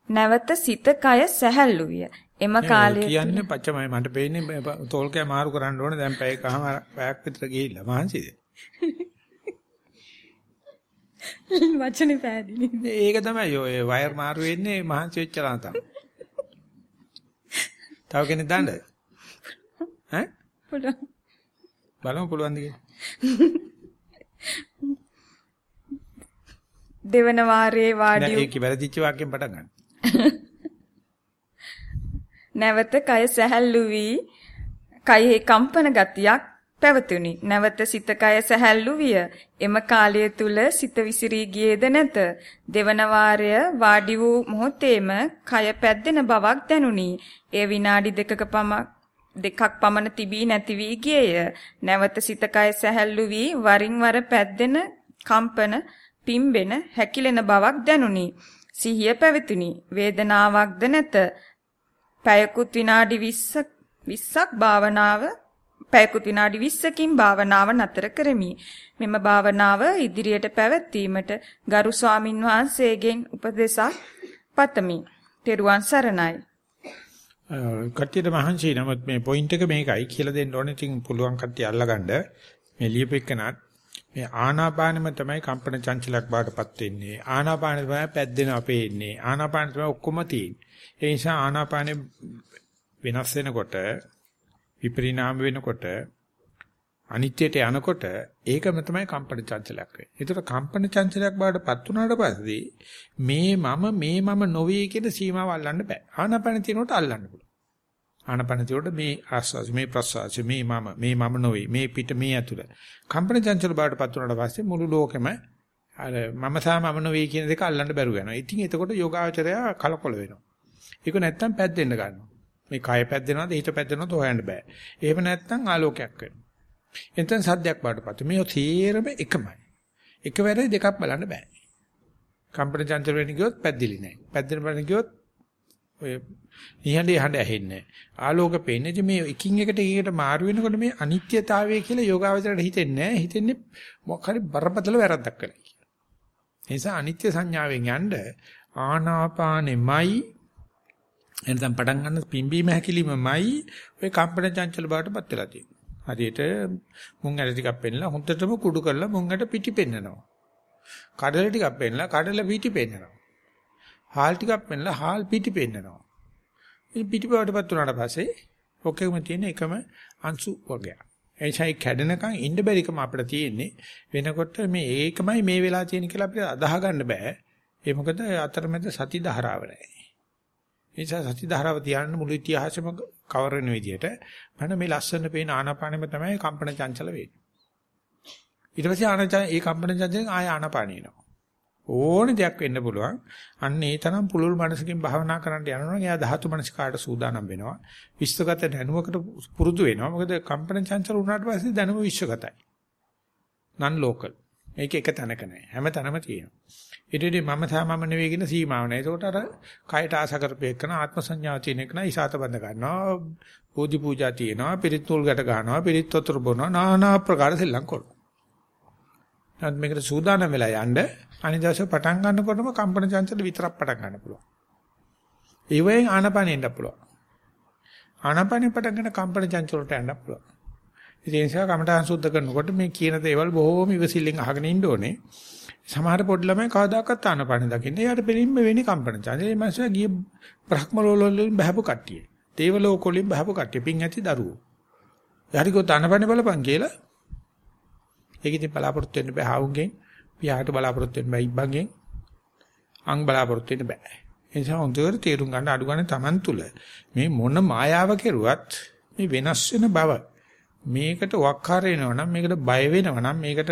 නැවත සිත කය සැහැල්ලු විය. එම කාලය කියන්නේ පච්චමයි මට පේන්නේ තෝල්කය මාරු කරන්න ඕනේ දැන් පැයකම පැයක් විතර ගිහිල්ලා මහන්සිද වචනේ පැහැදිලි. ඒක තමයි ඔය වයර් මාරු වෙන්නේ මහන්සි වෙච්චලා තමයි. තව කෙනෙක් දාන්නද? ඈ? පුළුවන්. බලමු පුළුවන්ද කියලා. දෙවන වාරයේ වාඩි දැන් ඒක වැරදිච්ච වාක්‍යයෙන් පටන් ගන්න. නැවත කය සැහැල්ලු වී කයෙහි කම්පන ගතියක් පැවතුණි. නැවත සිත කය සැහැල්ලු විය. එම කාලය තුල සිත විසිරී ගියේද නැත. දෙවන වාරය වාඩි වූ මොහොතේම කය පැද්දෙන බවක් දැනුනි. ඒ විනාඩි දෙකක පමණ දෙකක් පමණ තිබී නැති වී ගියේය. නැවත සිත කය සැහැල්ලු වී වරින් වර පැද්දෙන කම්පන පිම්බෙන හැකිලෙන බවක් දැනුනි. සිහිය පැවතුනි. වේදනාවක්ද නැත. පැයකුත් විනාඩි 20ක් 20ක් භාවනාව පැයකුත් විනාඩි 20කින් භාවනාව නතර කරමි. මෙම භාවනාව ඉදිරියට පැවැත්වීමට ගරු ස්වාමින් වහන්සේගෙන් උපදෙසක් පතමි. තෙරුවන් සරණයි. කට්ටියට මහන්සි නමුත් මේ පොයින්ට් එක මේකයි කියලා දෙන්න ඕනේ. ඉතින් පුළුවන් කට්ටිය අල්ලගන්න මේ ලියපෙකනත් මේ ආනාපානෙම තමයි කම්පන චංචලයක් බාටපත් වෙන්නේ. ආනාපානෙ තමයි පැද්දෙන අපේ ඉන්නේ. ආනාපානෙ තමයි ඔක්කොම තියෙන්නේ. ඒ නිසා ආනාපානෙ වෙනස් වෙනකොට විපරිණාම වෙනකොට අනිත්‍යයට යනකොට ඒකම තමයි කම්පන චංචලයක් වෙන්නේ. ඒතර කම්පන චංචලයක් බාටපත් වුණාට පස්සේ මේ මම මේ මම නොවේ කියන සීමාව අල්ලන්න බෑ. ආනපන තිනොට අල්ලන්න පුළුවන්. ආනපන තිනොට මේ ආස්වාස මේ ප්‍රසවාස මේ මම මේ මම නොවේ මේ පිට මේ ඇතුළ. කම්පන චංචල බාටපත් වුණාට පස්සේ මුළු ලෝකෙම අර මම සා මම නොවේ කියන දෙක අල්ලන්න බැරුව යනවා. ඉතින් එතකොට යෝගාචරය කලකොල වෙනවා. ඒක නැත්තම් පැද්දෙන්න ගන්නවා. මේ කය පැද්දෙනවද හිත පැද්දෙනවද හොයන්න බෑ. එහෙම නැත්තම් ආලෝකයක් වෙනවා. එතෙන් සද්දයක් බාටපත්. මේ තීරම එකමයි. එකවරේ දෙකක් බලන්න බෑ. කම්පන චංචල වෙන්න ගියොත් පැද්දිලි නෑ. පැද්දෙන බලන්න ගියොත් ඔය නිහඬේ හඬ ඇහෙන්නේ ආලෝක පේන්නේ මේ එකින් එකට එකට මාරු වෙනකොට මේ අනිත්‍යතාවය කියලා යෝගාවචරයට හිතෙන්නේ නැහැ හිතෙන්නේ මොකක් හරි බරපතල වැරද්දක් කළා කියලා. ඒ නිසා අනිත්‍ය සංඥාවෙන් යන්න ආනාපානෙමයි එනතම් පටන් ගන්න පිම්බීම හැකිලිමමයි ඔය කම්පන චංචල බවටපත් වෙලා තියෙන්නේ. හරියට මුං ඇට ටිකක් පෙන්නලා හොඳටම කුඩු කරලා මුං ඇට පිටි පෙන්නනවා. කඩල ටිකක් පෙන්නලා කඩල පිටි පෙන්නනවා. හාල් ටිකක් පෙන්නලා හාල් පිටි පෙන්නනවා. ඉතින් පිටි බවටපත් වුණාට පස්සේ ඔකෙම තියෙන එකම අංශු වර්ගයක්. එයිසයි කැඩෙනකන් ඉන්න බැරිකම අපිට තියෙන්නේ වෙනකොට මේ ඒකමයි මේ වෙලා තියෙන කියලා අපිට අදාහ ගන්න බෑ. ඒ මොකද අතරමැද සති ධාරාව නැහැ. ඒ නිසා සති ධාරාව තියන්න මුළු ඉතිහාසෙම කවර වෙන විදිහට මම මේ ලස්සන පේන ආනාපානෙම තමයි කම්පන චංචල වෙන්නේ. ඊට පස්සේ ආනාපාන ඒ කම්පන චංචලෙන් ආය ආනාපාන එනවා. ඕන දෙයක් වෙන්න පුළුවන්. අන්න ඒ තරම් පුළුල් මනසකින් භාවනා කරන්න යනවා නම් එයා ධාතු මනසිකාට සූදානම් වෙනවා. විශ්වගත දැනුමකට පුරුදු වෙනවා. මොකද කම්පන චංචල වුණාට පස්සේ දැනුම විශ්වගතයි. නන් ලෝකල්. මේක එක තැනක නෑ. හැම තැනම තියෙනවා. ඊට වඩා මම සහ මම නෙවෙයි කියන සීමාව නෑ. ඒකට අර කයට ආස කරපේකන ආත්ම සංඥාව තියෙන එක නෑ ඉසాత බඳ ගන්නවා. බෝධි පූජා තියෙනවා. පිරිත් නූල් ගැට ගන්නවා. පිරිත් වතුර බොනවා. নানা ආකාර සෙල්ලම් කරනවා. නමුත් මේකට සූදානම් වෙලා යන්න අනිදාසෝ පටන් ගන්නකොටම කම්පන චංචල විතරක් පටන් ගන්න පුළුවන්. ඒ වෙලෙන් ආනපනෙන්ද පුළුවන්. ආනපනෙ පටන් ගන්න කම්පන චංචල වලට යන්න පුළුවන්. ඒ නිසා කමඨාන් සුද්ධ කරනකොට මේ කියන දේවල් බොහෝම ඉවසිල්ලෙන් අහගෙන ඉන්න ඕනේ. සමහර පොඩි ළමයි කවදාකවත් ආනපන දකින්න. එයාට පිළිම්ම වෙන්නේ කම්පන චංචල. ඒ මාසය ගිය බ්‍රහ්ම ලෝලවලින් බහපු කට්ටිය. දේව ලෝකවලින් බහපු කට්ටිය. පින් ඇති දරුවෝ. යාරි ගොත ආනපන බලපන් කියලා. ඒක ඉතින් බලාපොරොත්තු වෙන්න බෑ හවුන්ගෙන්. පියාට බලාපොරොත්තු වෙන්න බෑ ඉබ්බන්ගෙන්. අං බලාපොරොත්තු වෙන්න බෑ. ඒ නිසා හොඳට තේරුම් ගන්න අඩු ගන්න Taman තුල මේ මොන මායාව කෙරුවත් මේ වෙනස් වෙන බව මේකට වක්කාර වෙනවනම් මේකට බය වෙනවනම් මේකට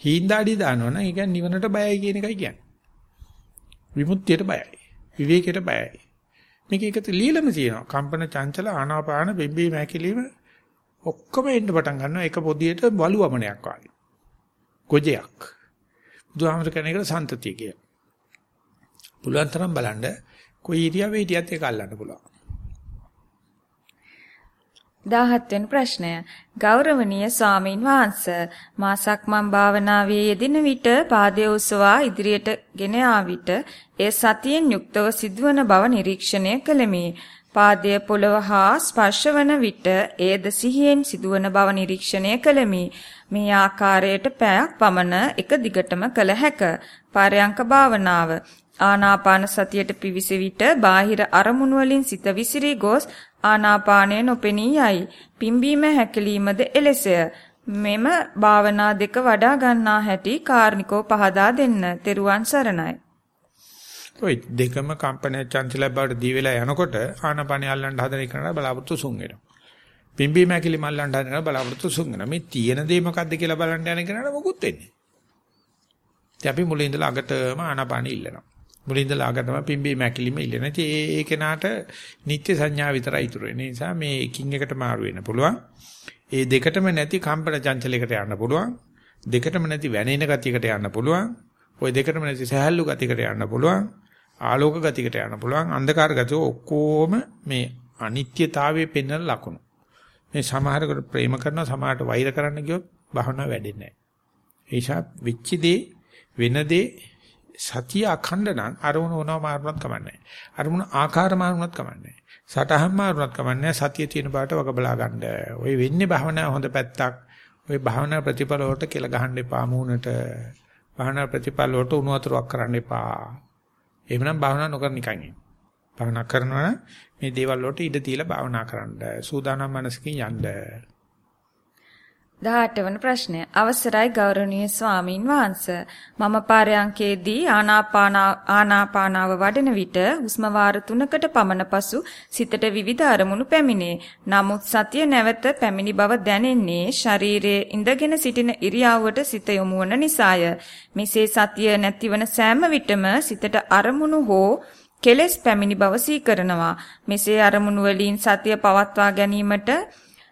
හීන්දාඩි දානවනම් ඒ කියන්නේ නිවනට බයයි කියන එකයි කියන්නේ. විමුක්තියට බයයි. විවේකයට බයයි. මේක එකට ලීලම තියෙනවා. කම්පන චංචල ආනාපාන බෙම්බී මැකිලිම ඔක්කොම එන්න පටන් ගන්නවා එක පොදියට බලුවමනයක් වගේ. ගොජයක්. බුදුහාමර කෙන එකට සන්තතිය කිය. පුළුවන් තරම් බලන්න කොයි ඉරියව්වේ හිටියත් ඒක අල්ලන්න පුළුවන්. 17 වෙනි ප්‍රශ්නය ගෞරවනීය ස්වාමින් වහන්සේ මා සක්මන් භාවනාවේ යෙදෙන විට පාදයේ උසවා ඉදිරියට ගෙන ආ විට ඒ සතියෙන් යුක්තව සිදුවන බව නිරීක්ෂණය කළෙමි. පාදයේ පොළව හා ස්පර්ශවන විට ඒද සිහියෙන් සිදුවන බව නිරීක්ෂණය කළෙමි. මේ ආකාරයට පැයක් පමණ එක දිගටම කළ හැක. පාරයන්ක භාවනාව ආනාපාන සතියට පිවිසෙ විට බාහිර අරමුණු වලින් සිත විසිරී ගොස් ආනාපානය නොපෙනී යයි. පිම්බීම හැකිලීමද එලෙසය. මෙම භාවනා දෙක වඩා ගන්නා හැටි කාර්නිකෝ පහදා දෙන්න. තෙරුවන් සරණයි. ඔය දෙකම කම්පන චංචල බවට දී වෙලා යනකොට ආනාපානය අල්ලන්න හදන එකට බලාපොරොත්තු සුන් වෙනවා. පිම්බීම හැකිලීම අල්ලන්න හදන බලාපොරොත්තු සුන් වෙනවා. මේ තියෙන දේ මොකද්ද කියලා බලන්න යන කෙනාට මොකුත් වෙන්නේ. ඉතින් අපි මුලින් ඉඳලා අගටම ආනාපානය ඉල්ලනවා. මුලින් ඉඳලා ආගටම පිම්බී මැකිලිම ඉල්ලන. ඉතින් ඒ ඒ කෙනාට නිත්‍ය සංඥා විතරයි ඉතුරු වෙන්නේ. නිසා මේ එකින් එකට මාරු වෙන්න පුළුවන්. ඒ දෙකටම නැති කම්පන චංචලයකට යන්න පුළුවන්. දෙකටම නැති වැනෙන ගතියකට යන්න පුළුවන්. ওই දෙකටම නැති සහැල්ලු ගතියකට යන්න පුළුවන්. ආලෝක ගතියකට යන්න පුළුවන්. අන්ධකාර ගතිය ඔක්කොම මේ අනිත්‍යතාවයේ පෙන්වන ලකුණු. මේ සමහරකට ප්‍රේම කරනවා සමහරට වෛර කරන්න ගියොත් භවනා වැඩෙන්නේ නැහැ. ඒ නිසා විච්ච දේ වෙන දේ සතිය අඛණ්ඩ නම් අරමුණ මොනවා මාරුණත් කමන්නේ අරමුණ ආකාර මාරුණත් කමන්නේ සටහන් මාරුණත් කමන්නේ සතිය තියෙන බාට වග බලා ගන්න. ඔය වෙන්නේ භවනා හොඳ පැත්තක්. ඔය භවනා ප්‍රතිඵල වලට කියලා ගහන්න එපා මූණට. භවනා ප්‍රතිඵල වලට උණු වතුරක් කරන්න එපා. එහෙමනම් භවනා නොකර නිකන් ඉන්න. භවනා කරනවා මේ දේවල් වලට ඉඩ දීලා භවනා කරන්න. සූදානම් මනසකින් යන්න. 18 වන ප්‍රශ්නය. අවසරයි ගෞරවනීය ස්වාමින් වහන්සේ. මම පාරයන්කේදී ආනාපාන ආනාපානාව වඩන විට හුස්ම වාර 3කට පමණ පසු සිතට විවිධ අරමුණු පැමිණේ. නමුත් සතිය නැවත පැමිණි බව දැනෙන්නේ ශරීරයේ ඉඳගෙන සිටින ඉරියව්වට සිත යොමු වන නිසාය. මෙසේ සතිය නැතිවන සෑම විටම සිතට අරමුණු හෝ කෙලෙස් පැමිණි බව සීකරනවා. මෙසේ අරමුණු වලින් සතිය පවත්වා ගැනීමට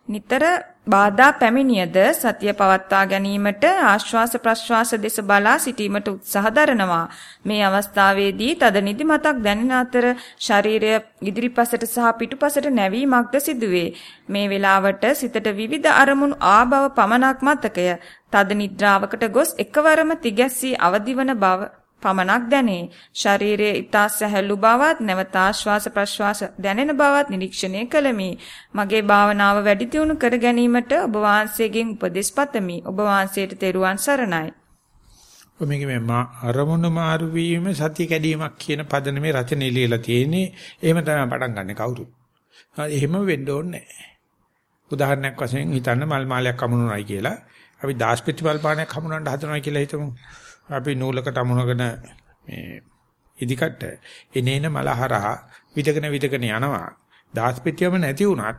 නිතර බාධා පැමිණියද සතිය පවත්වා ගැනීමට ආශ්වාස ප්‍රශ්වාස දෙස බලා සිටීමට උත්සාහ දරනවා. මේ අවස්ථාවේදී තද නිදිමතක් දැනෙන අතර ශරීරය ඉදිරිපසට සහ පිටුපසට නැවීමක්ද සිදුවේ. මේ වෙලාවට සිතට විවිධ අරමුණු ආභව පමණක් මතකය. තද නිද්‍රාවකට ගොස් එකවරම තිගැස්සී අවදිවන බව පමණක් දැනේ. ශරීරයේ ඊතා සැහැල්ලු බවත් නැවත ආශ්වාස ප්‍රශ්වාස දැනෙන බවත් නිරීක්ෂණය කළමි. මගේ භාවනාව වැඩි දියුණු කර ගැනීමට ඔබ වහන්සේගෙන් උපදෙස් පතමි. ඔබ වහන්සේට තෙරුවන් සරණයි. මේක මේ අරමුණු මාරු වීම සතිය කැඩීමක් කියන පදනමේ රචනෙ ලියලා තියෙන්නේ. එහෙම තමයි පටන් ගන්න කවුරු. එහෙම වෙන්න ඕනේ උදාහරණයක් වශයෙන් හිතන්න මල් මාලයක් අමුණුනයි කියලා. අපි දාස් පිටිපල් පානයක් හමුනන්න හදනවා කියලා හිතමු. අපි නූලකට අමුණගෙන මේ ඉදිකට එනේන මලහරහා විදගෙන විදගෙන යනවා. දාස් පිටියම නැති වුණත්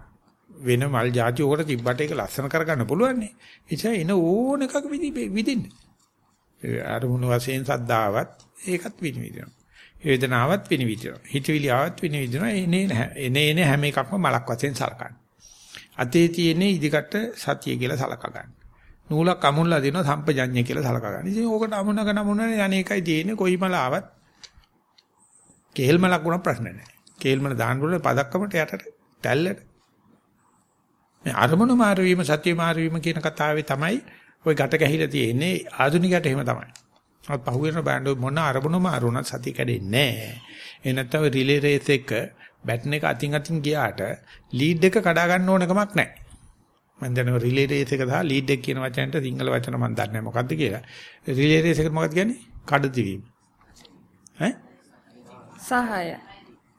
වෙන මල් જાති උකට තිබ්බට ඒක ලස්සන කරගන්න පුළුවන් නේ. එනිසා එන ඕන එකක විදින්න. අරමුණු වශයෙන් සද්දාවත් ඒකත් විනිවිදිනවා. වේදනාවත් විනිවිදිනවා. හිතවිලි ආවත් විනිවිදිනවා. එනේ එනේ එනේ හැම එකක්ම මලක් වශයෙන් සලකන්න. අතේ තියෙන ඉදිකට සතිය කියලා සලක ගන්න. නූලක් අමුණලා දෙනවා සම්පජඤ්ඤය කියලා සලකා ගන්න. ඉතින් ඕකට අමුණක නමුණනේ අනේකයි තියෙන්නේ කොයි මල ආවත් කේල් මලක් වුණා ප්‍රශ්න නැහැ. කේල් මල දාන්න පුළුවන් පදක්කමට යටට තැල්ලට. මේ අරමුණු මාරු වීම සත්‍ය මාරු වීම කියන කතාවේ තමයි ওই ගැට ගැහිලා තියෙන්නේ ආධුනිකයට එහෙම තමයි. අත් පහුවෙන බෑන්ඩ් මොන අරමුණු මාරු වුණත් සතිය කැඩෙන්නේ නැහැ. ඒ නැත්තම් රිලේ රේස් එක බැටන් එක අතින් අතින් ගියාට ලීඩ් එක කඩා ගන්න ඕන කමක් නැහැ. මම දන්නවා රිලේ රේස් එක සහ ලීඩ් එක කියන වචනට සිංහල වචන මම දන්නේ නැහැ මොකද්ද කියලා. රිලේ රේස් එකට මොකක්ද කියන්නේ? කඩදිවීම. ඈ? සහාය.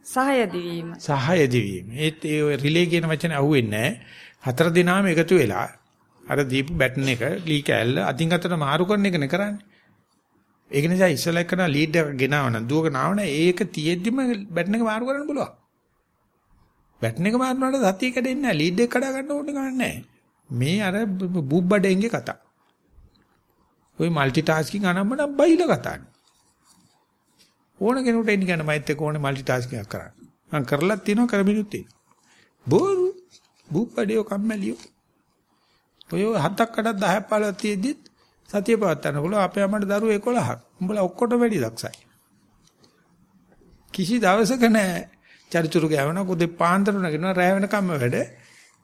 සහාය දිවීම. සහාය දිවීම. ඒත් ඒ රිලේ කියන වචනේ අහුවෙන්නේ නැහැ. හතර දිනාම එකතු වෙලා අර දීපු බැටන් එක ලී කෑල්ල අතින් අතට මාරු කරන එකනේ කරන්නේ. ඒක නිසා ඉස්සලා කරන ලීඩ් එක ගෙනාවන දුවක නාවන ඒක තියෙද්දිම බැටන් එක මාරු කරන්න පුළුවන්. බැටන් එක මාරුනාට සතිය කැඩෙන්නේ නැහැ. ලීඩ් එක කඩා ගන්න ඕනේ ගන්න නැහැ. මේ අර බුබ්බඩෙන්ගේ කතා. ওই মালටි ටාස්කින් අනම්මනම් බයිලා කතානේ. ඕන කෙනෙකුට එන්න ගන්න මයිත් එක්ක ඕනේ মালටි ටාස්කින් එකක් කරන්න. මම කරලත් තිනවා කරමිනුත් තිනවා. බොරු බුබ්බඩියෝ කම්මැලියෝ. ඔය හතක් අටක් 10ක් 15ක් තියෙද්දිත් සතිය පවත්වන්න පුළුවන් අපේ අම්මට දරුවෝ 11ක්. උඹලා ඔක්කොට වැඩි දක්ෂයි. කිසි දවසක නෑ චරිචුරු ගෑවන කොදේ පාන්දර නගිනවා රැ වෙනකම්ම වැඩ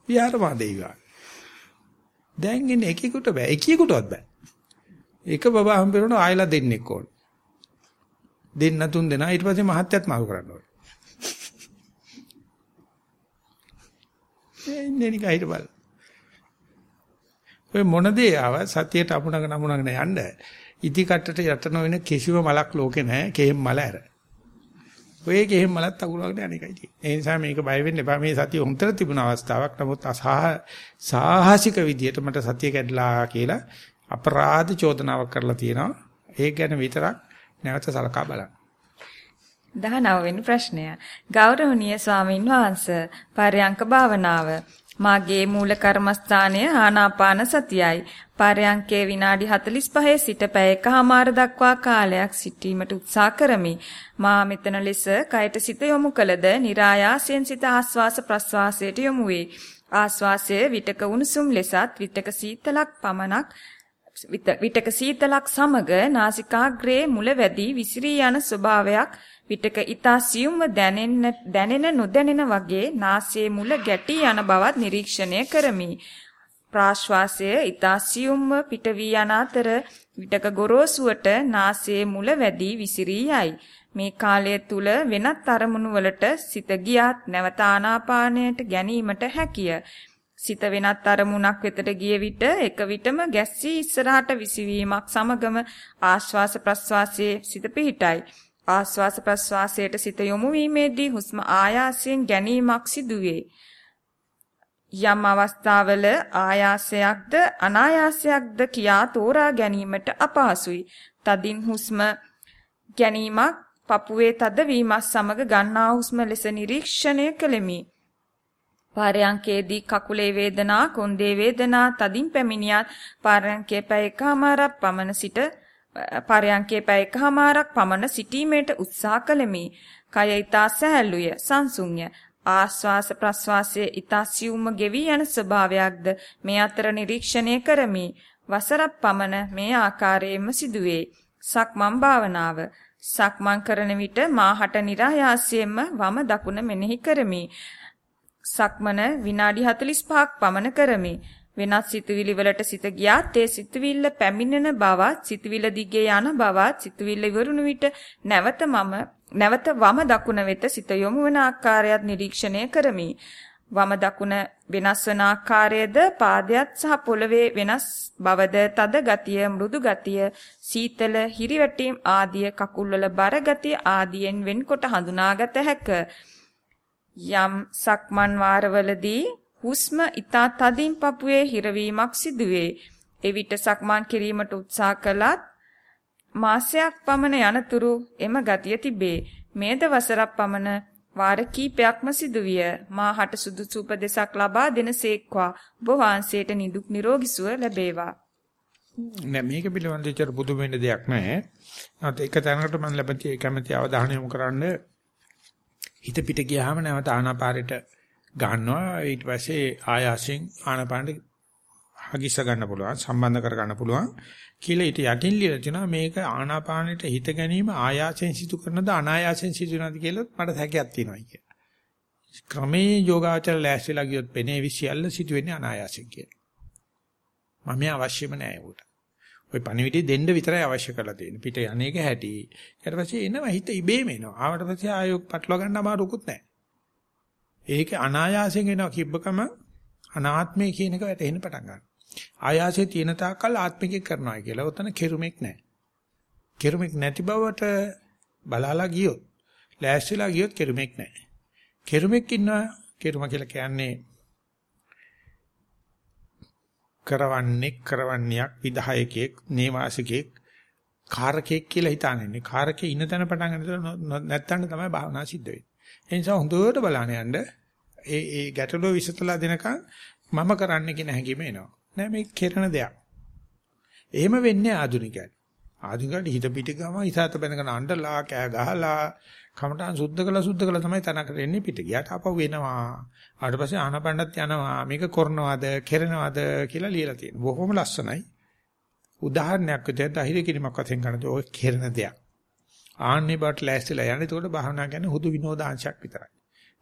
විහාර වාදේ ගාන. දැන් ඉන්නේ එකෙකුට බෑ. එකියෙකුටවත් බෑ. එක බබා හම්බෙන්න ආයලා දෙන්නෙක් ඕන. දෙන්න තුන් දෙනා ඊට පස්සේ මහත්යත් මාරු කරන්න ඕන. එන්නේ නිකන් හිට බල. ඔය මොන දේ ආව සතියට අපුණගෙන අපුණගෙන යන්න ඉදි කට්ටට යට නොවන කිසිම මලක් ලෝකේ නැහැ. කේම් මල ඇර. ඔය ගෙහෙම් මලත් අකුරවගෙන යන එකයි තියෙන්නේ. ඒ නිසා මේක බය වෙන්න එපා. මේ සතිය හොන්තර තිබුණ අවස්ථාවක්. නමුත් සාහසික විදියට මට සතිය කැඩලා කියලා අපරාධ චෝදනාවක් කරලා තියෙනවා. ඒක ගැන විතරක් නැවත සලකා බලන්න. 19 වෙනි ප්‍රශ්නය. ගෞරවනීය ස්වාමින් වහන්සේ පරයන්ක භාවනාව මාගේ මූල කර්මස්ථානය ආනාපාන සතියයි. පරයන්කේ විනාඩි 45 සිට පැය එකහමාර දක්වා කාලයක් සිටීමට උත්සාහ කරමි. මා මෙතන ලෙස කයට සිත යොමු කළද નિરાයාසයෙන් සිත ආස්වාස ප්‍රස්වාසයට යොමු වේ. ආස්වාසය විටක උණුසුම් ලෙසත් විටක සීතලක් පමණක් විටක සීතලක් සමග නාසිකාග්‍රේ මුල වැඩි විසිරී යන ස්වභාවයක් විටක ඊතා සියුම්ව දැනෙන්න දැනෙන නොදැනෙන වගේ නාසයේ මුල ගැටි යන බවත් නිරීක්ෂණය කරමි. ප්‍රාශ්වාසය ඊතා සියුම්ව පිට වී යන අතර විටක ගොරෝසුවට නාසයේ මුල වැඩි විසිරී යයි. මේ කාලය තුල වෙනත් අරමුණු වලට සිත ගියත් නැවත ආනාපානයට ගැනීමට හැකිය. සිත වෙනත් අරමුණක් වෙතට ගිය විට එක විටම ගැස්සී ඉස්සරහට විසිවීමක් සමගම ආශ්වාස ප්‍රශ්වාසයේ සිත පිහිටයි. ආශ්වාස ප්‍රශ්වාසයට සිත යොමු වීමේදී හුස්ම ආයාසයෙන් ගැනීමක් සිදුවේ. යම් අවස්ථාවල ආයාසයක්ද අනායාසයක්ද කියා තෝරා ගැනීමට අපහසුයි. තදින් හුස්ම ගැනීමක් පපුවේ තදවීමත් සමග ගන්නා හුස්ම ලෙස නිරීක්ෂණය කළෙමි. පාරයන්කේදී කකුලේ වේදනා, කොන්දේ වේදනා තදින් පැමිණියත් පාරයන්කේ පැය එකමාරක් පමණ සිට පාරයන්කේ පැය එකමාරක් පමණ සිටීමේට උත්සාහ කළෙමි. කය ඊතා සැහැල්ලුය, සංසුන්ය. ආස්වාස ප්‍රස්වාසයේ ඊතා සියුම්ම ගෙවි යන ස්වභාවයක්ද මේ අතර නිරීක්ෂණය කරමි. වසරක් පමණ මේ ආකාරයෙන්ම සිදුවේ. සක්මන් භාවනාව සක්මන් කරන විට මාහට નિરાයාසයෙන්ම වම දකුණ මෙනෙහි කරමි. සක්මන විනාඩි 45ක් පමණ කරමි. වෙනත් සිතුවිලි වලට සිත ගියාත් ඒ සිතුවිල්ල පැමිණෙන බවත් සිතුවිල්ල දිගේ යන බවත් සිතුවිල්ල ඉවරුණු විට නැවත මම නැවත වම දකුණ වෙත සිත යොමු වන ආකාරයත් නිරීක්ෂණය කරමි. වම දකුණ වෙනස් වන ආකාරයේද පාදයක් සහ පොළවේ වෙනස් බවද තද ගතිය මෘදු ගතිය සීතල හිරිවැටීම් ආදිය කකුල්වල බර ගතිය ආදියෙන් වෙන්කොට හඳුනාගත හැක යම් සක්මන් වාරවලදී හුස්ම ඊතා තදින් පපුවේ හිරවීමක් සිදුවේ එවිට සක්මන් කිරීමට උත්සාහ කළත් මාසයක් පමණ යනතුරු එම ගතිය තිබේ මේද වසරක් පමණ වාර කීපයක්ම සිදුවිය. මාහට සුදුසු උපදෙසක් ලබා දෙනසේක්වා ඔබ වහන්සේට නිදුක් නිරෝගී සුව ලැබේවා. නෑ මේක පිළිබඳව විතර බුදු වෙන්න දෙයක් නෑ. නැත් එක තැනකට මම ලැබති කැමැති අවධානය යොමු කරන්න හිත පිට ගියාම නැවත ආනාපාරයට ගන්නවා ඊට පස්සේ ආයාසයෙන් ආනාපානට හගිස්ස ගන්න පුළුවන් සම්බන්ධ කර ගන්න පුළුවන් කියලා ඊට යටින් ලියලා තිනවා මේක ආනාපානෙට හිත ගැනීම ආයාසයෙන් සිදු කරනද අනායාසයෙන් සිදු වෙනවද කියලා මට හැකියාවක් තියෙනවා කියලා. ක්‍රමේ යෝගාචර ලෑස්තිලා ගියොත් පෙනේ විශ්යල්ල සිදු වෙන්නේ අනායාසයෙන් කියලා. මම අවශ්‍යම නෑ උට. ওই පණිවිඩය දෙන්න විතරයි අවශ්‍ය කරලා තියෙන්නේ. පිට යන්නේක හැටි. ඊට පස්සේ එනවා හිත ඉබේම එනවා. ආවට පස්සේ ආයෝ පටලවා ගන්න අමාරුකුත් නැහැ. ඒක අනායාසයෙන් එනවා කිබ්බකම අනාත්මය කියන එක වැටෙන්න පටන් ගන්නවා. ආයාසයේ තියෙන තාක්කල් ආත්මිකේ කරනවා කියලා. උතන කෙරුමක් නැහැ. කෙරුමක් නැති බවට බලලා ගියොත්, ලෑස්තිලා ගියොත් කෙරුමක් නැහැ. කෙරුමක් ඉන්නවා. කෙරුම කියලා කියන්නේ කරවන්නේ කරවන්නේක් විධායකයෙක් නේවාසිකයෙක් කාරකයෙක් කියලා හිතාන්නේ. කාරකේ ඉන්න තැන පටන් ගන්න නැත්තම් තමයි භාවනා සිද්ධ වෙන්නේ. ඒ නිසා හොඳට බලන්න යන්න ඒ ඒ ගැටලුව විසතලා දෙනකන් මම කරන්න කියන හැඟීම එනවා. නෑ මේක කෙරෙන දෙයක්. එහෙම වෙන්නේ ආධුනිකයන්. ආධුනිකයන්ට හිත පිට ගම ඉසాత බැඳගෙන අඬලා කෑ ගහලා කමටහන් සුද්ධ කළා සුද්ධ කළා තමයි තනකට එන්නේ පිට ගියාට ආපහු වෙනවා. ඊට පස්සේ ආනපණ්ඩත් යනවා. මේක කරනවද, කෙරෙනවද කියලා ලියලා තියෙනවා. බොහොම ලස්සනයි. උදාහරණයක් විදිහට අහිරි කිරීමක් වශයෙන් ගන්නද ඔය කෙරෙන දෙයක්. ආන්නේ බට ලෑස්තිලා යන්නේ එතකොට භාවනා කියන්නේ හුදු විනෝදාංශයක් විතරයි.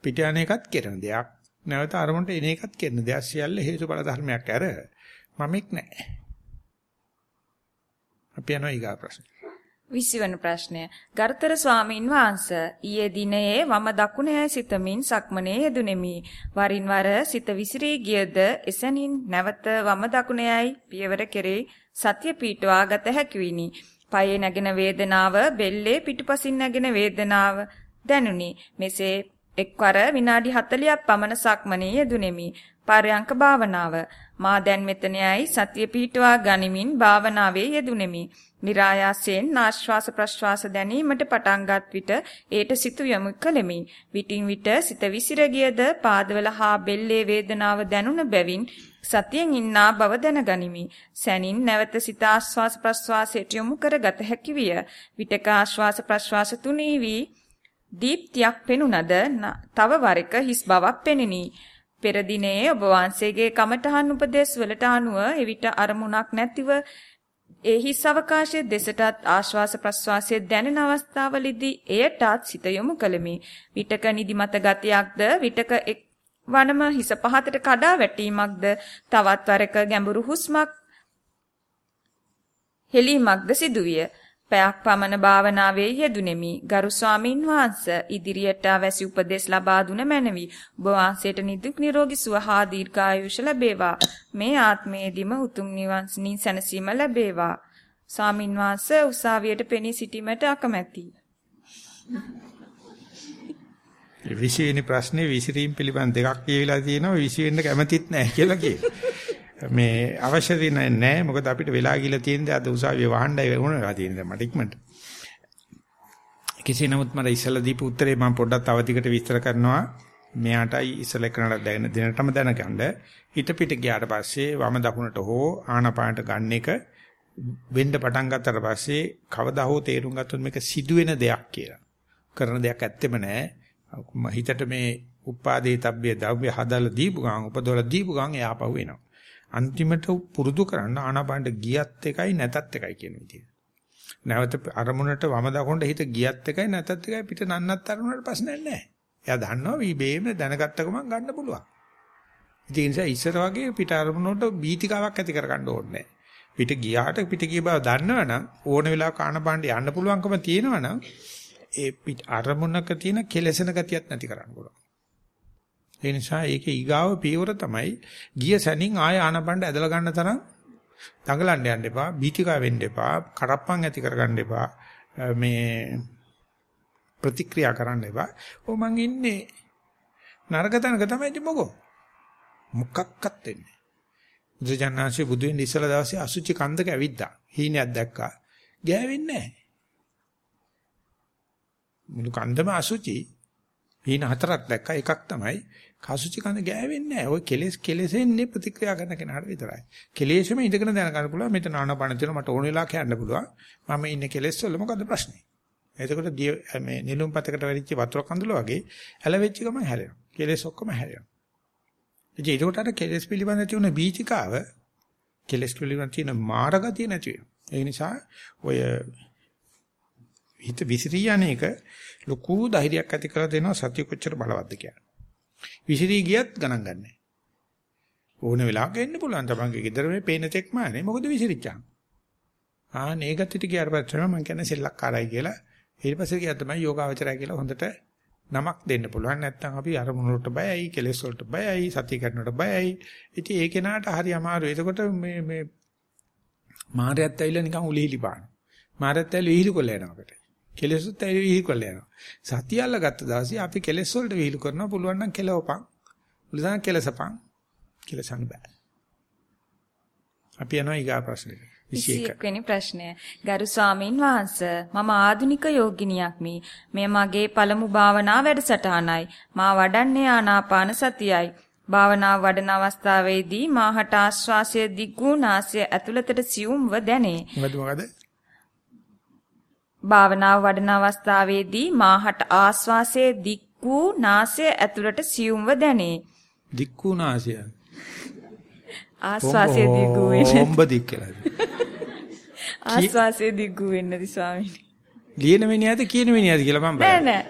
පිට යන එකත් කෙරෙන දෙයක්. නැවත අරමුණට එන එකත් කෙරෙන දෙයක්. සියල්ල හේතුඵල ධර්මයක් ඇර මමෙක් නැහැ. අපි යනවා ඊගා ප්‍රශ්න. 20 වන ප්‍රශ්නය. ගරුතර ස්වාමීන් වහන්ස ඊයේ දිනයේ වම දකුණේ සිතමින් සක්මනේ යෙදුණෙමි. වරින් වර සිත විසිරී ගියද එසැනින් නැවත වම දකුණේයි පියවර කෙරේ සතිය පීටවා ගත හැකි විනි. පයේ නැගෙන වේදනාව බෙල්ලේ පිටුපසින් නැගෙන වේදනාව දැනුනි. මෙසේ එක්වර විනාඩි 40ක් පමණ සක්මනේ යෙදුණෙමි. පරයන්ක භාවනාව මා දැන් මෙතනයි සතිය පිහිටුවා ගනිමින් භාවනාවේ යෙදුණෙමි. નિરાයාසයෙන් ආශ්වාස ප්‍රශ්වාස දැනීමට පටන්ගත් විට ඒට සිතු යොමු කළෙමි. විටින් විට සිත විසිර ගියද පාදවල හා බෙල්ලේ වේදනාව දැනුණ බැවින් සතියෙන් ඉන්නා බව දැනගනිමි. සැනින් නැවත සිත ආශ්වාස ප්‍රශ්වාසයට යොමු කරගත හැකි විය. විටක ආශ්වාස ප්‍රශ්වාස තුනී වී දීප්තියක් පෙනුනද තව වර එක හිස් බවක් පෙනිනි. පෙර දිනේ ඔබ වහන්සේගේ කමඨහන් උපදේශ වලට අනුව එවිට අරමුණක් නැතිව ඒ හිස් අවකාශයේ දෙසටත් ආශ්වාස ප්‍රශ්වාසයේ දැනෙන අවස්ථාවලදී එයටත් සිත යොමු කළෙමි. විටක නිදිමත ගතියක්ද විටක එක් වනම හිස පහතට කඩා වැටීමක්ද තවත් වරක ගැඹුරු හුස්මක් හෙලීමක්ද සිදුවිය. පැයක් පමණ භාවනාවේ යෙදුණෙමි. ගරු ස්වාමින් වහන්සේ ඉදිරියට අවැසි උපදෙස් ලබා දුන මැනවි. ඔබ වහන්සේට නිදුක් නිරෝගී සුව හා දීර්ඝායුෂ ලැබේවා. මේ ආත්මයේදීම උතුම් නිවන්සින් සැනසීම ලැබේවා. ස්වාමින් වහන්සේ උසාවියට පෙනී සිටීමට අකමැතියි. විශේෂණ ප්‍රශ්නේ විසිරීම් පිළිබඳ දෙකක් කියවිලා තියෙනවා විශේෂෙන්න කැමතිත් නැහැ කියලා කියනවා. මේ අවශ්‍ය නැහැ මොකද අපිට වෙලා ගිහලා තියෙන දේ අද උසාවියේ වහන්නයි වුණා තියෙන දැන් මට ඉක්මනට. කෙසේ නමුත් මට ඉස්සලා දීපු උත්තරේ මම පොඩ්ඩක් තව ටිකට විස්තර කරනවා. මෙයාටයි ඉස්සලා කරනට දැන දිනටම දැනගන්න හිත පිට ගියාට පස්සේ වම දකුණට හෝ ආනපානට ගන්න එක වෙන්න පටන් ගත්තට පස්සේ කවදා හෝ තේරුම් ගත්තොත් මේක සිදුවෙන දෙයක් කියලා. කරන දෙයක් ඇත්තෙම නෑ. හිතට මේ උපාදේ තබ්බේ දව්‍ය හදලා දීපු ගමන් උපදවලා දීපු ගමන් එයා පහු වෙනවා. අන්තිමට පුරුදු කරන්න ආනාපානට ගියත් එකයි නැතත් එකයි කියන විදිහ. නැවත අරමුණට වම දකුණට හිත ගියත් එකයි නැතත් එකයි පිට නන්නත් අරමුණට ප්‍රශ්නයක් නැහැ. එයා දන්නවා මේ බේම දැනගත්ත ගමන් ගන්න පුළුවන්. ඉතින් ඒ නිසා ඉස්සර වගේ පිට අරමුණට බීතිකාවක් ඇති කරගන්න ඕනේ නැහැ. පිට ගියාට පිට ගිය බව දන්නවනම් ඕන වෙලාවක ආන බණ්ඩ යන්න පුළුවන්කම තියෙනවනම් ඒ පිට අරමුණක තියෙන කෙලසන ගතියක් නැති කරන්න පුළුවන්. ඒ නිසා ඒකේ ඊගාව පියවර තමයි ගිය සැනින් ආය ආන බණ්ඩ ඇදලා ගන්න තරම් දඟලන්න යන්න එපා, බීතිකා වෙන්න එපා, කරප්පන් ඇති කරගන්න එපා. මේ ප්‍රතික්‍රියා කරන්න එපා. ඔව් මං ඉන්නේ නරක තැනක තමයි ඉතින් මොකෝ. මොකක්වත් වෙන්නේ. බුදුජානනාංශේ බුදු වෙන ඉස්සලා දවසේ අසුචි කන්දක ඇවිද්දා. හීනයක් දැක්කා. ගෑවෙන්නේ නැහැ. මුළු කන්දම අසුචි. හීන හතරක් දැක්කා. එකක් තමයි කසුචි කන්ද ගෑවෙන්නේ නැහැ. ওই කෙලෙස් කෙලෙසෙන්නේ ප්‍රතික්‍රියා කරන කෙනාට විතරයි. කෙලෙසෙම ඉඳගෙන දැනගන්න පුළුවන්. මෙතන ආනපන තියෙන මට ඕන වෙලා කියන්න පුළුවන්. මම ඉන්නේ කෙලෙස් වල මොකද්ද ප්‍රශ්නේ? එතකොට මේ නිලුම් පතකට වැඩිච්ච වතුර කඳුල වගේ ඇලවෙච්ච ගමන් හැලෙනවා. කෙලෙස් ඔක්කොම හැලෙනවා. ඉතින් ඒකට අර කෙලෙස් පිළිබඳ තියෙන බීචිකාව කෙලෙස් පිළිබඳ තියෙන මාරගතිය නැති වෙනවා. ඒ නිසා ඔය හිත විසිරී යන්නේක ලොකු ධෛර්යයක් ඇති කරලා දෙනවා සතිය කොච්චර බලවත්ද කියලා. විසිරී ගියත් ගණන් ගන්නෑ. ඕන වෙලාවක එන්න පුළුවන්. තමන්ගේ ගෙදර මේ පේන තෙක් මානේ මොකද විසිරිච්චා. ආ නේගතිට ගියාට පස්සේ මම කියන්නේ සෙල්ලක්කාරයි කියලා. ඊට පස්සේ කියා තමයි යෝගාවචරය කියලා හොඳට නමක් දෙන්න පුළුවන්. නැත්නම් අපි අරමුණු වලට බයයි කෙලෙස් වලට බයයි සතිය කරනට බයයි. ඉතින් ඒ කෙනාට හරි අමාරුයි. එතකොට මේ මේ මාරයත් ඇවිල්ලා නිකන් උලිහිලි පාන මාරයත් ඇවිල්ලා විහිළු කොල්ල යනවා අපිට. කෙලෙසුත් ඇවිල්ලා විහිළු කොල්ල යනවා සතිය අල්ලගත්ත දවසේ අපි කෙලෙස් වලට විහිළු කරනවා පුළුවන් නම් කෙලවපන් පුළුවන් කෙලසපන් කෙලසන්න බෑ අපි යනවා ඊගා ප්‍රශ්නෙට 21 වෙනි ප්‍රශ්නය. ගරු ස්වාමින් වහන්සේ මම ආධුනික යෝගිනියක් මේ. මෙය මගේ පළමු භාවනා වැඩසටහනයි. මා වඩන්නේ ආනාපාන සතියයි. භාවනාව වඩන අවස්ථාවේදී මාහට ආශ්වාසය දිග්ගූ නාසය ඇතුළතට සියුම්ව දැනේ. මොකද මොකද? භාවනාව වඩන අවස්ථාවේදී මාහට ආශ්වාසයේ දිග්ගූ නාසය ඇතුළට සියුම්ව දැනේ. දික්කු නාසය. ආස්වාසයේ දිගු වෙන්නේ. හොම්බ දික් කියලා. ආස්වාසයේ දිගු වෙන්නේද ස්වාමීනි. ලියන මිනිහද කියන මිනිහද කියලා මම නෑ නෑ.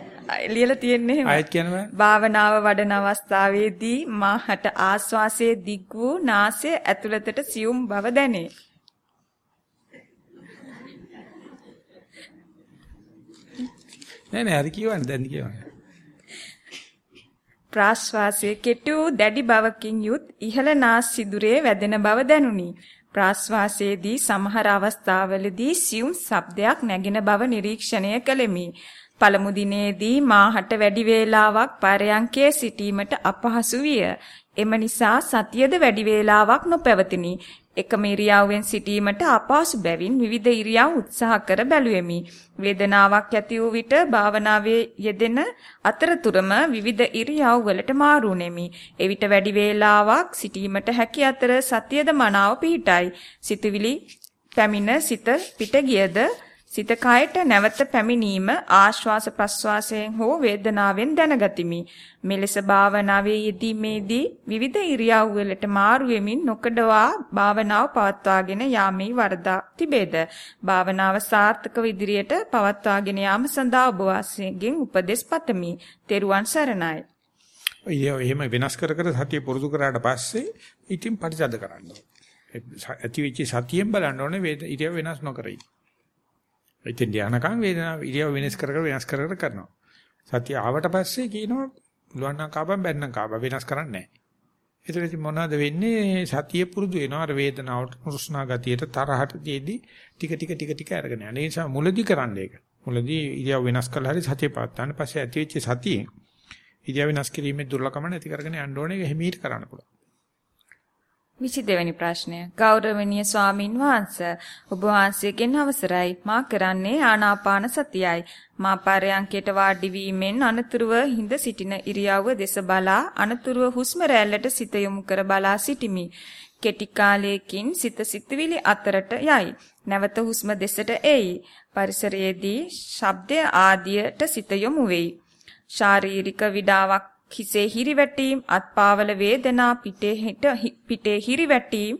ලියලා තියෙන්නේ එහෙම. ආයෙත් කියන්න බෑ. භාවනාව වඩන අවස්ථාවේදී මාහට ආස්වාසයේ දිගු නාසය ඇතුළතට සියුම් බව දැනේ. නෑ නෑ හරි කියවන්න දැන් කියවන්න. ප්‍රාශ්වාසයේ කෙටි වූ දැඩි බවකින් යුත් ඉහළ නාස් සිදුරේ වැදෙන බව දැනුනි. ප්‍රාශ්වාසයේදී සමහර අවස්ථාවලදී සියුම් ශබ්දයක් නැගෙන බව නිරීක්ෂණය කළෙමි. පළමු දිනේදී මාහට වැඩි වේලාවක් පරයන්කේ සිටීමට අපහසු විය. එම නිසා සතියද වැඩි වේලාවක් නොපැවතිනි. එකම ඉරියව්වෙන් සිටීමට අපහසු බැවින් විවිධ ඉරියව් උත්සාහ කර බැලුවෙමි. වේදනාවක් ඇති වූ විට භාවනාවේ යෙදෙන අතරතුරම විවිධ ඉරියව් වලට මාරු නෙමි. එවිට වැඩි වේලාවක් සිටීමට හැකි අතර සතියද මනාව පිහිටයි. සිතවිලි පැමිණ සිත පිට ගියද සිත කයට නැවත පැමිණීම ආශ්වාස ප්‍රශ්වාසයෙන් හෝ වේදනාවෙන් දැනගතිමි. මෙලෙස භාවනාවේ යෙදීමේදී විවිධ ඉරියව් වලට මාරු වෙමින් නොකඩවා භාවනාව පවත්වාගෙන යාමේ වරදා තිබේද. භාවනාව සාර්ථකව ඉදිරියට පවත්වාගෙන යාම සඳහා ඔබ වාසයෙන් උපදෙස් පතමි. තෙරුවන් සරණයි. ඔය එහෙම වෙනස් කර කර සතිය පුරුදු කරාට පස්සේ ඉතින් පරිසද කරන්න ඕනේ. ඇති වෙච්ච සතියෙන් බලන්න ඕනේ වේද ඉරියව් වෙනස් නොකරයි. ඉතින් ධානකම් වේදනාව ඉරියව් වෙනස් කර කර වෙනස් කර කර කරනවා. සතිය ආවට පස්සේ කියනවා පුළුවන් නම් කාපම් බැන්නම් කාපම් වෙනස් කරන්නේ නැහැ. ඒතරේ මොනවද වෙන්නේ සතිය පුරුදු වෙනවා අර වේදනාවට මුස්නා ගතියට තරහට තියේදී ටික ටික ටික ටික අරගෙන යන. ඒ නිසා මුලදි කරන්න ඒක. මුලදි ඉරියව් වෙනස් කළා හරි සතිය පාත්තන්න පස්සේ ඇති වෙච්ච සතියෙන් ඉරියව් වෙනස් කිරීමේ දුර්ලභම නැති කරගෙන යන්න ඕනේ ඒක හිමීට කරන්න පුළුවන්. 22 වෙනි ප්‍රශ්නය. ගෞරවනීය ස්වාමින් වහන්සේ ඔබ වහන්සේගෙන් අවසරයි. මා කරන්නේ ආනාපාන සතියයි. මා පරයන්කයට වාඩි වීමෙන් අනතුරුව හිඳ සිටින ඉරියව්ව දෙස බලා අනතුරුව හුස්ම රැල්ලට සිත යොමු කර බලා සිටිමි. කෙටි කාලයකින් සිත සිතවිලි අතරට යයි. නැවත හුස්ම දෙසට එයි. පරිසරයේදී ශබ්ද ආදියට සිත යොමු වෙයි. ශාරීරික විඩාවක් හිසේ හිරිවැටීම් අත්පාවල වේදනා පිටේ හිට පිටේ හිරිවැටීම්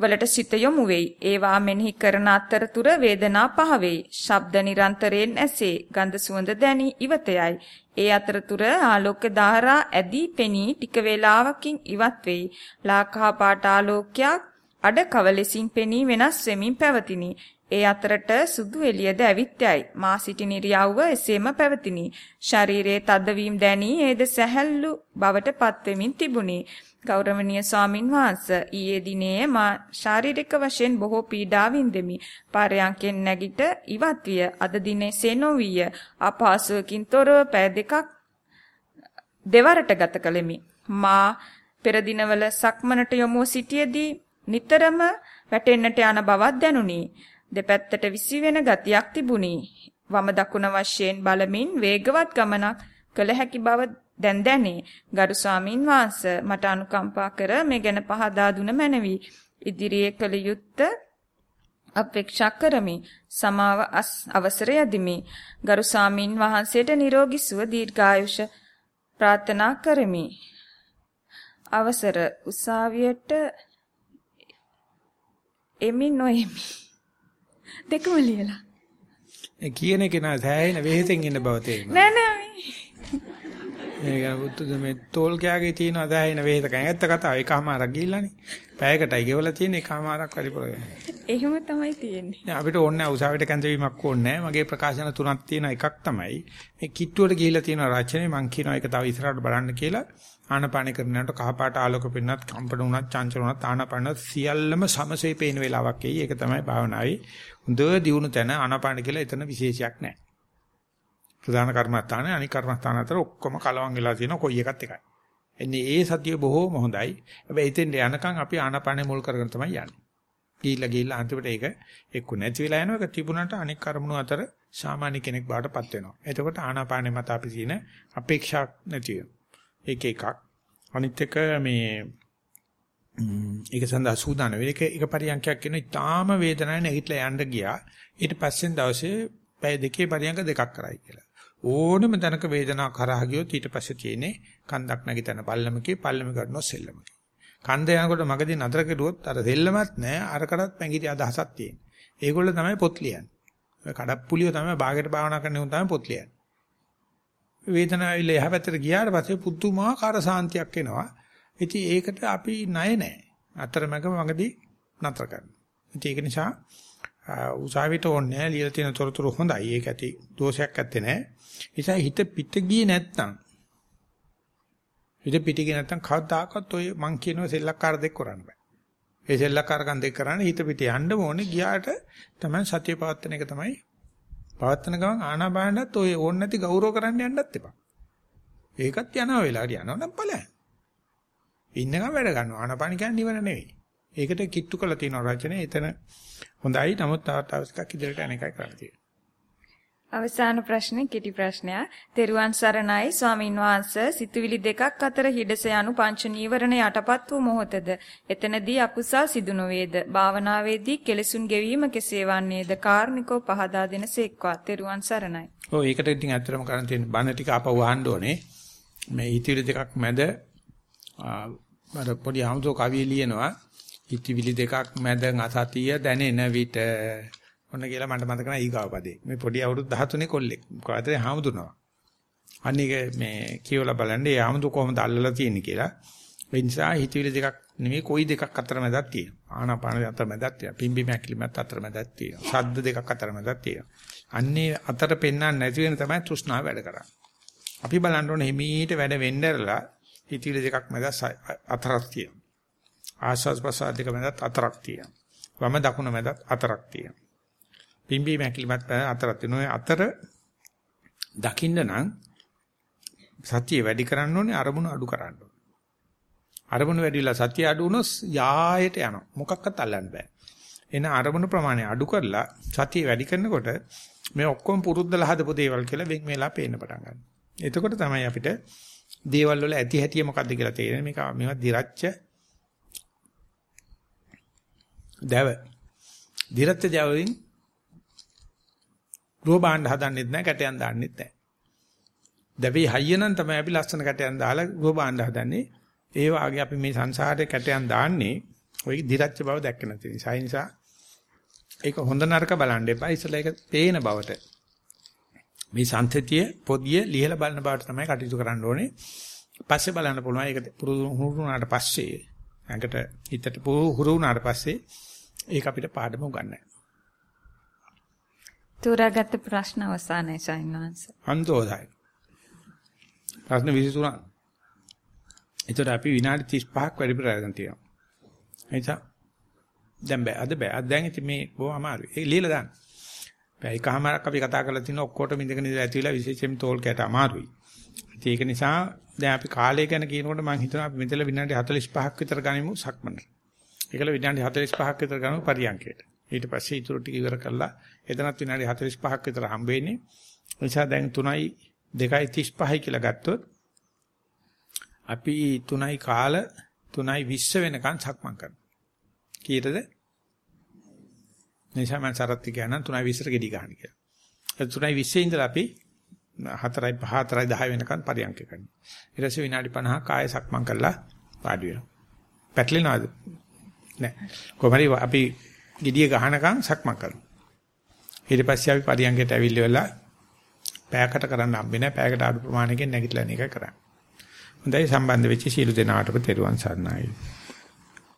වලට සිත යොමු වෙයි. ඒවා මෙනෙහි කරන අතරතුර වේදනා පහ වෙයි. ශබ්ද නිරන්තරයෙන් ඇසේ. ගන්ධ සුවඳ දැනි ඉවතයයි. ඒ අතරතුර ආලෝක ධාරා ඇදී පෙනී ටික වේලාවකින් ඉවත් වෙයි. ලාකා පාට ආලෝකයක් අඩ කවලෙසින් පෙනී වෙනස් වෙමින් පැවතිනි. ඒ අතරට සුදු එළියද ඇවිත් යයි. මා සිටින ඉරියව්ව එසේම පැවතිනි. ශරීරයේ තදවීම දැනි ඒද සැහැල්ලු බවට පත්වෙමින් තිබුණි. ගෞරවනීය ස්වාමින් වහන්සේ ඊයේ දිනේ මා ශාරීරික වශයෙන් බොහෝ පීඩා වින්දෙමි. පාරයන්ගෙන් නැගිට ඉවත් විය. අද දිනේ සෙනොවිය. අපහසුවකින් තොරව පෑ දෙකක් දෙවරට ගත කළෙමි. මා පෙර දිනවල සක්මනට යොමු සිටියේදී නිතරම වැටෙන්නට යන බවක් දැනුනි. දෙපැත්තට විසිවෙන ගතියක් තිබුණි. වම දකුණ වශයෙන් බලමින් වේගවත් ගමනක් කළ හැකි බව දැන් දැනේ. ගරු ස්වාමින් වහන්සේ මට අනුකම්පා කර මේ ගැන පහදා දුන මැනවි. ඉදිරියේ කළ යුත්තේ අපේක්ෂා කරමි. සමාව අවසර යදිමි. ගරු ස්වාමින් වහන්සේට නිරෝගී සුව දීර්ඝායුෂ ප්‍රාර්ථනා කරමි. අවසර උසාවියට එමි නොෙමි. දෙකම ලියලා. කියන කෙනා සෑහෙන වෙහෙසෙන් ඉන්න බව තේරෙනවා. නෑ නෑ මේක උත්තුද මේ තෝල් කෑගේ තියෙන අදාහින වෙහෙසක ඇත්ත කතාව එකමාරක් ගිහිල්ලානේ. පැයකටයි ගෙවලා තියෙන එකමාරක් වැඩිපුර. එහෙම තමයි තියෙන්නේ. නෑ අපිට ඕනේ උසාවියට කැඳවීමක් ඕනේ නෑ. මගේ ප්‍රකාශන තුනක් තියෙන එකක් තමයි මේ කිට්ටුවට ගිහිල්ලා තියෙන රචනය මම කියනවා ඒක තව ඉස්සරහට බලන්න කියලා. ආනපාන කරනකොට කහපාට ආලෝක පෙන්නත් කම්පණ උනත් චංචල උනත් ආනපාන සියල්ලම සමසේ පේන වෙලාවක් එයි. ඒක තමයි භාවනාවේ හොඳ දියුණු තැන ආනපාන කියලා එතන විශේෂයක් නැහැ. ප්‍රධාන කර්මස්ථාන අනික් කර්මස්ථාන අතර ඔක්කොම කලවම් වෙලා තියෙන කොයි එකත් එකයි. එන්නේ ඒ සතිය බොහෝම හොඳයි. හැබැයි එතෙන්ට යනකම් අපි ආනපානේ මුල් කරගෙන තමයි යන්නේ. ගිහිල්ලා ගිහිල්ලා අන්තිමට ඒක එක්ක නැති වෙලා යනවා. ඒක තිබුණාට අනික් කර්මණු අතර සාමාන්‍ය කෙනෙක් බාටපත් වෙනවා. එතකොට ආනාපානේ මත අපි තියෙන අපේක්ෂා නැති වෙනවා. ඒක එකක්. අනිත් එක මේ ඒක සඳහා සූදානම් වෙන එක එක පරියන්කයක් කියන ඉතාම වේදනාවක් නැගිටලා යන්න ගියා. ඊට පස්සේ දවසේ පැය දෙකේ පරියන්ක දෙකක් කරයි කියලා. ඕනම තැනක වේදනාවක් කරා ගියොත් ඊට පස්සේ තියෙන්නේ කන්දක් නැගිටින පල්ලමකේ පල්ලම කරනවා සෙල්ලමකේ. කන්ද යනකොට මගදී නතර කෙරුවොත් අර සෙල්ලමත් නැහැ අරකටත් පැංගිරි අදහසක් තියෙනවා. ඒගොල්ලෝ තමයි පොත් ලියන්නේ. ඔය කඩප්පුලියෝ තමයි බාගෙට භාවනා කරන උන් තමයි පොත් ලියන්නේ. වේදනාව ඉල එහා පැත්තට ගියාට පස්සේ පුදුමාකාර සාන්තියක් එනවා. ඉතින් ඒකට අපි ණය නැහැ. අතරමැග මගදී නතර කරනවා. ඉතින් ඒක නිසා උසාවියට ඕනේ නැහැ ලියලා තියෙන තොරතුරු හොඳයි. ඒක ඇති දෝෂයක් ඇත්තේ නැහැ. නිසා හිත පිට ගියේ නැත්තම් හිත පිට ගියේ නැත්තම් කවදාකවත් ඔය මං කියනවා සෙල්ලක්කාර දෙක කරන්න බෑ. ඒ සෙල්ලක්කාරකම් දෙක කරන්නේ හිත පිට යන්න ඕනේ ගියාට තමයි සතිය පවත්තන එක තමයි පවත්තන ගමන් ආනාපානත් ඔය ඕන නැති ගෞරව කරන්න යන්නත් එපා. ඒකත් යනවා වෙලාවට යනවා නම් ඵලයන්. ඉන්නකම් වැඩ ගන්නවා. ආනාපාන කියන්නේ නිවන නෙවෙයි. ඒකට කිට්ටු කළ තියෙන රචනය එතන හොඳයි. නමුත් තවත් අවශ්‍යකක් ඉදිරියට යන එකයි කරන්න තියෙන්නේ. අවසාන ප්‍රශ්නේ කිටි ප්‍රශ්නයක්. තෙරුවන් සරණයි ස්වාමින් වහන්සේ සිතුවිලි දෙකක් අතර හිඩස යනු පංච නීවරණ යටපත් වූ මොහොතද. එතනදී අකුසල් සිදු නොවේද? භාවනාවේදී කෙලසුන් ගෙවීම කෙසේ වන්නේද? කාර්නිකව පහදා දෙන සේක්වා. තෙරුවන් සරණයි. ඔව් ඒකට ඉතින් ඇත්තටම කරන් තියෙන බණ ටික අපව වහන්න ඕනේ. මේ හිතවිලි දෙකක් මැද අර පොඩි ආමතෝ කවිය ලියනවා. හිතවිලි දෙකක් මැද අසතිය දැනෙන විට ඔන්න කියලා මට මතක නැහැ ඊගාව පදේ. මේ පොඩි අවුරුදු 13 කොල්ලෙක්. කොහොමද හාමුදුරනවා. අනික මේ කියවලා බලන්න ඒ හාමුදුර කොහොමද අල්ලලා තියෙන්නේ කියලා. ඒ නිසා හිතවිලි දෙකක් නෙමෙයි කොයි දෙකක් අතර මැදක් තියෙනවා. ආනාපාන අතර මැදක් තියෙනවා. පිම්බි මැකිලිමත් අතර මැදක් තියෙනවා. ශබ්ද දෙකක් අතර මැදක් තියෙනවා. අන්නේ අතර පෙන්වන්න නැති වෙන තමයි තෘෂ්ණාව වැඩ කරන්නේ. අපි බලන්න ඕනේ හිමීට වැඩ වෙnderලා හිතවිලි දෙකක් මැද අතරක් තියෙනවා. ආස්වාස් ප්‍රසාද දෙක මැදත් අතරක් තියෙනවා. වම දකුණ මැදත් අතරක් තියෙනවා. පිම්බි මැකිලිමත් අතරක් තියෙනවා. අතර දකින්න නම් සතිය වැඩි කරන්න ඕනේ අරමුණු අඩු කරන්න ඕනේ. අරමුණු වැඩිලා සතිය අඩු වුණොත් යායට යනවා. මොකක්වත් අල්ලන්න බෑ. එන අරමුණු ප්‍රමාණය අඩු කරලා සතිය වැඩි කරනකොට මේ ඔක්කොම පුරුද්දලා හදපු දේවල් කියලා වෙන් වෙලා පේන්න පටන් ගන්නවා. එතකොට තමයි අපිට දේවල් වල ඇති හැටිය මොකද්ද කියලා තේරෙන්නේ. මේක මේවා දිරච්ච දැව. දිරච්ච දැවලින් ගෘහ භාණ්ඩ හදන්නෙත් නැහැ, කැටයන් දාන්නෙත් නැහැ. දැවේ හයියනම් තමයි අපි ලස්සන කැටයන් දාලා ගෘහ භාණ්ඩ හදන්නේ. ඒ වාගේ අපි මේ සංසාරේ කැටයන් දාන්නේ ඔය දිරච්ච බව දැක්ක නැති නිසා. ඒ නිසා ඒක හොඳ නරක බලන්න එපා. ඉතල ඒක පේන බවට. මේ සංතතිය පොදිය ලිහලා බලන බවට තමයි කටයුතු කරන්න ඕනේ. පස්සේ බලන්න පුළුවන් ඒක පුරුදු වුණාට පස්සේ ඇඟට හිතට පුරුදු වුණාට පස්සේ ඒක අපිට පාඩම උගන්වන්නේ. තුරාගත් ප්‍රශ්න අවසానයි සයින්වංශ. අන්තෝදයි. ප්‍රශ්න 23. ඒතර අපි විනාඩි 35ක් වැඩිපුර අරගෙන තියෙනවා. එනිසා දැන් බෑ අද බෑ. අද දැන් ඉතින් මේ බොහොම අමාරුයි. ඒක ලියලා දාන්න. බෑ එකමාරක් අපි කතා කරලා තිනවා ඔක්කොටම ඉඳගෙන ඉඳලා ඇති වෙලා විශේෂයෙන් තෝල් කැට අමාරුයි. ඒක නිසා දැන් අපි කාලය ගැන කියනකොට මම හිතනවා අපි මෙතන විනාඩි 45ක් විතර ගනිමු සක්මන. ඒකල විනාඩි 45ක් විතර ගනිමු පරියන්කයට. ඊට පස්සේ ඊටු ටික ඉවර කරලා එතනත් විනාඩි 45ක් විතර හම්බ වෙන්නේ. නිසා දැන් 3යි 2යි 35යි කියලා ගත්තොත් අපි 3යි කාල 3යි 20 වෙනකන් සක්මන් කරනවා. කීයටද? නිසා මම සරත් කියනවා 3යි 20ට ගෙඩි ගන්න කියලා. ඒ 3යි 20 ඉඳලා අපි 4යි 5 4යි 10 වෙනකන් පරියන්ක කරනවා. ඊට පස්සේ විනාඩි 50ක් ආයෙ සක්මන් කරලා පාඩු වෙනවා. පැටලෙනවද? නෑ. කොහමරි අපි ගෙඩිය ගහනකම් සක්මන් කරනවා. ඊට පස්සේ අපි පරියන්කයට ඇවිල්ලා පෑයකට කරන්න හම්බෙන්නේ නැහැ. පෑයකට අඩු ප්‍රමාණයකින් නැගිටලා එන එක කරන්නේ. හොඳයි සම්බන්ධ වෙච්ච සීල දෙනාටම තෙරුවන් සරණයි.